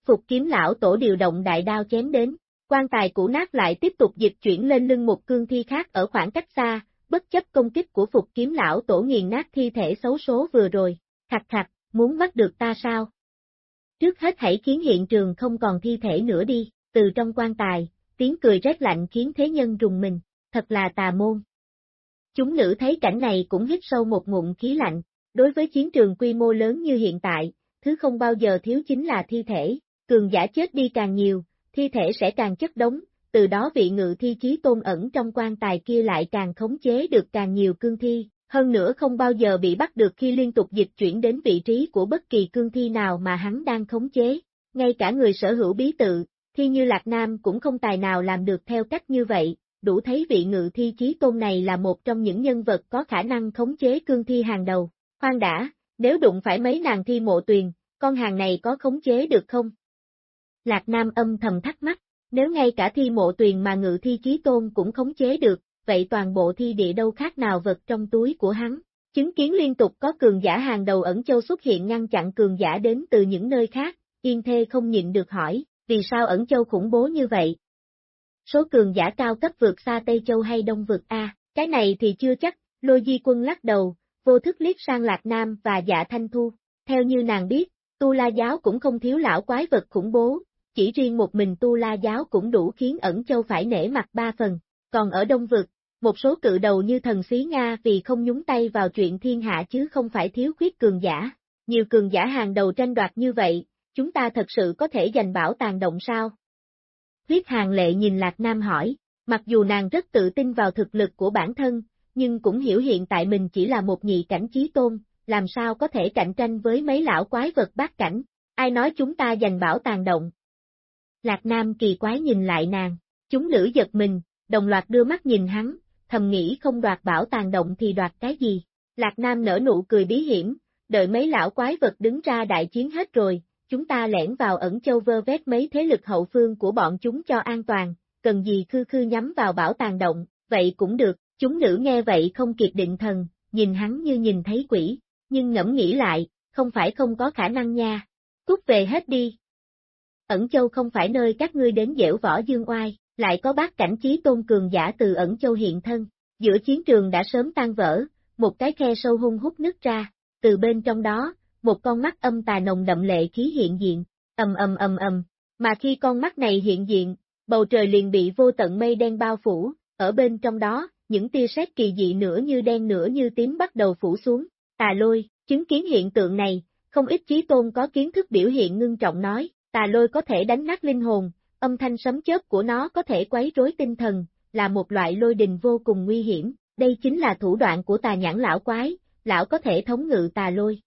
[SPEAKER 1] Phục kiếm lão tổ điều động đại đao chém đến, quan tài cũ nát lại tiếp tục dịch chuyển lên lưng một cương thi khác ở khoảng cách xa, bất chấp công kích của phục kiếm lão tổ nghiền nát thi thể xấu số vừa rồi, khặt khặt, muốn bắt được ta sao? Trước hết hãy khiến hiện trường không còn thi thể nữa đi, từ trong quan tài, tiếng cười rét lạnh khiến thế nhân rùng mình, thật là tà môn. Chúng nữ thấy cảnh này cũng hít sâu một ngụm khí lạnh, đối với chiến trường quy mô lớn như hiện tại, thứ không bao giờ thiếu chính là thi thể, cường giả chết đi càng nhiều, thi thể sẽ càng chất đống, từ đó vị ngự thi chí tôn ẩn trong quan tài kia lại càng khống chế được càng nhiều cương thi, hơn nữa không bao giờ bị bắt được khi liên tục dịch chuyển đến vị trí của bất kỳ cương thi nào mà hắn đang khống chế. Ngay cả người sở hữu bí tự, thi như Lạc Nam cũng không tài nào làm được theo cách như vậy, đủ thấy vị ngự thi chí tôn này là một trong những nhân vật có khả năng khống chế cương thi hàng đầu. Khoan đã, nếu đụng phải mấy nàng thi mộ tuyền, con hàng này có khống chế được không? Lạc Nam âm thầm thắc mắc, nếu ngay cả thi mộ tuyền mà ngự thi chí tôn cũng khống chế được, vậy toàn bộ thi địa đâu khác nào vật trong túi của hắn. Chứng kiến liên tục có cường giả hàng đầu ẩn châu xuất hiện ngăn chặn cường giả đến từ những nơi khác, Yên Thê không nhịn được hỏi, vì sao ẩn châu khủng bố như vậy? số cường giả cao cấp vượt xa Tây Châu hay Đông vượt A, cái này thì chưa chắc, Lôi Di Quân lắc đầu, vô thức liếc sang Lạc Nam và dạ Thanh Thu, theo như nàng biết, Tu La Giáo cũng không thiếu lão quái vật khủng bố, chỉ riêng một mình Tu La Giáo cũng đủ khiến ẩn châu phải nể mặt ba phần, còn ở Đông Vực, một số cự đầu như thần xí Nga vì không nhúng tay vào chuyện thiên hạ chứ không phải thiếu khuyết cường giả, nhiều cường giả hàng đầu tranh đoạt như vậy, chúng ta thật sự có thể giành bảo tàng động sao? Huyết hàng lệ nhìn Lạc Nam hỏi, mặc dù nàng rất tự tin vào thực lực của bản thân, nhưng cũng hiểu hiện tại mình chỉ là một nhị cảnh trí tôn, làm sao có thể cạnh tranh với mấy lão quái vật bát cảnh, ai nói chúng ta giành bảo tàng động. Lạc Nam kỳ quái nhìn lại nàng, chúng nữ giật mình, đồng loạt đưa mắt nhìn hắn, thầm nghĩ không đoạt bảo tàng động thì đoạt cái gì. Lạc Nam nở nụ cười bí hiểm, đợi mấy lão quái vật đứng ra đại chiến hết rồi, chúng ta lẻn vào ẩn châu vơ vét mấy thế lực hậu phương của bọn chúng cho an toàn, cần gì khư khư nhắm vào bảo tàng động, vậy cũng được, chúng nữ nghe vậy không kịp định thần, nhìn hắn như nhìn thấy quỷ, nhưng ngẫm nghĩ lại, không phải không có khả năng nha, cút về hết đi. Ẩn châu không phải nơi các ngươi đến dễu võ dương oai, lại có bác cảnh trí tôn cường giả từ ẩn châu hiện thân, giữa chiến trường đã sớm tan vỡ, một cái khe sâu hung hút nước ra, từ bên trong đó, một con mắt âm tà nồng đậm lệ khí hiện diện, ầm ầm ầm ầm, mà khi con mắt này hiện diện, bầu trời liền bị vô tận mây đen bao phủ, ở bên trong đó, những tia sét kỳ dị nửa như đen nửa như tím bắt đầu phủ xuống, tà lôi, chứng kiến hiện tượng này, không ít trí tôn có kiến thức biểu hiện ngưng trọng nói, tà lôi có thể đánh nát linh hồn, âm thanh sấm chớp của nó có thể quấy rối tinh thần, là một loại lôi đình vô cùng nguy hiểm, đây chính là thủ đoạn của tà nhãn lão quái, lão có thể thống ngự tà lôi.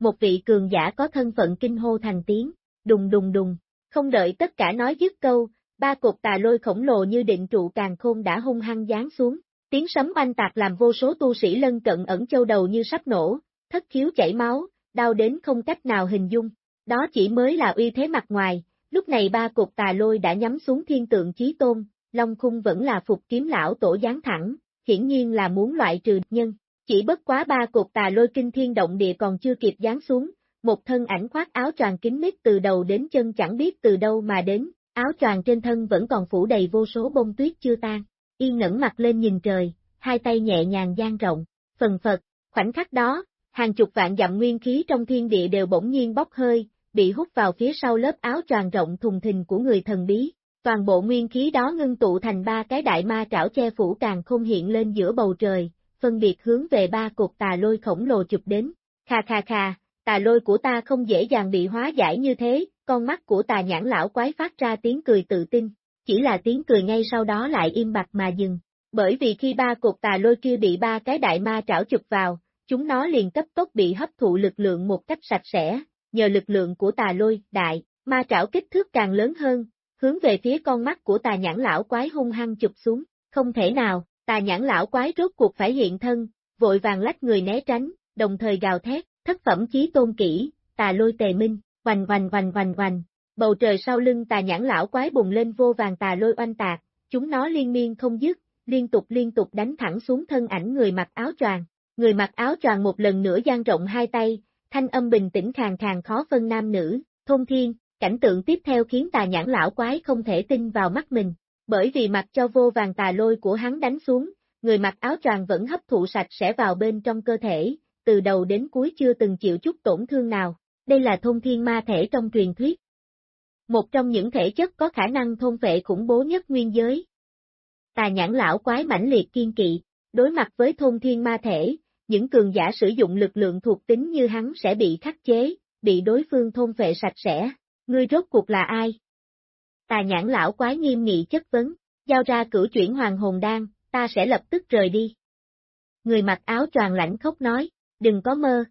[SPEAKER 1] Một vị cường giả có thân phận kinh hô thành tiếng, đùng đùng đùng, không đợi tất cả nói dứt câu, ba cục tà lôi khổng lồ như định trụ càng khôn đã hung hăng giáng xuống, tiếng sấm oanh tạc làm vô số tu sĩ lân cận ẩn châu đầu như sắp nổ, thất khiếu chảy máu, đau đến không cách nào hình dung, đó chỉ mới là uy thế mặt ngoài, lúc này ba cục tà lôi đã nhắm xuống thiên tượng chí tôn, Long khung vẫn là phục kiếm lão tổ dáng thẳng, hiển nhiên là muốn loại trừ nhân. Chỉ bất quá ba cột tà lôi kinh thiên động địa còn chưa kịp giáng xuống, một thân ảnh khoác áo choàng kín mít từ đầu đến chân chẳng biết từ đâu mà đến, áo choàng trên thân vẫn còn phủ đầy vô số bông tuyết chưa tan, yên ngẩng mặt lên nhìn trời, hai tay nhẹ nhàng dang rộng, phần phật, khoảnh khắc đó, hàng chục vạn dặm nguyên khí trong thiên địa đều bỗng nhiên bốc hơi, bị hút vào phía sau lớp áo choàng rộng thùng thình của người thần bí. Toàn bộ nguyên khí đó ngưng tụ thành ba cái đại ma trảo che phủ càng không hiện lên giữa bầu trời, phân biệt hướng về ba cột tà lôi khổng lồ chụp đến. Kha kha kha, tà lôi của ta không dễ dàng bị hóa giải như thế, con mắt của tà nhãn lão quái phát ra tiếng cười tự tin, chỉ là tiếng cười ngay sau đó lại im bặt mà dừng. Bởi vì khi ba cột tà lôi kia bị ba cái đại ma trảo chụp vào, chúng nó liền cấp tốc bị hấp thụ lực lượng một cách sạch sẽ, nhờ lực lượng của tà lôi, đại, ma trảo kích thước càng lớn hơn, hướng về phía con mắt của tà nhãn lão quái hung hăng chụp xuống, không thể nào, tà nhãn lão quái rốt cuộc phải hiện thân, vội vàng lách người né tránh, đồng thời gào thét, thất phẩm chí tôn kỹ, tà lôi tề minh, hoành hoành hoành hoành hoành, bầu trời sau lưng tà nhãn lão quái bùng lên vô vàng tà lôi oanh tạc, chúng nó liên miên không dứt, liên tục liên tục đánh thẳng xuống thân ảnh người mặc áo choàng. Người mặc áo choàng một lần nữa dang rộng hai tay, thanh âm bình tĩnh khàn khàn khó phân nam nữ, thôn thiên, cảnh tượng tiếp theo khiến tà nhãn lão quái không thể tin vào mắt mình, bởi vì mặt cho vô vàng tà lôi của hắn đánh xuống, người mặc áo choàng vẫn hấp thụ sạch sẽ vào bên trong cơ thể, từ đầu đến cuối chưa từng chịu chút tổn thương nào, đây là thôn thiên ma thể trong truyền thuyết. Một trong những thể chất có khả năng thôn vệ khủng bố nhất nguyên giới. Tà nhãn lão quái mãnh liệt kiên kỵ, đối mặt với thôn thiên ma thể, những cường giả sử dụng lực lượng thuộc tính như hắn sẽ bị khắc chế, bị đối phương thôn vệ sạch sẽ. Ngươi rốt cuộc là ai? Tà nhãn lão quái nghiêm nghị chất vấn, giao ra cửu chuyển hoàng hồn đan, ta sẽ lập tức rời đi. Người mặc áo choàng lãnh khóc nói, đừng có mơ.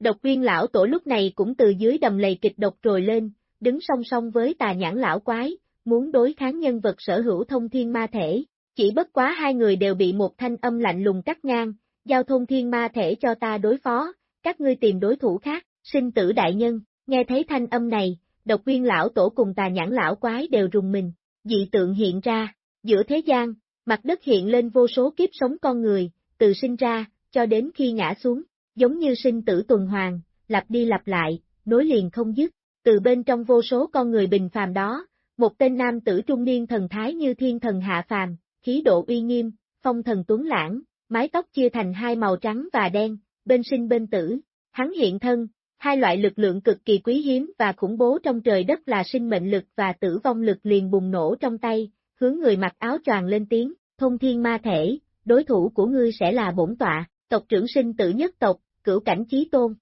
[SPEAKER 1] Độc viên lão tổ lúc này cũng từ dưới đầm lầy kịch độc trồi lên, đứng song song với tà nhãn lão quái, muốn đối kháng nhân vật sở hữu thông thiên ma thể, chỉ bất quá hai người đều bị một thanh âm lạnh lùng cắt ngang, giao thông thiên ma thể cho ta đối phó, các ngươi tìm đối thủ khác, sinh tử đại nhân, nghe thấy thanh âm này, độc viên lão tổ cùng tà nhãn lão quái đều rùng mình, dị tượng hiện ra, giữa thế gian, mặt đất hiện lên vô số kiếp sống con người, từ sinh ra, cho đến khi ngã xuống, giống như sinh tử tuần hoàn, lặp đi lặp lại, nối liền không dứt, từ bên trong vô số con người bình phàm đó, một tên nam tử trung niên thần thái như thiên thần hạ phàm, khí độ uy nghiêm, phong thần tuấn lãng, mái tóc chia thành hai màu trắng và đen, bên sinh bên tử, hắn hiện thân, hai loại lực lượng cực kỳ quý hiếm và khủng bố trong trời đất là sinh mệnh lực và tử vong lực liền bùng nổ trong tay, hướng người mặc áo choàng lên tiếng, thông thiên ma thể, đối thủ của ngươi sẽ là bổn tọa, tộc trưởng sinh tử nhất tộc, cửu cảnh chí tôn.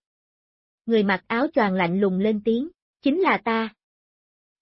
[SPEAKER 1] Người mặc áo choàng lạnh lùng lên tiếng, chính là ta.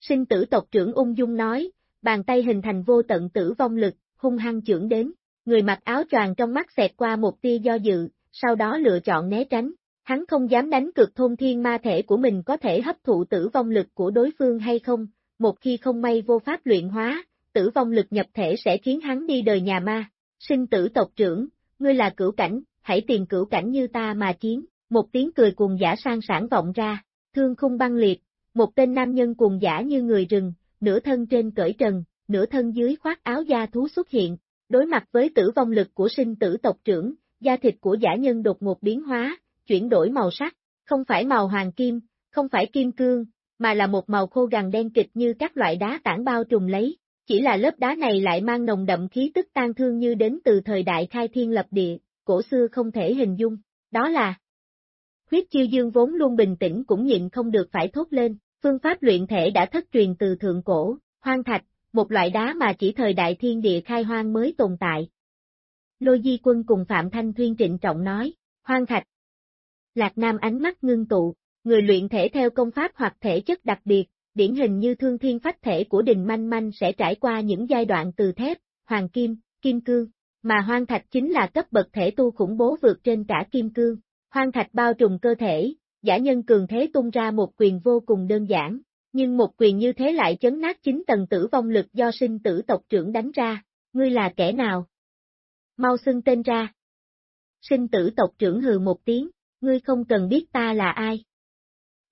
[SPEAKER 1] Sinh tử tộc trưởng ung dung nói, bàn tay hình thành vô tận tử vong lực, hung hăng trưởng đến, người mặc áo choàng trong mắt xẹt qua một tia do dự, sau đó lựa chọn né tránh. Hắn không dám đánh cực thôn thiên ma thể của mình có thể hấp thụ tử vong lực của đối phương hay không, một khi không may vô pháp luyện hóa, tử vong lực nhập thể sẽ khiến hắn đi đời nhà ma. Sinh tử tộc trưởng, ngươi là cửu cảnh, hãy tìm cửu cảnh như ta mà chiến, một tiếng cười cuồng giả sang sản vọng ra, thương khung băng liệt, một tên nam nhân cuồng giả như người rừng, nửa thân trên cởi trần, nửa thân dưới khoác áo da thú xuất hiện, đối mặt với tử vong lực của sinh tử tộc trưởng, da thịt của giả nhân đột ngột biến hóa, chuyển đổi màu sắc, không phải màu hoàng kim, không phải kim cương, mà là một màu khô gằn đen kịch như các loại đá tảng bao trùm lấy, chỉ là lớp đá này lại mang nồng đậm khí tức tan thương như đến từ thời đại khai thiên lập địa, cổ xưa không thể hình dung, đó là huyết chiêu dương vốn luôn bình tĩnh cũng nhịn không được phải thốt lên, phương pháp luyện thể đã thất truyền từ thượng cổ, hoang thạch, một loại đá mà chỉ thời đại thiên địa khai hoang mới tồn tại. Lôi Di Quân cùng Phạm Thanh Thuyên trịnh trọng nói, hoang thạch. Lạc Nam ánh mắt ngưng tụ, người luyện thể theo công pháp hoặc thể chất đặc biệt, điển hình như thương thiên phách thể của đình manh manh sẽ trải qua những giai đoạn từ thép, hoàng kim, kim cương, mà hoang thạch chính là cấp bậc thể tu khủng bố vượt trên cả kim cương. Hoang thạch bao trùm cơ thể, giả nhân cường thế tung ra một quyền vô cùng đơn giản, nhưng một quyền như thế lại chấn nát chính tầng tử vong lực do sinh tử tộc trưởng đánh ra, ngươi là kẻ nào? Mau xưng tên ra. Sinh tử tộc trưởng hừ một tiếng, ngươi không cần biết ta là ai.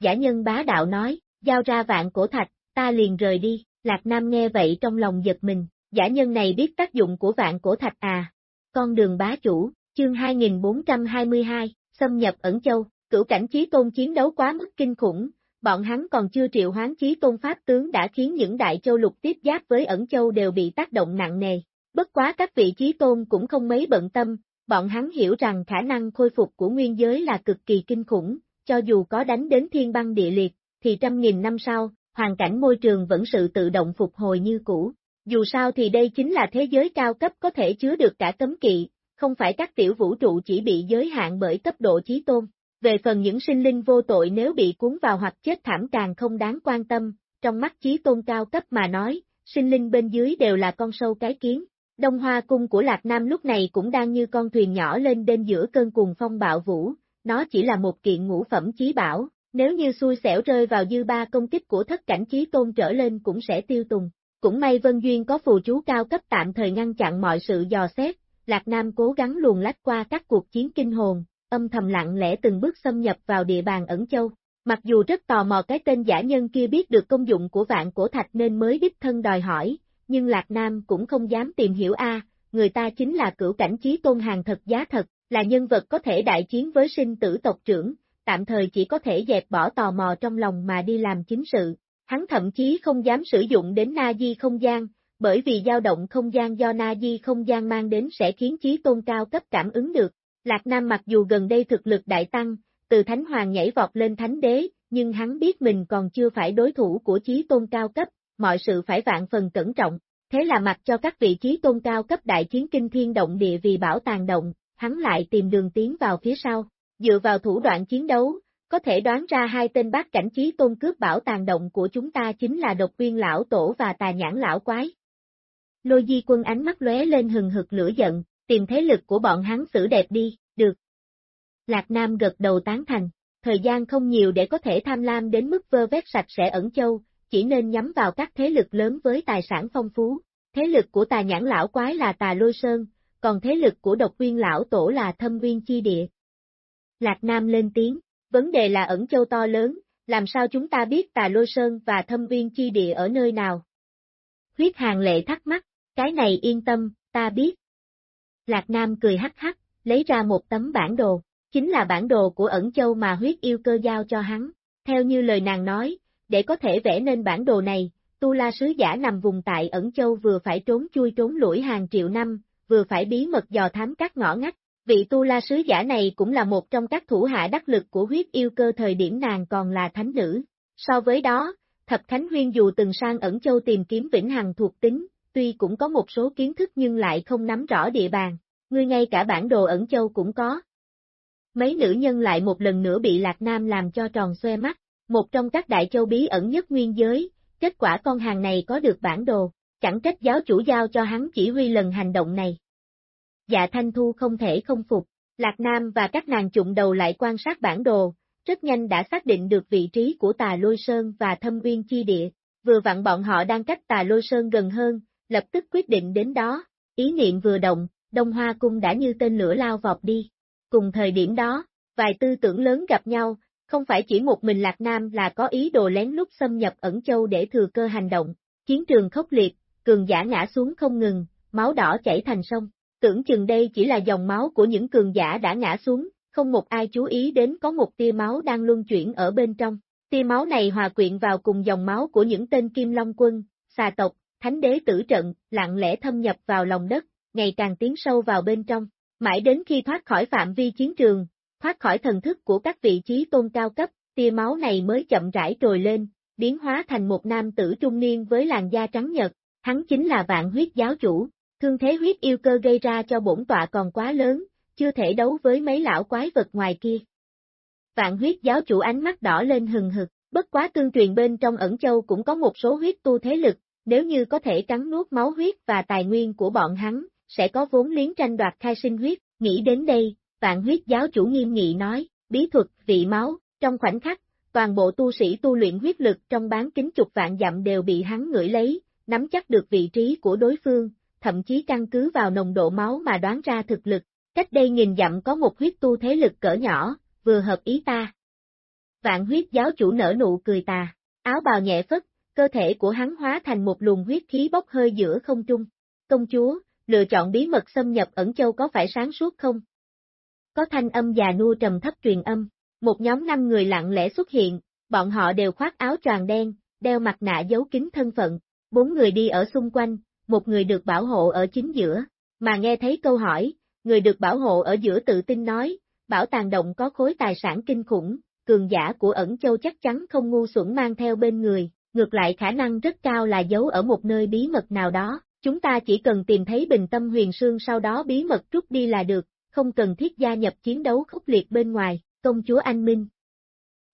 [SPEAKER 1] Giả nhân bá đạo nói, giao ra vạn cổ thạch, ta liền rời đi, Lạc Nam nghe vậy trong lòng giật mình, giả nhân này biết tác dụng của vạn cổ thạch à. Con đường bá chủ, chương 2422, xâm nhập ẩn châu, cửu cảnh trí tôn chiến đấu quá mức kinh khủng, bọn hắn còn chưa triệu hoán chí tôn pháp tướng đã khiến những đại châu lục tiếp giáp với ẩn châu đều bị tác động nặng nề. Bất quá các vị chí tôn cũng không mấy bận tâm, bọn hắn hiểu rằng khả năng khôi phục của nguyên giới là cực kỳ kinh khủng, cho dù có đánh đến thiên băng địa liệt, thì trăm nghìn năm sau, hoàn cảnh môi trường vẫn sự tự động phục hồi như cũ. Dù sao thì đây chính là thế giới cao cấp có thể chứa được cả cấm kỵ, không phải các tiểu vũ trụ chỉ bị giới hạn bởi cấp độ chí tôn. Về phần những sinh linh vô tội nếu bị cuốn vào hoặc chết thảm càng không đáng quan tâm, trong mắt chí tôn cao cấp mà nói, sinh linh bên dưới đều là con sâu cái kiến. Đông Hoa cung của Lạc Nam lúc này cũng đang như con thuyền nhỏ lên đêm giữa cơn cuồng phong bạo vũ, nó chỉ là một kiện ngũ phẩm chí bảo, nếu như xui xẻo rơi vào dư ba công kích của thất cảnh chí tôn trở lên cũng sẽ tiêu tùng. Cũng may Vân Duyên có phù chú cao cấp tạm thời ngăn chặn mọi sự dò xét, Lạc Nam cố gắng luồn lách qua các cuộc chiến kinh hồn, âm thầm lặng lẽ từng bước xâm nhập vào địa bàn ẩn châu. Mặc dù rất tò mò cái tên giả nhân kia biết được công dụng của vạn cổ thạch nên mới đích thân đòi hỏi, nhưng Lạc Nam cũng không dám tìm hiểu a, người ta chính là cửu cảnh trí tôn hàng thật giá thật, là nhân vật có thể đại chiến với sinh tử tộc trưởng, tạm thời chỉ có thể dẹp bỏ tò mò trong lòng mà đi làm chính sự. Hắn thậm chí không dám sử dụng đến Na Di không gian, bởi vì dao động không gian do Na Di không gian mang đến sẽ khiến trí tôn cao cấp cảm ứng được, Lạc Nam mặc dù gần đây thực lực đại tăng, từ Thánh Hoàng nhảy vọt lên Thánh Đế, nhưng hắn biết mình còn chưa phải đối thủ của trí tôn cao cấp, mọi sự phải vạn phần cẩn trọng, thế là mặc cho các vị trí tôn cao cấp đại chiến kinh thiên động địa vì bảo tàng động, hắn lại tìm đường tiến vào phía sau, dựa vào thủ đoạn chiến đấu, có thể đoán ra hai tên bác cảnh trí tôn cướp bảo tàng động của chúng ta chính là độc viên lão tổ và tà nhãn lão quái. Lôi di quân ánh mắt lóe lên hừng hực lửa giận, tìm thế lực của bọn hắn xử đẹp đi, được. Lạc Nam gật đầu tán thành, thời gian không nhiều để có thể tham lam đến mức vơ vét sạch sẽ ẩn châu, chỉ nên nhắm vào các thế lực lớn với tài sản phong phú. Thế lực của tà nhãn lão quái là tà lôi sơn, còn thế lực của độc viên lão tổ là thâm viên chi địa. Lạc Nam lên tiếng, vấn đề là ẩn châu to lớn, làm sao chúng ta biết tà lôi sơn và thâm viên chi địa ở nơi nào? Huyết hàng lệ thắc mắc, cái này yên tâm, ta biết. Lạc Nam cười hắc hắc, lấy ra một tấm bản đồ, chính là bản đồ của ẩn châu mà huyết yêu cơ giao cho hắn. Theo như lời nàng nói, để có thể vẽ nên bản đồ này, Tu La Sứ Giả nằm vùng tại ẩn châu vừa phải trốn chui trốn lũi hàng triệu năm, vừa phải bí mật dò thám các ngõ ngách. Vị Tu La Sứ Giả này cũng là một trong các thủ hạ đắc lực của huyết yêu cơ thời điểm nàng còn là thánh nữ. So với đó, Thập thánh Huyên dù từng sang ẩn châu tìm kiếm vĩnh hằng thuộc tính, tuy cũng có một số kiến thức nhưng lại không nắm rõ địa bàn, ngươi ngay cả bản đồ ẩn châu cũng có. Mấy nữ nhân lại một lần nữa bị Lạc Nam làm cho tròn xoe mắt, một trong các đại châu bí ẩn nhất nguyên giới, kết quả con hàng này có được bản đồ, chẳng trách giáo chủ giao cho hắn chỉ huy lần hành động này. Dạ Thanh Thu không thể không phục, Lạc Nam và các nàng trụng đầu lại quan sát bản đồ, rất nhanh đã xác định được vị trí của tà lôi sơn và thâm uyên chi địa, vừa vặn bọn họ đang cách tà lôi sơn gần hơn, lập tức quyết định đến đó, ý niệm vừa động, Đông Hoa Cung đã như tên lửa lao vọt đi. Cùng thời điểm đó, vài tư tưởng lớn gặp nhau, không phải chỉ một mình Lạc Nam là có ý đồ lén lút xâm nhập ẩn châu để thừa cơ hành động, chiến trường khốc liệt, cường giả ngã xuống không ngừng, máu đỏ chảy thành sông. Tưởng chừng đây chỉ là dòng máu của những cường giả đã ngã xuống, không một ai chú ý đến có một tia máu đang luân chuyển ở bên trong. Tia máu này hòa quyện vào cùng dòng máu của những tên Kim Long quân, xà tộc, thánh đế tử trận, lặng lẽ thâm nhập vào lòng đất, ngày càng tiến sâu vào bên trong. Mãi đến khi thoát khỏi phạm vi chiến trường, thoát khỏi thần thức của các vị trí tôn cao cấp, tia máu này mới chậm rãi trồi lên, biến hóa thành một nam tử trung niên với làn da trắng nhật, hắn chính là vạn huyết giáo chủ, thương thế huyết yêu cơ gây ra cho bổn tọa còn quá lớn, chưa thể đấu với mấy lão quái vật ngoài kia. Vạn huyết giáo chủ ánh mắt đỏ lên hừng hực, bất quá tương truyền bên trong ẩn châu cũng có một số huyết tu thế lực, nếu như có thể cắn nuốt máu huyết và tài nguyên của bọn hắn, sẽ có vốn liếng tranh đoạt khai sinh huyết, nghĩ đến đây, vạn huyết giáo chủ nghiêm nghị nói, bí thuật, vị máu, trong khoảnh khắc, toàn bộ tu sĩ tu luyện huyết lực trong bán kính chục vạn dặm đều bị hắn ngửi lấy, nắm chắc được vị trí của đối phương, thậm chí căn cứ vào nồng độ máu mà đoán ra thực lực, cách đây nghìn dặm có một huyết tu thế lực cỡ nhỏ, vừa hợp ý ta. Vạn huyết giáo chủ nở nụ cười tà, áo bào nhẹ phất, cơ thể của hắn hóa thành một luồng huyết khí bốc hơi giữa không trung. Công chúa, lựa chọn bí mật xâm nhập ẩn châu có phải sáng suốt không? Có thanh âm già nua trầm thấp truyền âm, một nhóm năm người lặng lẽ xuất hiện, bọn họ đều khoác áo tròn đen, đeo mặt nạ giấu kín thân phận, bốn người đi ở xung quanh, một người được bảo hộ ở chính giữa, mà nghe thấy câu hỏi, người được bảo hộ ở giữa tự tin nói, bảo tàng động có khối tài sản kinh khủng, cường giả của ẩn châu chắc chắn không ngu xuẩn mang theo bên người, ngược lại khả năng rất cao là giấu ở một nơi bí mật nào đó, chúng ta chỉ cần tìm thấy bình tâm huyền sương sau đó bí mật rút đi là được, không cần thiết gia nhập chiến đấu khốc liệt bên ngoài, công chúa Anh Minh.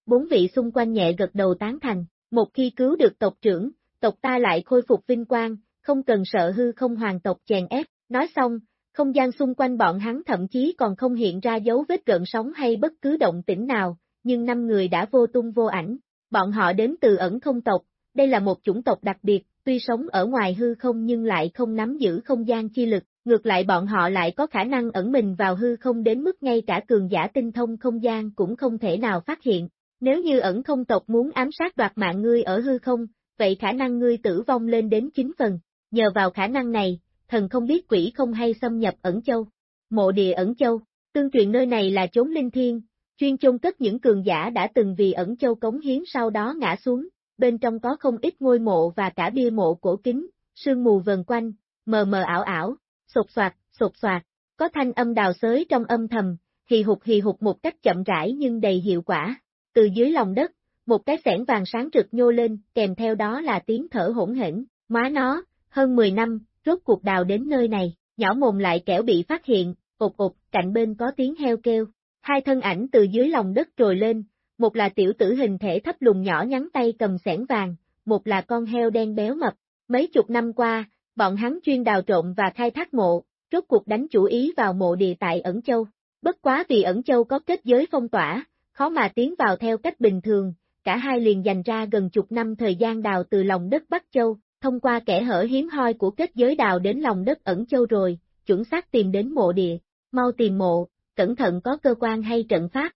[SPEAKER 1] Bốn vị xung quanh nhẹ gật đầu tán thành, một khi cứu được tộc trưởng, tộc ta lại khôi phục vinh quang, không cần sợ hư không hoàng tộc chèn ép, nói xong, không gian xung quanh bọn hắn thậm chí còn không hiện ra dấu vết gợn sóng hay bất cứ động tĩnh nào, nhưng năm người đã vô tung vô ảnh, bọn họ đến từ ẩn không tộc, đây là một chủng tộc đặc biệt, tuy sống ở ngoài hư không nhưng lại không nắm giữ không gian chi lực, ngược lại bọn họ lại có khả năng ẩn mình vào hư không đến mức ngay cả cường giả tinh thông không gian cũng không thể nào phát hiện. Nếu như ẩn không tộc muốn ám sát đoạt mạng ngươi ở hư không, vậy khả năng ngươi tử vong lên đến 9 phần. Nhờ vào khả năng này, thần không biết quỷ không hay xâm nhập ẩn châu. Mộ địa ẩn châu, tương truyền nơi này là chốn linh thiên, chuyên chôn cất những cường giả đã từng vì ẩn châu cống hiến sau đó ngã xuống, bên trong có không ít ngôi mộ và cả bia mộ cổ kính, sương mù vần quanh, mờ mờ ảo ảo, sột soạt, sột soạt, có thanh âm đào xới trong âm thầm, hì hụt hì hụt một cách chậm rãi nhưng đầy hiệu quả. Từ dưới lòng đất, một cái sẻn vàng sáng rực nhô lên, kèm theo đó là tiếng thở hỗn hển, má nó, hơn 10 năm, rốt cuộc đào đến nơi này, nhỏ mồm lại kẻo bị phát hiện, ột ột, cạnh bên có tiếng heo kêu. Hai thân ảnh từ dưới lòng đất trồi lên, một là tiểu tử hình thể thấp lùng nhỏ nhắn tay cầm sẻn vàng, một là con heo đen béo mập. Mấy chục năm qua, bọn hắn chuyên đào trộm và khai thác mộ, rốt cuộc đánh chủ ý vào mộ địa tại Ẩn Châu. Bất quá vì Ẩn Châu có kết giới phong tỏa, khó mà tiến vào theo cách bình thường, cả hai liền dành ra gần chục năm thời gian đào từ lòng đất Bắc Châu, thông qua kẻ hở hiếm hoi của kết giới đào đến lòng đất Ẩn Châu rồi, chuẩn xác tìm đến mộ địa, mau tìm mộ, cẩn thận có cơ quan hay trận pháp.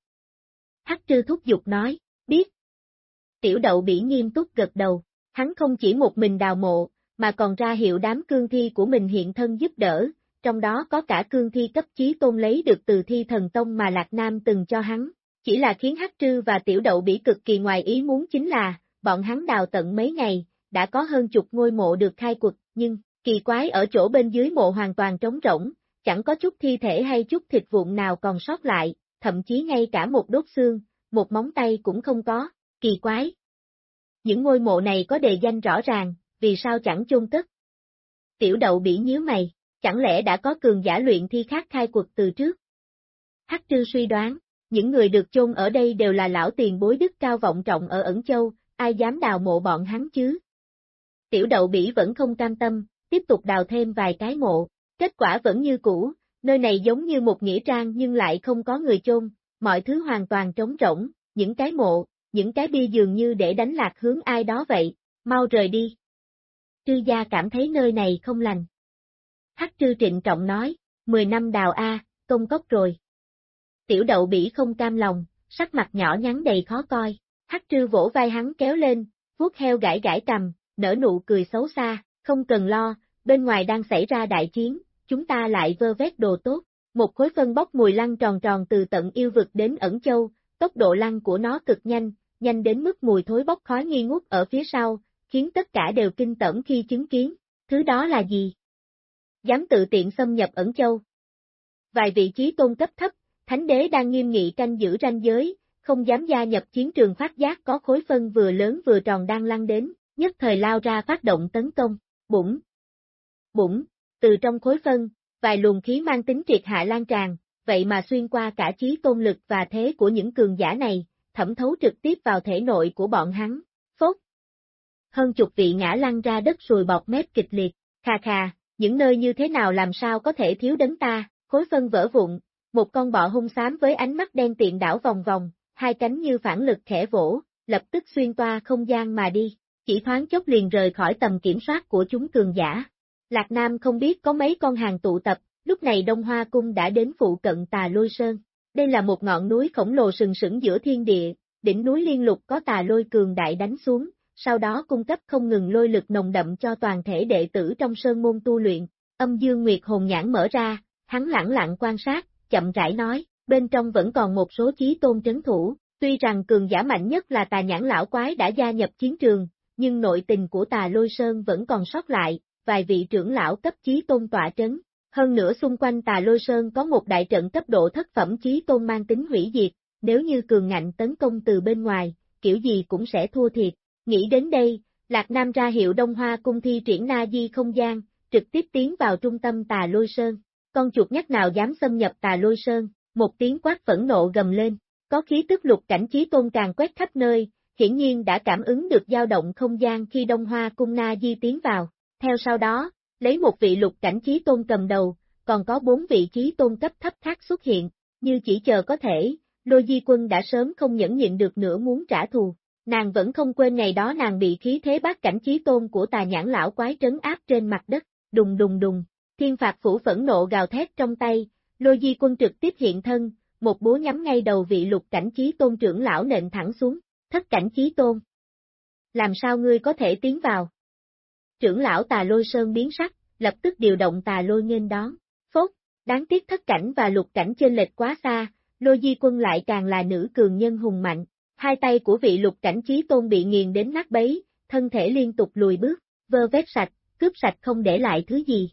[SPEAKER 1] Hắc trư thúc giục nói, biết. Tiểu đậu bỉ nghiêm túc gật đầu, hắn không chỉ một mình đào mộ, mà còn ra hiệu đám cương thi của mình hiện thân giúp đỡ, trong đó có cả cương thi cấp chí tôn lấy được từ thi thần tông mà Lạc Nam từng cho hắn. Chỉ là khiến Hắc Trư và Tiểu Đậu Bỉ cực kỳ ngoài ý muốn chính là, bọn hắn đào tận mấy ngày, đã có hơn chục ngôi mộ được khai quật, nhưng, kỳ quái ở chỗ bên dưới mộ hoàn toàn trống rỗng, chẳng có chút thi thể hay chút thịt vụn nào còn sót lại, thậm chí ngay cả một đốt xương, một móng tay cũng không có, kỳ quái. Những ngôi mộ này có đề danh rõ ràng, vì sao chẳng chôn cất? Tiểu đậu bỉ nhíu mày, chẳng lẽ đã có cường giả luyện thi khác khai quật từ trước? Hắc trư suy đoán, những người được chôn ở đây đều là lão tiền bối đức cao vọng trọng ở ẩn châu, ai dám đào mộ bọn hắn chứ? Tiểu đậu bỉ vẫn không cam tâm, tiếp tục đào thêm vài cái mộ, kết quả vẫn như cũ, nơi này giống như một nghĩa trang nhưng lại không có người chôn, mọi thứ hoàn toàn trống rỗng, những cái mộ, những cái bia dường như để đánh lạc hướng ai đó vậy, mau rời đi. Trư gia cảm thấy nơi này không lành. Hắc trư trịnh trọng nói, 10 năm đào A, công cốc rồi. Tiểu đậu bỉ không cam lòng, sắc mặt nhỏ nhắn đầy khó coi, hắc trư vỗ vai hắn kéo lên, vuốt heo gãi gãi cầm, nở nụ cười xấu xa, không cần lo, bên ngoài đang xảy ra đại chiến, chúng ta lại vơ vét đồ tốt. Một khối phân bốc mùi lăn tròn tròn từ tận yêu vực đến ẩn châu, tốc độ lăn của nó cực nhanh, nhanh đến mức mùi thối bốc khói nghi ngút ở phía sau, khiến tất cả đều kinh tởm khi chứng kiến. Thứ đó là gì? Dám tự tiện xâm nhập ẩn châu. Vài vị trí tôn cấp thấp, thánh đế đang nghiêm nghị canh giữ ranh giới, không dám gia nhập chiến trường phát giác có khối phân vừa lớn vừa tròn đang lăn đến, nhất thời lao ra phát động tấn công, bụng. Bụng, từ trong khối phân, vài luồng khí mang tính triệt hạ lan tràn, vậy mà xuyên qua cả trí tôn lực và thế của những cường giả này, thẩm thấu trực tiếp vào thể nội của bọn hắn, phốt. Hơn chục vị ngã lăn ra đất sùi bọt mép kịch liệt, khà khà, những nơi như thế nào làm sao có thể thiếu đấng ta, khối phân vỡ vụn, một con bọ hung xám với ánh mắt đen tiện đảo vòng vòng, hai cánh như phản lực khẽ vỗ, lập tức xuyên toa không gian mà đi, chỉ thoáng chốc liền rời khỏi tầm kiểm soát của chúng cường giả. Lạc Nam không biết có mấy con hàng tụ tập, lúc này Đông Hoa Cung đã đến phụ cận tà lôi sơn. Đây là một ngọn núi khổng lồ sừng sững giữa thiên địa, đỉnh núi liên lục có tà lôi cường đại đánh xuống, sau đó cung cấp không ngừng lôi lực nồng đậm cho toàn thể đệ tử trong sơn môn tu luyện. Âm Dương Nguyệt hồn nhãn mở ra, hắn lẳng lặng quan sát, chậm rãi nói, bên trong vẫn còn một số chí tôn trấn thủ, tuy rằng cường giả mạnh nhất là tà nhãn lão quái đã gia nhập chiến trường, nhưng nội tình của tà lôi sơn vẫn còn sót lại, vài vị trưởng lão cấp chí tôn tọa trấn. Hơn nữa xung quanh tà lôi sơn có một đại trận cấp độ thất phẩm chí tôn mang tính hủy diệt, nếu như cường ngạnh tấn công từ bên ngoài, kiểu gì cũng sẽ thua thiệt. Nghĩ đến đây, Lạc Nam ra hiệu Đông Hoa cung thi triển na di không gian, trực tiếp tiến vào trung tâm tà lôi sơn. Con chuột nhắc nào dám xâm nhập tà lôi sơn, một tiếng quát phẫn nộ gầm lên, có khí tức lục cảnh trí tôn càng quét khắp nơi, hiển nhiên đã cảm ứng được dao động không gian khi Đông Hoa cung na di tiến vào. Theo sau đó, lấy một vị lục cảnh trí tôn cầm đầu, còn có bốn vị trí tôn cấp thấp khác xuất hiện, như chỉ chờ có thể, Lôi Di Quân đã sớm không nhẫn nhịn được nữa muốn trả thù. Nàng vẫn không quên ngày đó nàng bị khí thế bát cảnh trí tôn của tà nhãn lão quái trấn áp trên mặt đất, đùng đùng đùng, thiên phạt phủ phẫn nộ gào thét trong tay, lôi di quân trực tiếp hiện thân, một búa nhắm ngay đầu vị lục cảnh trí tôn trưởng lão nện thẳng xuống, thất cảnh trí tôn. Làm sao ngươi có thể tiến vào? Trưởng lão tà lôi sơn biến sắc, lập tức điều động tà lôi nghênh đón, phốt, đáng tiếc thất cảnh và lục cảnh trên lệch quá xa, lôi di quân lại càng là nữ cường nhân hùng mạnh, hai tay của vị lục cảnh trí tôn bị nghiền đến nát bấy, thân thể liên tục lùi bước, vơ vét sạch, cướp sạch không để lại thứ gì.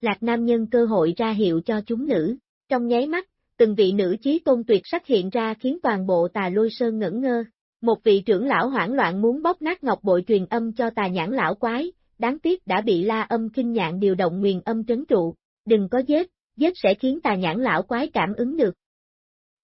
[SPEAKER 1] Lạc Nam nhân cơ hội ra hiệu cho chúng nữ, trong nháy mắt, từng vị nữ trí tôn tuyệt sắc hiện ra khiến toàn bộ tà lôi sơn ngẩn ngơ. Một vị trưởng lão hoảng loạn muốn bóp nát ngọc bội truyền âm cho tà nhãn lão quái, đáng tiếc đã bị la âm kinh nhạn điều động nguyền âm trấn trụ, đừng có giết, giết sẽ khiến tà nhãn lão quái cảm ứng được.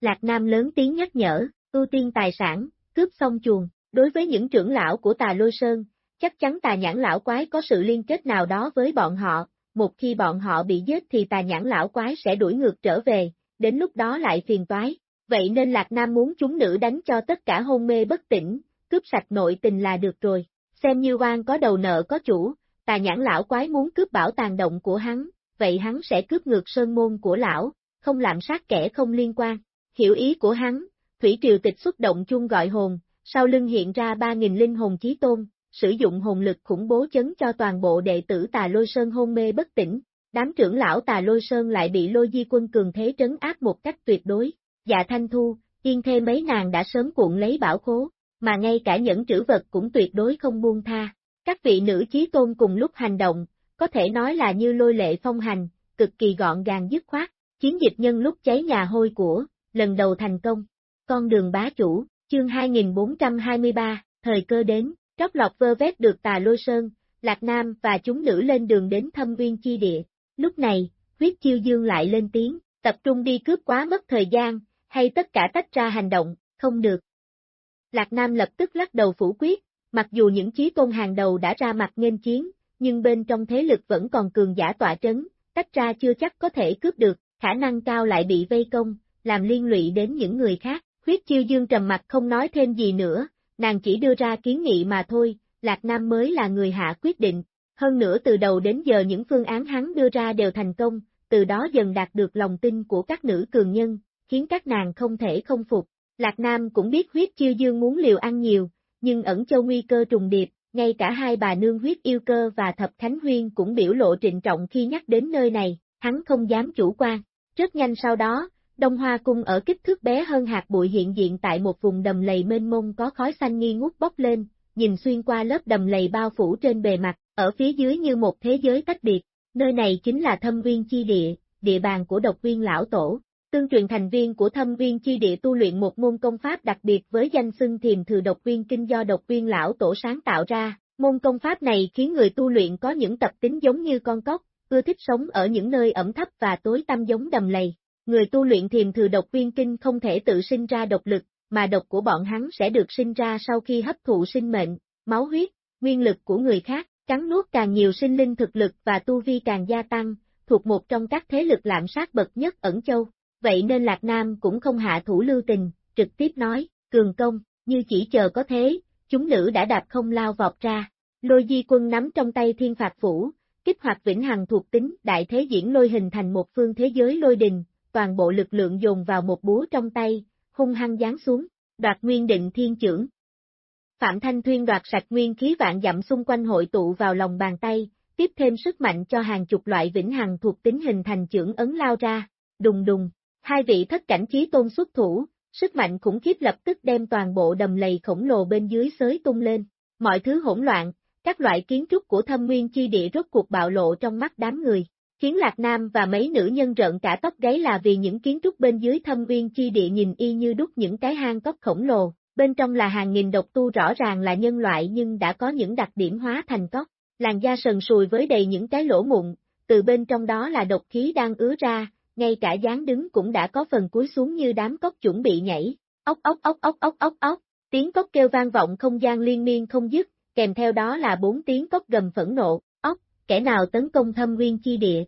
[SPEAKER 1] Lạc Nam lớn tiếng nhắc nhở, ưu tiên tài sản, cướp xong chuồng, đối với những trưởng lão của tà lôi sơn, chắc chắn tà nhãn lão quái có sự liên kết nào đó với bọn họ, một khi bọn họ bị giết thì tà nhãn lão quái sẽ đuổi ngược trở về, đến lúc đó lại phiền toái. Vậy nên Lạc Nam muốn chúng nữ đánh cho tất cả hôn mê bất tỉnh, cướp sạch nội tình là được rồi. Xem như oan có đầu nợ có chủ, tà nhãn lão quái muốn cướp bảo tàng động của hắn, vậy hắn sẽ cướp ngược sơn môn của lão, không làm sát kẻ không liên quan. Hiểu ý của hắn, Thủy Triều Tịch xuất động chung gọi hồn, sau lưng hiện ra 3.000 linh hồn chí tôn, sử dụng hồn lực khủng bố chấn cho toàn bộ đệ tử tà lôi sơn hôn mê bất tỉnh, đám trưởng lão tà lôi sơn lại bị lôi di quân cường thế trấn áp một cách tuyệt đối, dạ thanh thu, yên thê mấy nàng đã sớm cuộn lấy bảo khố, mà ngay cả những trữ vật cũng tuyệt đối không buông tha, Các vị nữ chí tôn cùng lúc hành động, có thể nói là như lôi lệ phong hành, cực kỳ gọn gàng dứt khoát, chiến dịch nhân lúc cháy nhà hôi của, lần đầu thành công. Con đường bá chủ, chương 2423, thời cơ đến, tróc lọc vơ vét được tà lôi sơn, Lạc Nam và chúng nữ lên đường đến thâm viên chi địa. Lúc này, huyết chiêu dương lại lên tiếng, tập trung đi cướp quá mất thời gian, hay tất cả tách ra hành động, không được. Lạc Nam lập tức lắc đầu phủ quyết, mặc dù những chí tôn hàng đầu đã ra mặt nghênh chiến, nhưng bên trong thế lực vẫn còn cường giả tọa trấn, tách ra chưa chắc có thể cướp được, khả năng cao lại bị vây công, làm liên lụy đến những người khác. Khuyết chiêu dương trầm mặt không nói thêm gì nữa, nàng chỉ đưa ra kiến nghị mà thôi, Lạc Nam mới là người hạ quyết định. Hơn nữa từ đầu đến giờ những phương án hắn đưa ra đều thành công, từ đó dần đạt được lòng tin của các nữ cường nhân, khiến các nàng không thể không phục. Lạc Nam cũng biết huyết chiêu dương muốn liều ăn nhiều, nhưng ẩn châu nguy cơ trùng điệp, ngay cả hai bà nương huyết yêu cơ và thập khánh huyên cũng biểu lộ trịnh trọng khi nhắc đến nơi này, hắn không dám chủ quan. Rất nhanh sau đó, Đông Hoa Cung ở kích thước bé hơn hạt bụi hiện diện tại một vùng đầm lầy mênh mông có khói xanh nghi ngút bốc lên, nhìn xuyên qua lớp đầm lầy bao phủ trên bề mặt, ở phía dưới như một thế giới tách biệt, nơi này chính là thâm viên chi địa, địa bàn của độc viên lão tổ. Tương truyền thành viên của thâm viên chi địa tu luyện một môn công pháp đặc biệt với danh xưng thiềm thừa độc viên kinh do độc viên lão tổ sáng tạo ra. Môn công pháp này khiến người tu luyện có những tập tính giống như con cóc, ưa thích sống ở những nơi ẩm thấp và tối tăm giống đầm lầy. Người tu luyện thiềm thừa độc viên kinh không thể tự sinh ra độc lực, mà độc của bọn hắn sẽ được sinh ra sau khi hấp thụ sinh mệnh, máu huyết, nguyên lực của người khác, cắn nuốt càng nhiều sinh linh thực lực và tu vi càng gia tăng, thuộc một trong các thế lực lạm sát bậc nhất ẩn châu. Vậy nên Lạc Nam cũng không hạ thủ lưu tình, trực tiếp nói, cường công, như chỉ chờ có thế, chúng nữ đã đạp không lao vọt ra. Lôi di quân nắm trong tay thiên phạt phủ, kích hoạt vĩnh hằng thuộc tính đại thế diễn lôi hình thành một phương thế giới lôi đình, toàn bộ lực lượng dồn vào một búa trong tay, hung hăng giáng xuống, đoạt nguyên định thiên trưởng. Phạm Thanh Thuyên đoạt sạch nguyên khí vạn dặm xung quanh hội tụ vào lòng bàn tay, tiếp thêm sức mạnh cho hàng chục loại vĩnh hằng thuộc tính hình thành trưởng ấn lao ra, đùng đùng, hai vị thất cảnh chí tôn xuất thủ, sức mạnh khủng khiếp lập tức đem toàn bộ đầm lầy khổng lồ bên dưới xới tung lên, mọi thứ hỗn loạn, các loại kiến trúc của thâm nguyên chi địa rốt cuộc bạo lộ trong mắt đám người. Khiến Lạc Nam và mấy nữ nhân rợn cả tóc gáy là vì những kiến trúc bên dưới thâm nguyên chi địa nhìn y như đúc những cái hang cốc khổng lồ, bên trong là hàng nghìn độc tu rõ ràng là nhân loại nhưng đã có những đặc điểm hóa thành cốc, làn da sần sùi với đầy những cái lỗ mụn, từ bên trong đó là độc khí đang ứa ra, ngay cả dáng đứng cũng đã có phần cúi xuống như đám cốc chuẩn bị nhảy, ốc ốc ốc ốc ốc ốc ốc, tiếng cốc kêu vang vọng không gian liên miên không dứt, kèm theo đó là bốn tiếng cốc gầm phẫn nộ, ốc, kẻ nào tấn công thâm nguyên chi địa,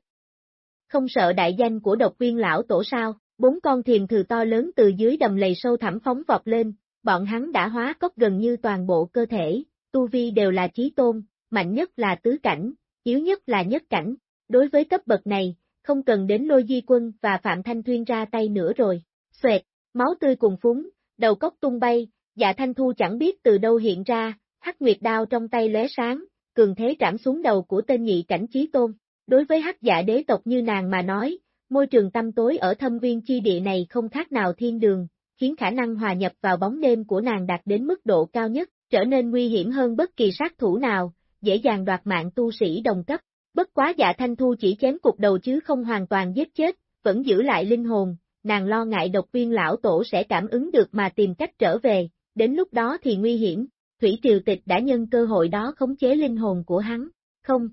[SPEAKER 1] không sợ đại danh của độc viên lão tổ sao, bốn con thiềm thừ to lớn từ dưới đầm lầy sâu thẳm phóng vọt lên, bọn hắn đã hóa cốc gần như toàn bộ cơ thể, tu vi đều là chí tôn, mạnh nhất là tứ cảnh, yếu nhất là nhất cảnh, đối với cấp bậc này, không cần đến lôi di quân và Phạm Thanh Thuyên ra tay nữa rồi, xoẹt, máu tươi cùng phúng, đầu cốc tung bay, dạ Thanh Thu chẳng biết từ đâu hiện ra, hắc nguyệt đao trong tay lóe sáng, cường thế trảm xuống đầu của tên nhị cảnh trí tôn. Đối với hắc dạ đế tộc như nàng mà nói, môi trường tâm tối ở thâm viên chi địa này không khác nào thiên đường, khiến khả năng hòa nhập vào bóng đêm của nàng đạt đến mức độ cao nhất, trở nên nguy hiểm hơn bất kỳ sát thủ nào, dễ dàng đoạt mạng tu sĩ đồng cấp. Bất quá dạ thanh thu chỉ chém cục đầu chứ không hoàn toàn giết chết, vẫn giữ lại linh hồn, nàng lo ngại độc viên lão tổ sẽ cảm ứng được mà tìm cách trở về, đến lúc đó thì nguy hiểm, Thủy Triều Tịch đã nhân cơ hội đó khống chế linh hồn của hắn. Không,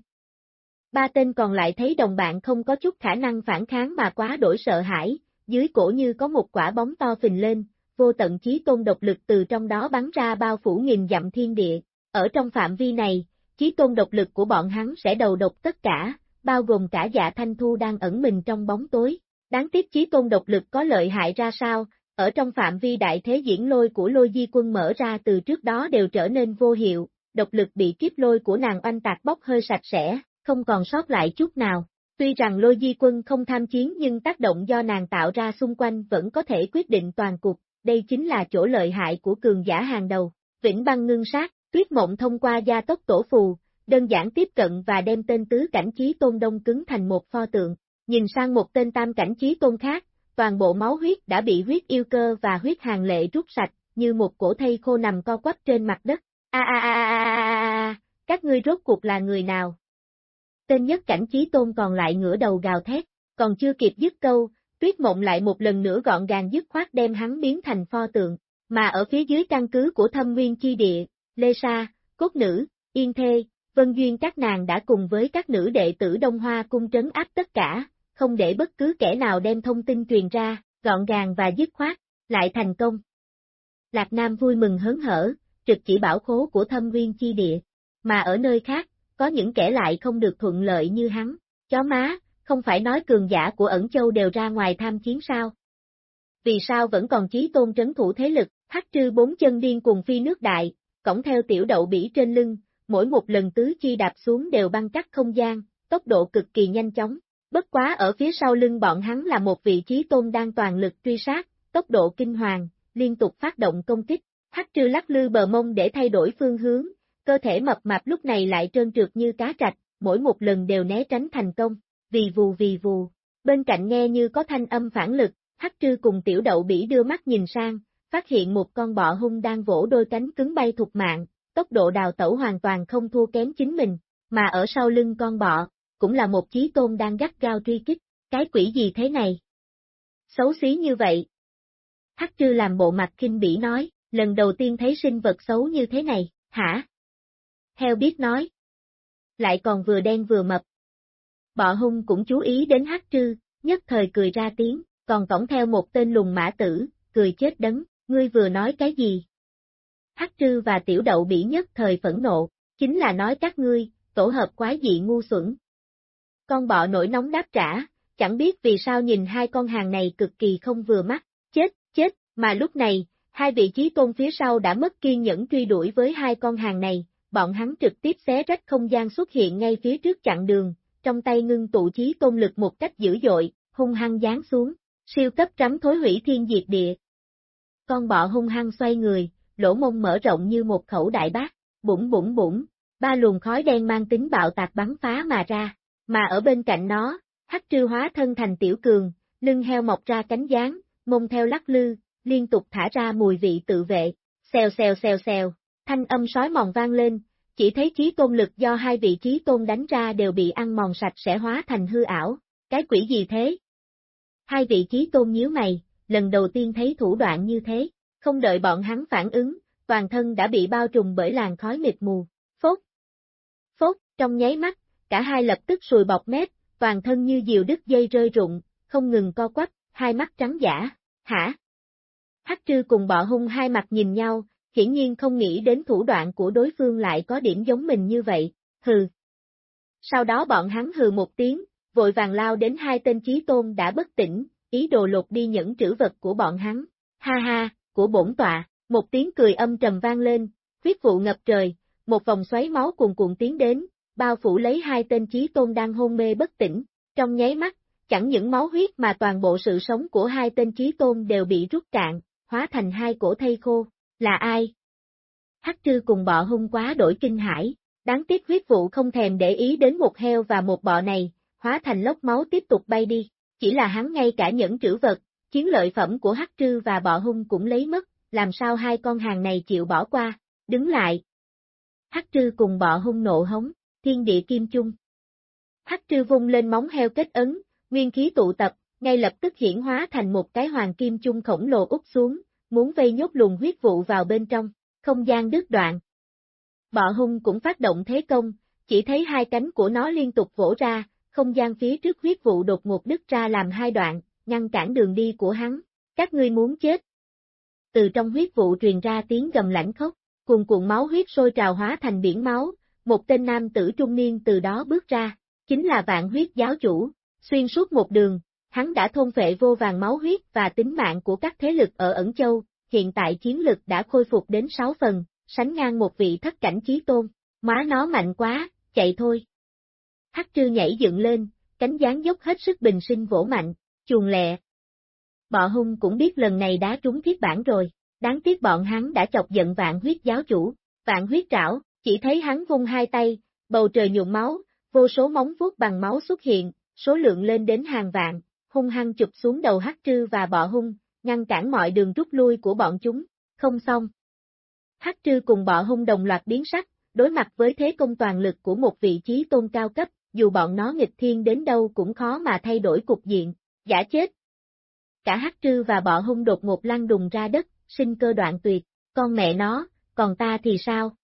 [SPEAKER 1] Ba tên còn lại thấy đồng bạn không có chút khả năng phản kháng mà quá đổi sợ hãi, dưới cổ như có một quả bóng to phình lên, vô tận chí tôn độc lực từ trong đó bắn ra bao phủ nghìn dặm thiên địa. Ở trong phạm vi này, chí tôn độc lực của bọn hắn sẽ đầu độc tất cả, bao gồm cả dạ thanh thu đang ẩn mình trong bóng tối. Đáng tiếc chí tôn độc lực có lợi hại ra sao, ở trong phạm vi đại thế diễn lôi của lôi di quân mở ra từ trước đó đều trở nên vô hiệu, độc lực bị kiếp lôi của nàng oanh tạc bốc hơi sạch sẽ, không còn sót lại chút nào. Tuy rằng lôi di quân không tham chiến nhưng tác động do nàng tạo ra xung quanh vẫn có thể quyết định toàn cục, đây chính là chỗ lợi hại của cường giả hàng đầu. Vĩnh băng ngưng sát, tuyết mộng thông qua gia tốc tổ phù, đơn giản tiếp cận và đem tên tứ cảnh trí tôn đông cứng thành một pho tượng. Nhìn sang một tên tam cảnh trí tôn khác, toàn bộ máu huyết đã bị huyết yêu cơ và huyết hàng lệ rút sạch, như một cổ thây khô nằm co quắp trên mặt đất. A a a a a a các ngươi rốt cuộc là người nào? Tên nhất cảnh trí tôn còn lại ngửa đầu gào thét, còn chưa kịp dứt câu, tuyết mộng lại một lần nữa gọn gàng dứt khoát đem hắn biến thành pho tượng, mà ở phía dưới căn cứ của thâm nguyên chi địa, Lê Sa, Cốt Nữ, Yên Thê, Vân Duyên các nàng đã cùng với các nữ đệ tử Đông Hoa cung trấn áp tất cả, không để bất cứ kẻ nào đem thông tin truyền ra, gọn gàng và dứt khoát, lại thành công. Lạc Nam vui mừng hớn hở, trực chỉ bảo khố của thâm nguyên chi địa, mà ở nơi khác, có những kẻ lại không được thuận lợi như hắn, chó má, không phải nói cường giả của ẩn châu đều ra ngoài tham chiến sao? Vì sao vẫn còn chí tôn trấn thủ thế lực, hắc trư bốn chân điên cùng phi nước đại, cổng theo tiểu đậu bỉ trên lưng, mỗi một lần tứ chi đạp xuống đều băng cắt không gian, tốc độ cực kỳ nhanh chóng. Bất quá ở phía sau lưng bọn hắn là một vị trí tôn đang toàn lực truy sát, tốc độ kinh hoàng, liên tục phát động công kích, hắc trư lắc lư bờ mông để thay đổi phương hướng, cơ thể mập mạp lúc này lại trơn trượt như cá trạch, mỗi một lần đều né tránh thành công, vì vù vì vù. Bên cạnh nghe như có thanh âm phản lực, hắc trư cùng tiểu đậu bỉ đưa mắt nhìn sang, phát hiện một con bọ hung đang vỗ đôi cánh cứng bay thục mạng, tốc độ đào tẩu hoàn toàn không thua kém chính mình, mà ở sau lưng con bọ, cũng là một chí tôn đang gắt gao truy kích, cái quỷ gì thế này? Xấu xí như vậy. Hắc trư làm bộ mặt kinh bỉ nói, lần đầu tiên thấy sinh vật xấu như thế này, hả? Heo biết nói. Lại còn vừa đen vừa mập. Bọ hung cũng chú ý đến hắc trư, nhất thời cười ra tiếng, còn cổng theo một tên lùng mã tử, cười chết đấng, ngươi vừa nói cái gì? Hắc trư và tiểu đậu bỉ nhất thời phẫn nộ, chính là nói các ngươi, tổ hợp quái dị ngu xuẩn. Con bọ nổi nóng đáp trả, chẳng biết vì sao nhìn hai con hàng này cực kỳ không vừa mắt, chết, chết, mà lúc này, hai vị trí tôn phía sau đã mất kiên nhẫn truy đuổi với hai con hàng này, bọn hắn trực tiếp xé rách không gian xuất hiện ngay phía trước chặn đường, trong tay ngưng tụ chí tôn lực một cách dữ dội, hung hăng giáng xuống, siêu cấp trắm thối hủy thiên diệt địa. Con bọ hung hăng xoay người, lỗ mông mở rộng như một khẩu đại bác, bụng bụng bụng, ba luồng khói đen mang tính bạo tạc bắn phá mà ra, mà ở bên cạnh nó, hắc trư hóa thân thành tiểu cường, lưng heo mọc ra cánh gián, mông theo lắc lư, liên tục thả ra mùi vị tự vệ, xèo xèo xèo xèo, thanh âm sói mòn vang lên, chỉ thấy trí tôn lực do hai vị trí tôn đánh ra đều bị ăn mòn sạch sẽ hóa thành hư ảo, cái quỷ gì thế? Hai vị trí tôn nhíu mày, lần đầu tiên thấy thủ đoạn như thế, không đợi bọn hắn phản ứng, toàn thân đã bị bao trùm bởi làn khói mịt mù, phốt. Phốt, trong nháy mắt, cả hai lập tức sùi bọc mép, toàn thân như diều đứt dây rơi rụng, không ngừng co quắp, hai mắt trắng giả, hả? Hắc trư cùng bọ hung hai mặt nhìn nhau, hiển nhiên không nghĩ đến thủ đoạn của đối phương lại có điểm giống mình như vậy, hừ. Sau đó bọn hắn hừ một tiếng, vội vàng lao đến hai tên chí tôn đã bất tỉnh, ý đồ lột đi những trữ vật của bọn hắn. Ha ha, của bổn tọa, một tiếng cười âm trầm vang lên, huyết vụ ngập trời, một vòng xoáy máu cuồn cuộn tiến đến, bao phủ lấy hai tên chí tôn đang hôn mê bất tỉnh, trong nháy mắt, chẳng những máu huyết mà toàn bộ sự sống của hai tên chí tôn đều bị rút cạn, hóa thành hai cổ thây khô, là ai? Hắc trư cùng bọ hung quá đổi kinh hải, đáng tiếc huyết vụ không thèm để ý đến một heo và một bọ này, hóa thành lốc máu tiếp tục bay đi, chỉ là hắn ngay cả những trữ vật, chiến lợi phẩm của Hắc trư và bọ hung cũng lấy mất, làm sao hai con hàng này chịu bỏ qua, đứng lại. Hắc trư cùng bọ hung nộ hống, thiên địa kim chung. Hắc trư vung lên móng heo kết ấn, nguyên khí tụ tập, ngay lập tức hiển hóa thành một cái hoàng kim chung khổng lồ út xuống, muốn vây nhốt luồng huyết vụ vào bên trong, không gian đứt đoạn. Bọ hung cũng phát động thế công, chỉ thấy hai cánh của nó liên tục vỗ ra, không gian phía trước huyết vụ đột ngột đứt ra làm hai đoạn, ngăn cản đường đi của hắn. Các ngươi muốn chết. Từ trong huyết vụ truyền ra tiếng gầm lãnh khốc, cuồn cuộn máu huyết sôi trào hóa thành biển máu, một tên nam tử trung niên từ đó bước ra, chính là vạn huyết giáo chủ, xuyên suốt một đường, hắn đã thôn phệ vô vàng máu huyết và tính mạng của các thế lực ở ẩn châu, hiện tại chiến lực đã khôi phục đến 6 phần, sánh ngang một vị thất cảnh chí tôn, má nó mạnh quá, chạy thôi. Hắc trư nhảy dựng lên, cánh gián dốc hết sức bình sinh vỗ mạnh, chuồng lẹ. Bọ hung cũng biết lần này đá trúng thiết bản rồi, đáng tiếc bọn hắn đã chọc giận vạn huyết giáo chủ, vạn huyết trảo, chỉ thấy hắn vung hai tay, bầu trời nhuộm máu, vô số móng vuốt bằng máu xuất hiện, số lượng lên đến hàng vạn, hung hăng chụp xuống đầu hắc trư và bọ hung, ngăn cản mọi đường rút lui của bọn chúng, không xong. Hắc trư cùng bọ hung đồng loạt biến sắc, đối mặt với thế công toàn lực của một vị trí tôn cao cấp, dù bọn nó nghịch thiên đến đâu cũng khó mà thay đổi cục diện, giả chết. Cả hắc trư và bọ hung đột ngột lăn đùng ra đất, sinh cơ đoạn tuyệt, con mẹ nó, còn ta thì sao?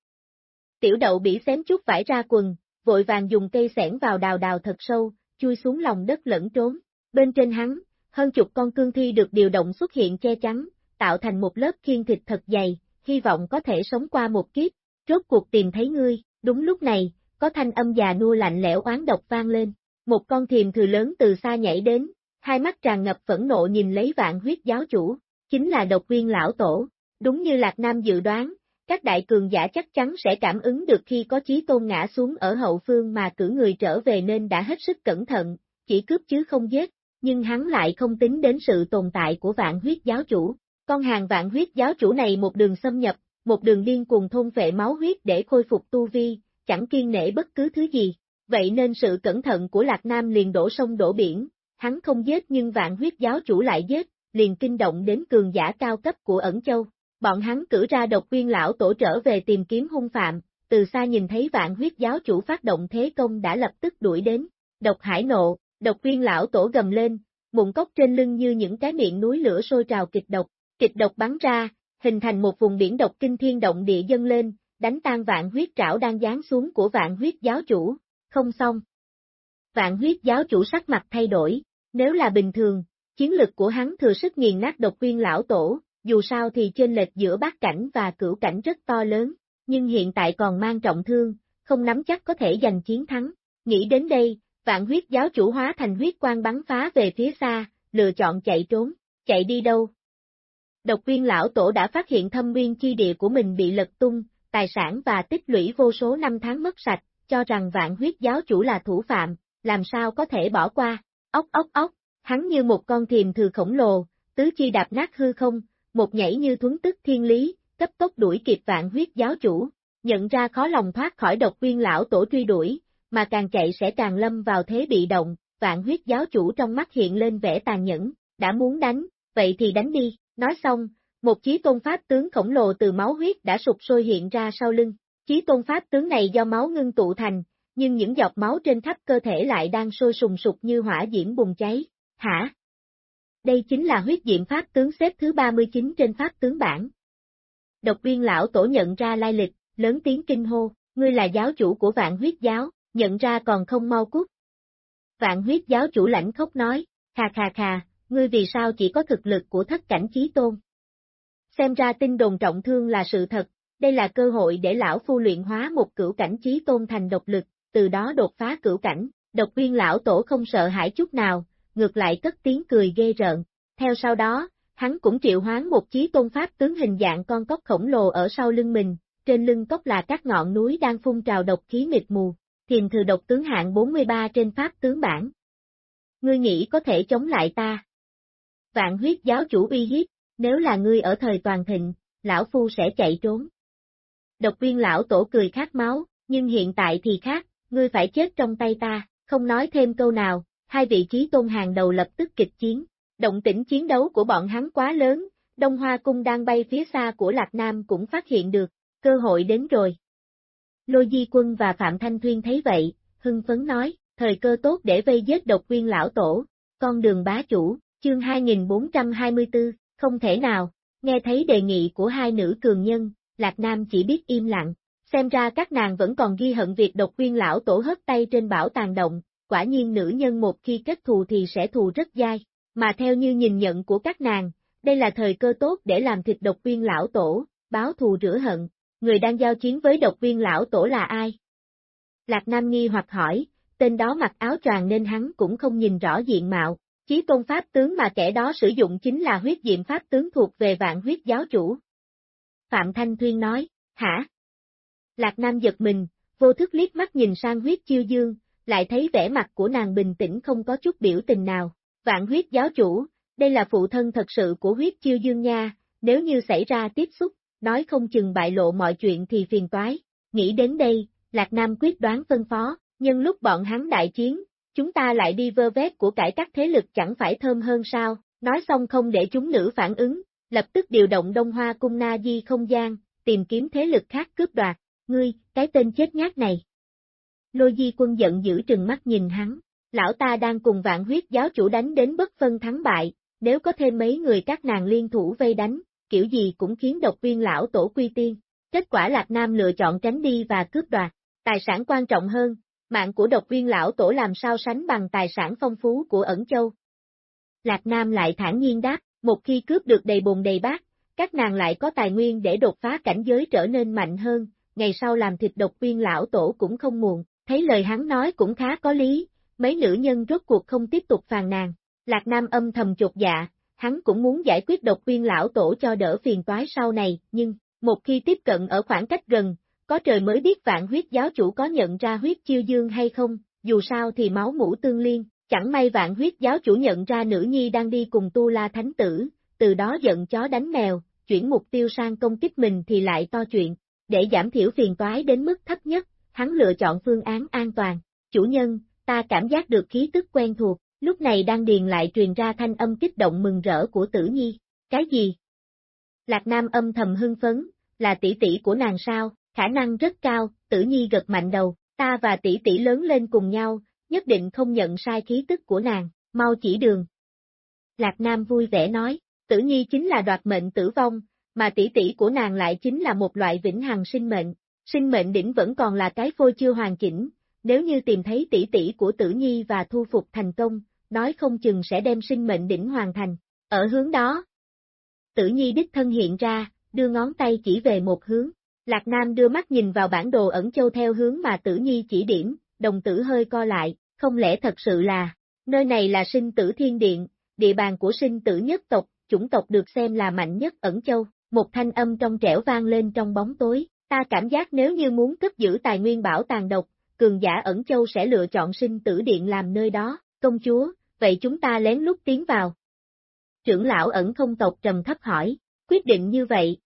[SPEAKER 1] Tiểu đậu bị xém chút vải ra quần, vội vàng dùng cây sẻn vào đào đào thật sâu, chui xuống lòng đất lẫn trốn. Bên trên hắn, hơn chục con cương thi được điều động xuất hiện che chắn, tạo thành một lớp khiên thịt thật dày, hy vọng có thể sống qua một kiếp, rốt cuộc tìm thấy ngươi, đúng lúc này, có thanh âm già nua lạnh lẽo oán độc vang lên, một con thiềm thừa lớn từ xa nhảy đến, hai mắt tràn ngập phẫn nộ nhìn lấy vạn huyết giáo chủ, chính là độc viên lão tổ, đúng như Lạc Nam dự đoán, các đại cường giả chắc chắn sẽ cảm ứng được khi có chí tôn ngã xuống ở hậu phương mà cử người trở về nên đã hết sức cẩn thận, chỉ cướp chứ không giết, nhưng hắn lại không tính đến sự tồn tại của vạn huyết giáo chủ. Con hàng vạn huyết giáo chủ này một đường xâm nhập, một đường điên cùng thôn vệ máu huyết để khôi phục tu vi, chẳng kiên nể bất cứ thứ gì. Vậy nên sự cẩn thận của Lạc Nam liền đổ sông đổ biển, hắn không giết nhưng vạn huyết giáo chủ lại giết, liền kinh động đến cường giả cao cấp của ẩn châu. Bọn hắn cử ra độc viên lão tổ trở về tìm kiếm hung phạm, từ xa nhìn thấy vạn huyết giáo chủ phát động thế công đã lập tức đuổi đến. Độc hải nộ, độc viên lão tổ gầm lên, mụn cốc trên lưng như những cái miệng núi lửa sôi trào kịch độc, kịch độc bắn ra, hình thành một vùng biển độc kinh thiên động địa dâng lên, đánh tan vạn huyết trảo đang giáng xuống của vạn huyết giáo chủ, không xong. Vạn huyết giáo chủ sắc mặt thay đổi, nếu là bình thường, chiến lực của hắn thừa sức nghiền nát độc viên lão tổ, dù sao thì trên lệch giữa bát cảnh và cửu cảnh rất to lớn, nhưng hiện tại còn mang trọng thương, không nắm chắc có thể giành chiến thắng. Nghĩ đến đây, vạn huyết giáo chủ hóa thành huyết quang bắn phá về phía xa, lựa chọn chạy trốn, chạy đi đâu. Độc viên lão tổ đã phát hiện thâm viên chi địa của mình bị lật tung, tài sản và tích lũy vô số năm tháng mất sạch, cho rằng vạn huyết giáo chủ là thủ phạm, làm sao có thể bỏ qua, ốc ốc ốc, hắn như một con thiềm thừa khổng lồ, tứ chi đạp nát hư không, một nhảy như thuấn tức thiên lý, cấp tốc đuổi kịp vạn huyết giáo chủ, nhận ra khó lòng thoát khỏi độc viên lão tổ truy đuổi, mà càng chạy sẽ càng lâm vào thế bị động, vạn huyết giáo chủ trong mắt hiện lên vẻ tàn nhẫn, đã muốn đánh, vậy thì đánh đi, nói xong, một chí tôn pháp tướng khổng lồ từ máu huyết đã sụp sôi hiện ra sau lưng, chí tôn pháp tướng này do máu ngưng tụ thành, nhưng những giọt máu trên khắp cơ thể lại đang sôi sùng sục như hỏa diễm bùng cháy, hả? Đây chính là huyết diệm pháp tướng xếp thứ 39 trên pháp tướng bảng. Độc viên lão tổ nhận ra lai lịch, lớn tiếng kinh hô, ngươi là giáo chủ của vạn huyết giáo, nhận ra còn không mau cút. Vạn huyết giáo chủ lãnh khốc nói, khà khà khà, ngươi vì sao chỉ có thực lực của thất cảnh chí tôn. Xem ra tin đồn trọng thương là sự thật, đây là cơ hội để lão phu luyện hóa một cửu cảnh chí tôn thành độc lực, từ đó đột phá cửu cảnh, độc viên lão tổ không sợ hãi chút nào, ngược lại cất tiếng cười ghê rợn. Theo sau đó, hắn cũng triệu hoán một chí tôn pháp tướng hình dạng con cốc khổng lồ ở sau lưng mình, trên lưng cốc là các ngọn núi đang phun trào độc khí mịt mù, thiền thừa độc tướng hạng 43 trên pháp tướng bản. Ngươi nghĩ có thể chống lại ta? Vạn huyết giáo chủ uy hiếp, nếu là ngươi ở thời toàn thịnh, lão phu sẽ chạy trốn. Độc viên lão tổ cười khát máu, nhưng hiện tại thì khác, ngươi phải chết trong tay ta, không nói thêm câu nào, hai vị trí tôn hàng đầu lập tức kịch chiến. Động tĩnh chiến đấu của bọn hắn quá lớn, Đông Hoa Cung đang bay phía xa của Lạc Nam cũng phát hiện được, cơ hội đến rồi. Lôi Di Quân và Phạm Thanh Thuyên thấy vậy, hưng phấn nói, thời cơ tốt để vây giết độc viên lão tổ, con đường bá chủ, chương 2424, không thể nào, nghe thấy đề nghị của hai nữ cường nhân, Lạc Nam chỉ biết im lặng, xem ra các nàng vẫn còn ghi hận việc độc viên lão tổ hất tay trên bảo tàng động, quả nhiên nữ nhân một khi kết thù thì sẽ thù rất dai, mà theo như nhìn nhận của các nàng, đây là thời cơ tốt để làm thịt độc viên lão tổ, báo thù rửa hận, người đang giao chiến với độc viên lão tổ là ai? Lạc Nam nghi hoặc hỏi, tên đó mặc áo choàng nên hắn cũng không nhìn rõ diện mạo, chí tôn pháp tướng mà kẻ đó sử dụng chính là huyết diệm pháp tướng thuộc về vạn huyết giáo chủ. Phạm Thanh Thuyên nói, hả? Lạc Nam giật mình, vô thức liếc mắt nhìn sang huyết chiêu dương, lại thấy vẻ mặt của nàng bình tĩnh không có chút biểu tình nào. Vạn huyết giáo chủ, đây là phụ thân thật sự của huyết chiêu dương nha, nếu như xảy ra tiếp xúc, nói không chừng bại lộ mọi chuyện thì phiền toái. Nghĩ đến đây, Lạc Nam quyết đoán phân phó, nhưng lúc bọn hắn đại chiến, chúng ta lại đi vơ vét của cải các thế lực chẳng phải thơm hơn sao, nói xong không để chúng nữ phản ứng, lập tức điều động Đông Hoa Cung Na Di không gian, tìm kiếm thế lực khác cướp đoạt. ngươi, cái tên chết nhát này. Lôi di quân giận dữ trừng mắt nhìn hắn, lão ta đang cùng vạn huyết giáo chủ đánh đến bất phân thắng bại, nếu có thêm mấy người các nàng liên thủ vây đánh, kiểu gì cũng khiến độc viên lão tổ quy tiên. Kết quả Lạc Nam lựa chọn tránh đi và cướp đoạt. Tài sản quan trọng hơn, mạng của độc viên lão tổ làm sao sánh bằng tài sản phong phú của ẩn châu. Lạc Nam lại thản nhiên đáp, một khi cướp được đầy bồn đầy bát, các nàng lại có tài nguyên để đột phá cảnh giới trở nên mạnh hơn, ngày sau làm thịt độc viên lão tổ cũng không muộn, thấy lời hắn nói cũng khá có lý, mấy nữ nhân rốt cuộc không tiếp tục phàn nàn. Lạc Nam âm thầm chột dạ, hắn cũng muốn giải quyết độc viên lão tổ cho đỡ phiền toái sau này, nhưng, một khi tiếp cận ở khoảng cách gần, có trời mới biết vạn huyết giáo chủ có nhận ra huyết chiêu dương hay không, dù sao thì máu mũ tương liên, chẳng may vạn huyết giáo chủ nhận ra nữ nhi đang đi cùng tu la thánh tử, từ đó giận chó đánh mèo, chuyển mục tiêu sang công kích mình thì lại to chuyện, để giảm thiểu phiền toái đến mức thấp nhất, hắn lựa chọn phương án an toàn. Chủ nhân, ta cảm giác được khí tức quen thuộc, lúc này đang điền lại truyền ra thanh âm kích động mừng rỡ của tử nhi. Cái gì? Lạc Nam âm thầm hưng phấn, là tỷ tỷ của nàng sao, khả năng rất cao, tử nhi gật mạnh đầu, ta và tỷ tỷ lớn lên cùng nhau, nhất định không nhận sai khí tức của nàng, mau chỉ đường. Lạc Nam vui vẻ nói, tử nhi chính là đoạt mệnh tử vong, mà tỷ tỷ của nàng lại chính là một loại vĩnh hằng sinh mệnh, sinh mệnh đỉnh vẫn còn là cái phôi chưa hoàn chỉnh, nếu như tìm thấy tỷ tỷ của tử nhi và thu phục thành công, nói không chừng sẽ đem sinh mệnh đỉnh hoàn thành, ở hướng đó. Tử nhi đích thân hiện ra, đưa ngón tay chỉ về một hướng, Lạc Nam đưa mắt nhìn vào bản đồ ẩn châu theo hướng mà tử nhi chỉ điểm, đồng tử hơi co lại, không lẽ thật sự là, nơi này là sinh tử thiên điện, địa bàn của sinh tử nhất tộc, chủng tộc được xem là mạnh nhất ẩn châu, một thanh âm trong trẻo vang lên trong bóng tối, ta cảm giác nếu như muốn cất giữ tài nguyên bảo tàng độc, cường giả ẩn châu sẽ lựa chọn sinh tử điện làm nơi đó, công chúa, vậy chúng ta lén lút tiến vào. Trưởng lão ẩn không tộc trầm thấp hỏi, quyết định như vậy.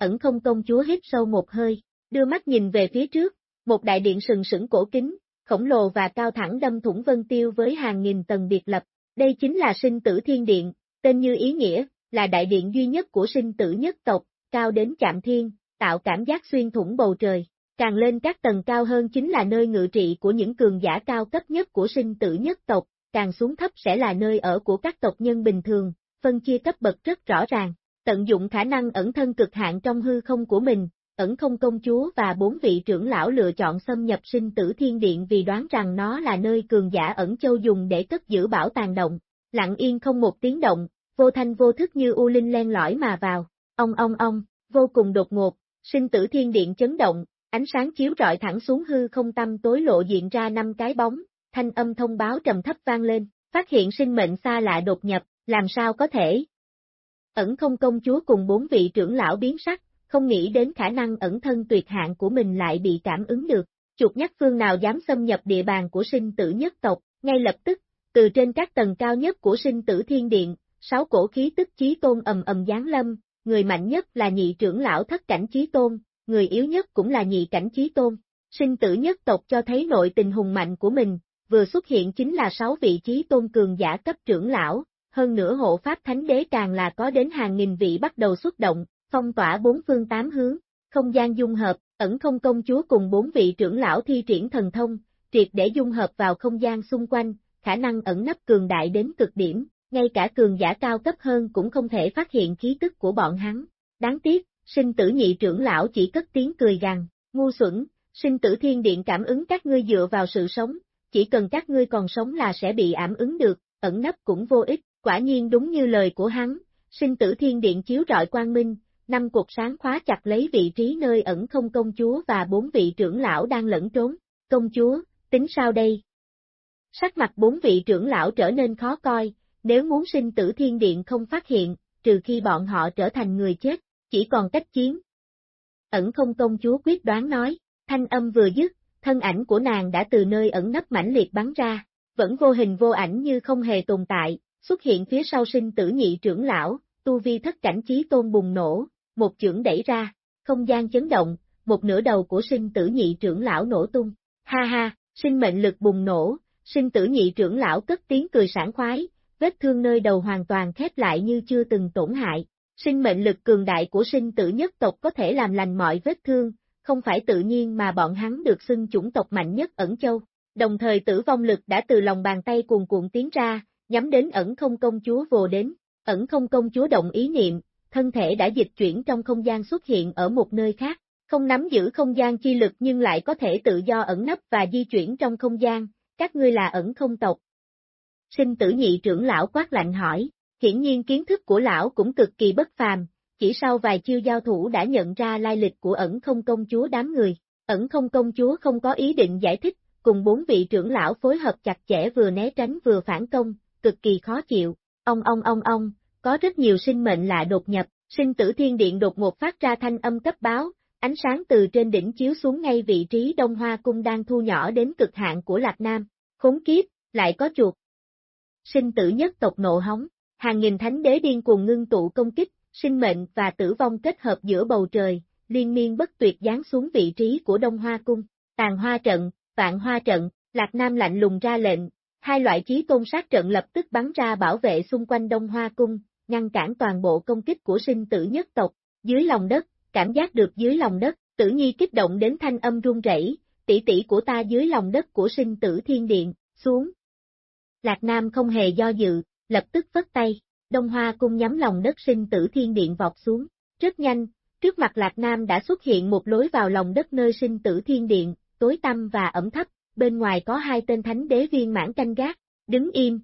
[SPEAKER 1] Ẩn không công chúa hít sâu một hơi, đưa mắt nhìn về phía trước, một đại điện sừng sững cổ kính, khổng lồ và cao thẳng đâm thủng vân tiêu với hàng nghìn tầng biệt lập. Đây chính là sinh tử thiên điện, tên như ý nghĩa, là đại điện duy nhất của sinh tử nhất tộc, cao đến chạm thiên, tạo cảm giác xuyên thủng bầu trời. Càng lên các tầng cao hơn chính là nơi ngự trị của những cường giả cao cấp nhất của sinh tử nhất tộc, càng xuống thấp sẽ là nơi ở của các tộc nhân bình thường, phân chia cấp bậc rất rõ ràng. Tận dụng khả năng ẩn thân cực hạn trong hư không của mình, ẩn không công chúa và bốn vị trưởng lão lựa chọn xâm nhập sinh tử thiên điện vì đoán rằng nó là nơi cường giả ẩn châu dùng để cất giữ bảo tàng động. Lặng yên không một tiếng động, vô thanh vô thức như u linh len lỏi mà vào, ong ong ong, vô cùng đột ngột, sinh tử thiên điện chấn động, ánh sáng chiếu rọi thẳng xuống hư không tâm tối lộ diện ra năm cái bóng, thanh âm thông báo trầm thấp vang lên, phát hiện sinh mệnh xa lạ đột nhập, làm sao có thể. Ẩn không công chúa cùng bốn vị trưởng lão biến sắc, không nghĩ đến khả năng ẩn thân tuyệt hạng của mình lại bị cảm ứng được, chuột nhắc phương nào dám xâm nhập địa bàn của sinh tử nhất tộc, ngay lập tức, từ trên các tầng cao nhất của sinh tử thiên điện, sáu cổ khí tức chí tôn ầm ầm giáng lâm, người mạnh nhất là nhị trưởng lão thất cảnh chí tôn, người yếu nhất cũng là nhị cảnh chí tôn. Sinh tử nhất tộc cho thấy nội tình hùng mạnh của mình, vừa xuất hiện chính là sáu vị trí tôn cường giả cấp trưởng lão, hơn nữa hộ pháp thánh đế càng là có đến hàng nghìn vị bắt đầu xuất động, phong tỏa bốn phương tám hướng, không gian dung hợp, ẩn không công chúa cùng bốn vị trưởng lão thi triển thần thông, triệt để dung hợp vào không gian xung quanh, khả năng ẩn nấp cường đại đến cực điểm, ngay cả cường giả cao cấp hơn cũng không thể phát hiện khí tức của bọn hắn. Đáng tiếc, sinh tử nhị trưởng lão chỉ cất tiếng cười rằng ngu xuẩn, sinh tử thiên điện cảm ứng các ngươi dựa vào sự sống, chỉ cần các ngươi còn sống là sẽ bị ảm ứng được, ẩn nấp cũng vô ích, quả nhiên đúng như lời của hắn, sinh tử thiên điện chiếu rọi quang minh, năm cuộc sáng khóa chặt lấy vị trí nơi ẩn không công chúa và bốn vị trưởng lão đang lẫn trốn, công chúa, tính sao đây? Sắc mặt bốn vị trưởng lão trở nên khó coi, nếu muốn sinh tử thiên điện không phát hiện, trừ khi bọn họ trở thành người chết, chỉ còn cách chiến. Ẩn không công chúa quyết đoán nói, thanh âm vừa dứt, thân ảnh của nàng đã từ nơi ẩn nấp mãnh liệt bắn ra, vẫn vô hình vô ảnh như không hề tồn tại, xuất hiện phía sau sinh tử nhị trưởng lão, tu vi thất cảnh trí tôn bùng nổ, một chưởng đẩy ra, không gian chấn động, một nửa đầu của sinh tử nhị trưởng lão nổ tung. Ha ha, sinh mệnh lực bùng nổ, sinh tử nhị trưởng lão cất tiếng cười sảng khoái, vết thương nơi đầu hoàn toàn khép lại như chưa từng tổn hại. Sinh mệnh lực cường đại của sinh tử nhất tộc có thể làm lành mọi vết thương, không phải tự nhiên mà bọn hắn được xưng chủng tộc mạnh nhất ẩn châu. Đồng thời tử vong lực đã từ lòng bàn tay cuồn cuộn tiến ra, nhắm đến ẩn không công chúa vồ đến. Ẩn không công chúa động ý niệm, thân thể đã dịch chuyển trong không gian xuất hiện ở một nơi khác, không nắm giữ không gian chi lực nhưng lại có thể tự do ẩn nấp và di chuyển trong không gian, các ngươi là ẩn không tộc. Sinh tử nhị trưởng lão quát lạnh hỏi, hiển nhiên kiến thức của lão cũng cực kỳ bất phàm, chỉ sau vài chiêu giao thủ đã nhận ra lai lịch của ẩn không công chúa đám người. Ẩn không công chúa không có ý định giải thích, cùng bốn vị trưởng lão phối hợp chặt chẽ vừa né tránh vừa phản công, cực kỳ khó chịu. Ông ông ông ông, có rất nhiều sinh mệnh lạ đột nhập, sinh tử thiên điện đột ngột phát ra thanh âm cấp báo, ánh sáng từ trên đỉnh chiếu xuống ngay vị trí Đông Hoa Cung đang thu nhỏ đến cực hạn của Lạc Nam. Khốn kiếp, lại có chuột. Sinh tử nhất tộc nộ hóng, hàng nghìn thánh đế điên cuồng ngưng tụ công kích, sinh mệnh và tử vong kết hợp giữa bầu trời, liên miên bất tuyệt giáng xuống vị trí của Đông Hoa Cung. Tàn hoa trận, vạn hoa trận, Lạc Nam lạnh lùng ra lệnh, hai loại chí tôn sát trận lập tức bắn ra bảo vệ xung quanh Đông Hoa Cung, ngăn cản toàn bộ công kích của sinh tử nhất tộc, dưới lòng đất, cảm giác được dưới lòng đất, tử nhi kích động đến thanh âm run rẩy, tỷ tỷ của ta dưới lòng đất của sinh tử thiên điện, xuống. Lạc Nam không hề do dự, lập tức vất tay, Đông Hoa cung nhắm lòng đất sinh tử thiên điện vọt xuống, rất nhanh, trước mặt Lạc Nam đã xuất hiện một lối vào lòng đất nơi sinh tử thiên điện, tối tăm và ẩm thấp, bên ngoài có hai tên thánh đế viên mãn canh gác, đứng im.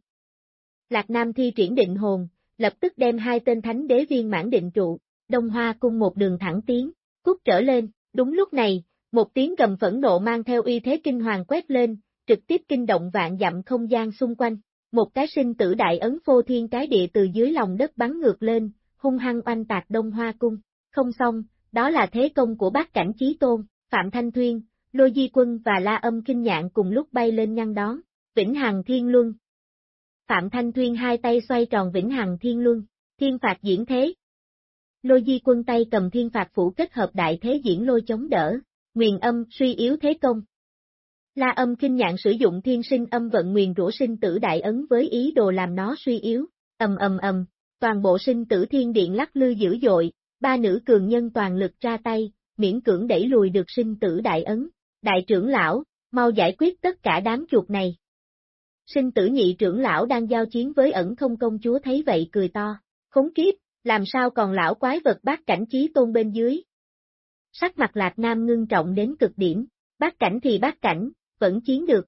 [SPEAKER 1] Lạc Nam thi triển định hồn, lập tức đem hai tên thánh đế viên mãn định trụ, Đông Hoa cung một đường thẳng tiến, cút trở lên, đúng lúc này, một tiếng gầm phẫn nộ mang theo uy thế kinh hoàng quét lên, trực tiếp kinh động vạn dặm không gian xung quanh. Một cái sinh tử đại ấn phô thiên cái địa từ dưới lòng đất bắn ngược lên, hung hăng oanh tạc Đông Hoa cung. Không xong, đó là thế công của bác cảnh trí tôn, Phạm Thanh Thuyên, Lô Di Quân và La Âm Kinh Nhạn cùng lúc bay lên ngăn đón. Vĩnh Hằng Thiên Luân. Phạm Thanh Thuyên hai tay xoay tròn Vĩnh Hằng Thiên Luân, thiên phạt diễn thế, Lôi di quân tay cầm thiên phạt phủ kết hợp đại thế diễn lôi chống đỡ, nguyền âm suy yếu thế công. La âm kinh nhạn sử dụng thiên sinh âm vận nguyền rủa sinh tử đại ấn với ý đồ làm nó suy yếu, ầm ầm ầm, toàn bộ sinh tử thiên điện lắc lư dữ dội, ba nữ cường nhân toàn lực ra tay, miễn cưỡng đẩy lùi được sinh tử đại ấn. Đại trưởng lão, mau giải quyết tất cả đám chuột này. Sinh tử nhị trưởng lão đang giao chiến với ẩn không công chúa thấy vậy cười to, khốn kiếp, làm sao còn lão quái vật bát cảnh trí tôn bên dưới. Sắc mặt lạc nam ngưng trọng đến cực điểm, bát cảnh thì bát cảnh, vẫn chiến được.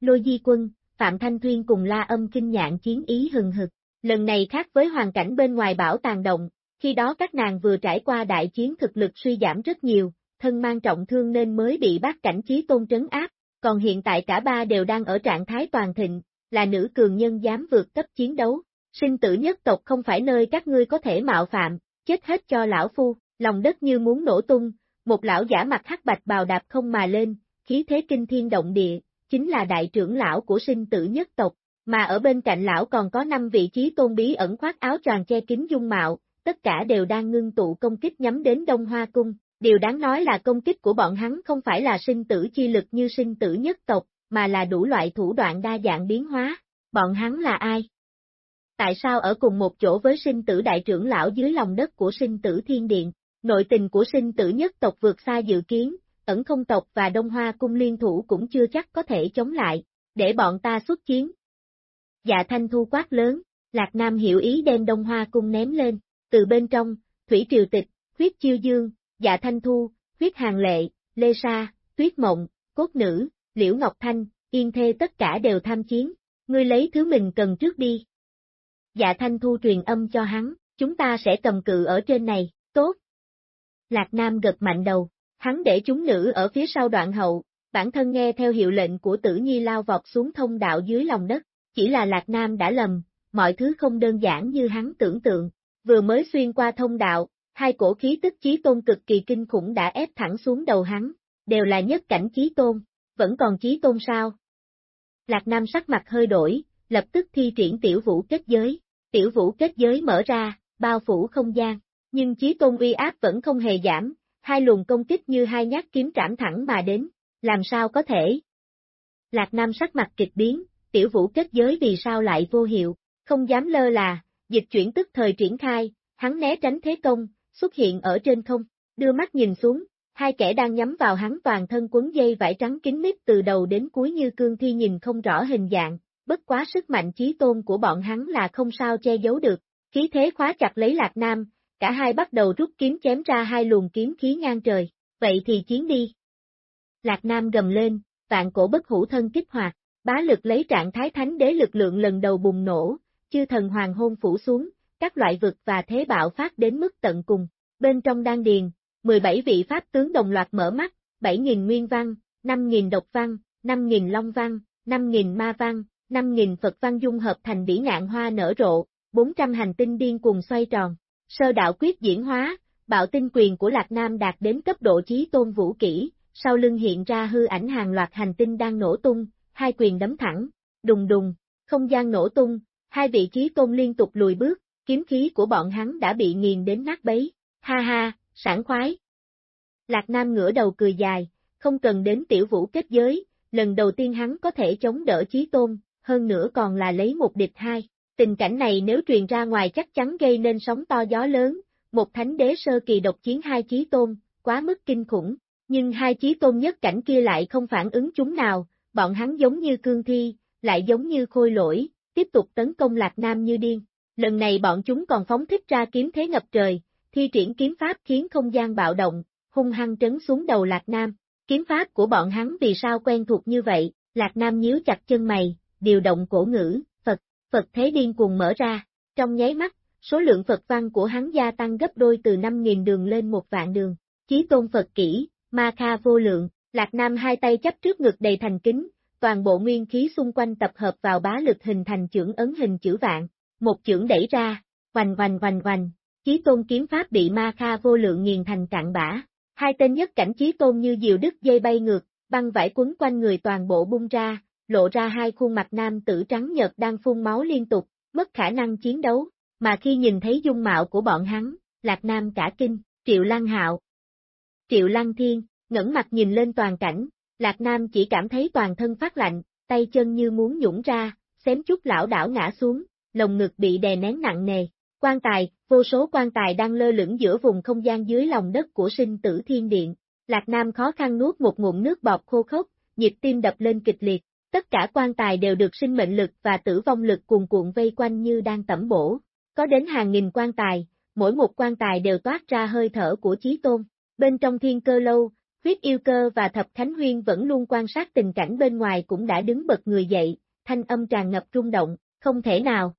[SPEAKER 1] Lôi di quân, Phạm Thanh Thuyên cùng la âm kinh nhạn chiến ý hừng hực, lần này khác với hoàn cảnh bên ngoài bảo tàng động, khi đó các nàng vừa trải qua đại chiến thực lực suy giảm rất nhiều, thân mang trọng thương nên mới bị bát cảnh trí tôn trấn áp, còn hiện tại cả ba đều đang ở trạng thái toàn thịnh, là nữ cường nhân dám vượt cấp chiến đấu, Sinh tử nhất tộc không phải nơi các ngươi có thể mạo phạm, chết hết cho lão phu, lòng đất như muốn nổ tung, một lão giả mặt hắc bạch bào đạp không mà lên, khí thế kinh thiên động địa, chính là đại trưởng lão của sinh tử nhất tộc, mà ở bên cạnh lão còn có năm vị trí tôn bí ẩn khoác áo tròn che kín dung mạo, tất cả đều đang ngưng tụ công kích nhắm đến Đông Hoa Cung. Điều đáng nói là công kích của bọn hắn không phải là sinh tử chi lực như sinh tử nhất tộc, mà là đủ loại thủ đoạn đa dạng biến hóa. Bọn hắn là ai? tại sao ở cùng một chỗ với sinh tử đại trưởng lão dưới lòng đất của sinh tử thiên điện, nội tình của sinh tử nhất tộc vượt xa dự kiến, ẩn không tộc và Đông Hoa cung liên thủ cũng chưa chắc có thể chống lại, để bọn ta xuất chiến. Dạ thanh thu quát lớn, Lạc Nam hiểu ý đem Đông Hoa cung ném lên, từ bên trong, Thủy Triều Tịch, Huyết Chiêu Dương, Dạ Thanh Thu, Huyết Hàng Lệ, Lê Sa, Tuyết Mộng, Cốt Nữ, Liễu Ngọc Thanh, Yên Thê tất cả đều tham chiến, ngươi lấy thứ mình cần trước đi dạ thanh thu truyền âm cho hắn, chúng ta sẽ cầm cự ở trên này, tốt. Lạc Nam gật mạnh đầu, hắn để chúng nữ ở phía sau đoạn hậu, bản thân nghe theo hiệu lệnh của tử nhi lao vọt xuống thông đạo dưới lòng đất, chỉ là Lạc Nam đã lầm, mọi thứ không đơn giản như hắn tưởng tượng, vừa mới xuyên qua thông đạo, hai cổ khí tức chí tôn cực kỳ kinh khủng đã ép thẳng xuống đầu hắn, đều là nhất cảnh chí tôn, vẫn còn chí tôn sao? Lạc Nam sắc mặt hơi đổi, lập tức thi triển tiểu vũ kết giới. Tiểu vũ kết giới mở ra, bao phủ không gian, nhưng chí tôn uy áp vẫn không hề giảm, hai luồng công kích như hai nhát kiếm trảm thẳng mà đến, làm sao có thể? Lạc Nam sắc mặt kịch biến, tiểu vũ kết giới vì sao lại vô hiệu, không dám lơ là, dịch chuyển tức thời triển khai, hắn né tránh thế công, xuất hiện ở trên không, đưa mắt nhìn xuống, hai kẻ đang nhắm vào hắn toàn thân quấn dây vải trắng kín mít từ đầu đến cuối như cương thi nhìn không rõ hình dạng, bất quá sức mạnh chí tôn của bọn hắn là không sao che giấu được, khí thế khóa chặt lấy Lạc Nam, cả hai bắt đầu rút kiếm chém ra hai luồng kiếm khí ngang trời, vậy thì chiến đi. Lạc Nam gầm lên, vạn cổ bất hủ thân kích hoạt, bá lực lấy trạng thái thánh đế lực lượng lần đầu bùng nổ, chư thần hoàng hôn phủ xuống, các loại vực và thế bạo phát đến mức tận cùng. Bên trong đan điền, 17 vị pháp tướng đồng loạt mở mắt, 7.000 nguyên văn, 5.000 độc văn, 5.000 long văn, 5.000 ma văn, 5.000 Phật văn dung hợp thành bỉ ngạn hoa nở rộ, 400 hành tinh điên cùng xoay tròn. Sơ đạo quyết diễn hóa, bạo tinh quyền của Lạc Nam đạt đến cấp độ chí tôn vũ kỹ, sau lưng hiện ra hư ảnh hàng loạt hành tinh đang nổ tung, hai quyền đấm thẳng, đùng đùng, không gian nổ tung, hai vị trí tôn liên tục lùi bước, kiếm khí của bọn hắn đã bị nghiền đến nát bấy, ha ha, sảng khoái. Lạc Nam ngửa đầu cười dài, không cần đến tiểu vũ kết giới, lần đầu tiên hắn có thể chống đỡ chí tôn, hơn nữa còn là lấy một địch hai. Tình cảnh này nếu truyền ra ngoài chắc chắn gây nên sóng to gió lớn, một thánh đế sơ kỳ độc chiến hai chí tôn, quá mức kinh khủng, nhưng hai chí tôn nhất cảnh kia lại không phản ứng chúng nào, bọn hắn giống như cương thi, lại giống như khôi lỗi, tiếp tục tấn công Lạc Nam như điên. Lần này bọn chúng còn phóng thích ra kiếm thế ngập trời, thi triển kiếm pháp khiến không gian bạo động, hung hăng trấn xuống đầu Lạc Nam. Kiếm pháp của bọn hắn vì sao quen thuộc như vậy, Lạc Nam nhíu chặt chân mày, điều động cổ ngữ, Phật, Phật thế điên cuồng mở ra, trong nháy mắt, số lượng Phật văn của hắn gia tăng gấp đôi từ 5.000 đường lên một vạn đường, chí tôn Phật kỹ, ma kha vô lượng, Lạc Nam hai tay chấp trước ngực đầy thành kính, toàn bộ nguyên khí xung quanh tập hợp vào bá lực hình thành trưởng ấn hình chữ vạn, một chưởng đẩy ra, hoành hoành hoành hoành, chí tôn kiếm pháp bị ma kha vô lượng nghiền thành cạn bã, hai tên nhất cảnh chí tôn như diều đứt dây bay ngược, băng vải quấn quanh người toàn bộ bung ra, lộ ra hai khuôn mặt nam tử trắng nhợt đang phun máu liên tục, mất khả năng chiến đấu, mà khi nhìn thấy dung mạo của bọn hắn, Lạc Nam cả kinh, Triệu Lăng Hạo. Triệu Lăng Thiên, ngẩng mặt nhìn lên toàn cảnh, Lạc Nam chỉ cảm thấy toàn thân phát lạnh, tay chân như muốn nhũng ra, xém chút lão đảo ngã xuống, lồng ngực bị đè nén nặng nề. Quan tài, vô số quan tài đang lơ lửng giữa vùng không gian dưới lòng đất của sinh tử thiên điện. Lạc Nam khó khăn nuốt một ngụm nước bọt khô khốc, nhịp tim đập lên kịch liệt, tất cả quan tài đều được sinh mệnh lực và tử vong lực cuồn cuộn vây quanh như đang tẩm bổ. Có đến hàng nghìn quan tài, mỗi một quan tài đều toát ra hơi thở của chí tôn. Bên trong thiên cơ lâu, huyết yêu cơ và thập khánh huyên vẫn luôn quan sát tình cảnh bên ngoài cũng đã đứng bật người dậy, thanh âm tràn ngập rung động, không thể nào,